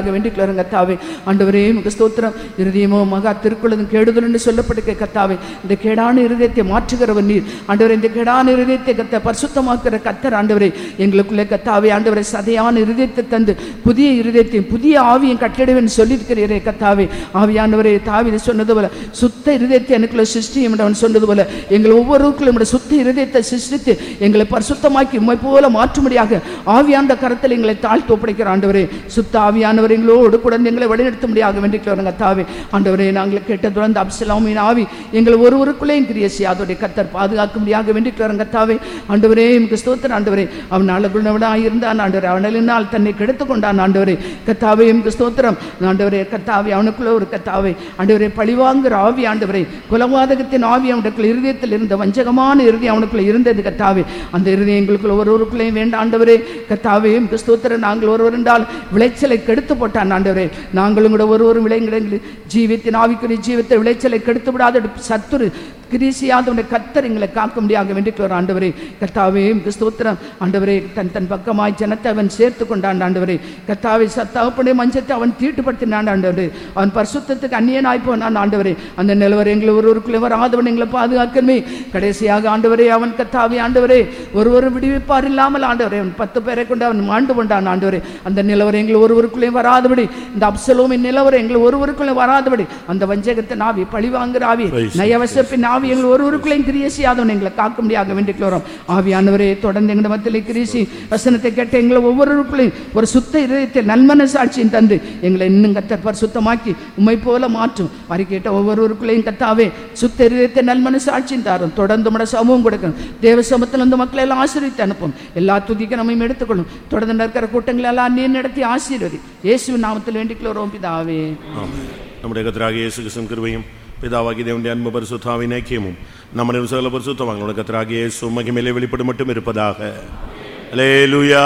கட்டிடும்படியாக வேண்டிக்கிறோம் கத்தாவே ஆண்டவரே முக ஸ்தோத்திரம். இருதயமோ மகா திருக்குள்ளதும் கேடுதல் என்று சொல்லப்பட்டு கத்தாவே இந்த கேடான இருதயத்தை மாற்றுகிறவர் நீர். ஆண்டவரே இந்த கேடான இருதயத்தை கத்த பரிசுத்தமாக்குற கத்தர் ஆண்டவரே. எங்களுக்குள்ளே கத்தாவே ஆண்டவரை சதையான இருதயத்தை தந்து புதிய இருதயத்தையும் புதிய ஆவியும் கட்டிடுவேன் சொல்லியிருக்கிறீரே கத்தாவே ஆவியானவரே தாவித சொன்னது போல சுத்த இருதயத்தை எனக்குள்ள சிருஷ்டியும் அவன் சொன்னது போல எங்கள் ஒவ்வொருவருக்குள்ளும் நம்முடைய சுத்த இருதயத்தை சிருஷ்டித்து எங்களை பரிசுத்தமாக்கி உண்மை போல மாற்றும்படியாக ஆவியாண்ட கரத்தில் எங்களை தாழ்த்து ஒப்படைக்கிற ஆண்டவரே. சுத்த ஆவியானவர் எங்களோடு கூட எங்களை வழிநடத்த வழிநடத்தும்படியாக வேண்டிக்கிறோம் கத்தாவே ஆண்டவரே நாங்கள் கேட்ட தொடர்ந்து அப்சலாமின் ஆவி எங்களை ஒருவருக்குள்ளேயும் கிரியசி அதோடைய கத்தர் பாதுகாக்க பாதுகாக்கும்படியாக வேண்டிக்கிறோம் கத்தாவே ஆண்டவரே எமக்கு ஸ்தோத்திரம் ஆண்டவரே. அவன் அழகுள்ளவனாக இருந்தான் ஆண்டவரே. அவனால் தன்னை கெடுத்து கொண்டான் ஆண்டவரே. கத்தாவே எமக்கு ஸ்தோத்திரம். ஆண்டவரே கத்தாவே அவனுக்குள்ள ஒரு கத்தாவே ஆண்டவரே பழிவாங்குற ஆவி ஆண்டவரே. குலவாதகத்தின் ஆவி அவனுக்குள்ள இருதயத்தில் இருந்த வஞ்சகமான இறுதி அவனுக்குள்ள இருந்தது கத்தாவே அந்த இறுதி எங்களுக்குள்ள ஒருவருக்குள்ளேயும் வேண்டாண்டவரே கத்தாவே எமக்கு ஸ்தோத்திரம். நாங்கள் ஒருவர் என்றால் விளைச்சலை கெடுத்து போட்டான் ஆண்டவரே. நாங்களும் கூட ஒருவரும் விளைங்கிடங்களில் ஜீவித்தின் ஆவிக்குரிய ஜீவத்தை விளைச்சலை கெடுத்து விடாத சத்துரு கிரீசியாதவனை கத்தர் எங்களை காக்க முடியாக வேண்டிக்கிறார் ஆண்டவரே. கத்தாவே உமக்கு ஸ்தோத்திரம். ஆண்டவரே தன் தன் பக்கமாய் ஜனத்தை அவன் சேர்த்து கொண்டான் ஆண்டவரே. கத்தாவை சத்தாவுப்படைய மஞ்சத்தை அவன் தீட்டுப்படுத்தினான் ஆண்டவரே. அவன் பரிசுத்தத்துக்கு அந்நியனாய் போனான் ஆண்டவரே. அந்த நிலவரை எங்களை ஒருவருக்குள்ளே வராதவன் எங்களை பாதுகாக்கணுமே. கடைசியாக ஆண்டவரே அவன் கத்தாவை ஆண்டவரே ஒருவரும் விடுவிப்பார் இல்லாமல் ஆண்டவரே அவன் பத்து பேரை கொண்டு அவன் மாண்டு கொண்டான் ஆண்டவரே. அந்த நிலவரை எங்களை ஒருவருக்குள்ளே வர வராதபடி இந்த அப்சலோமின் நிலவரை எங்களை ஒருவருக்குள்ளே வராதபடி அந்த வஞ்சகத்தின் ஆவி பழிவாங்குற ஆவி நயவசப்பின் ஆவி எங்கள் ஒருவருக்குள்ளேயும் கிரிய செய்யாதவன் எங்களை காக்க முடியாக வேண்டிக்கிறோம். ஆவியானவரே தொடர்ந்து எங்கள் மத்தியில் கிரிசி வசனத்தை கேட்ட எங்களை ஒவ்வொருவருக்குள்ளேயும் ஒரு சுத்த இதயத்தை நல்மன சாட்சியும் தந்து எங்களை இன்னும் கத்தர் பரிசுத்தமாக்கி உண்மை போல மாற்றும். வரி கேட்ட ஒவ்வொருவருக்குள்ளேயும் கத்தாவே சுத்த இதயத்தை நல்மன சாட்சியும் தாரும். தொடர்ந்து உடைய சமூகம் கொடுக்கணும். தேவ சமத்தில் வந்து மக்களை எல்லாம் ஆசீர்வித்து அனுப்பும். எல்லா துதிக்க நம்மையும் எடுத்துக்கொள்ளும். தொடர்ந்து நடக்கிற கூட்டங்களை எல்லாம் நீ நடத்தி ஆசீர்வதி. இயேசுவின் യേശുവിൻ നാമത്തിൽ വേണ്ടിക്കുള്ളവരും പിതാവേ നമ്മുടെ കത്രാകെ യേശു കൃഷ്ണൻ കൃപയും പിതാവാകി ദേവന്റെ അൻപ പരിശുദ്ധാവിൻ ഐക്യമും നമ്മുടെ സകല പരിശുദ്ധ മകളുടെ കത്രാകെ യേശു മഹിമയിലെ വെളിപ്പെടുമട്ടും ഇരുപ്പതാക ലേലുയാ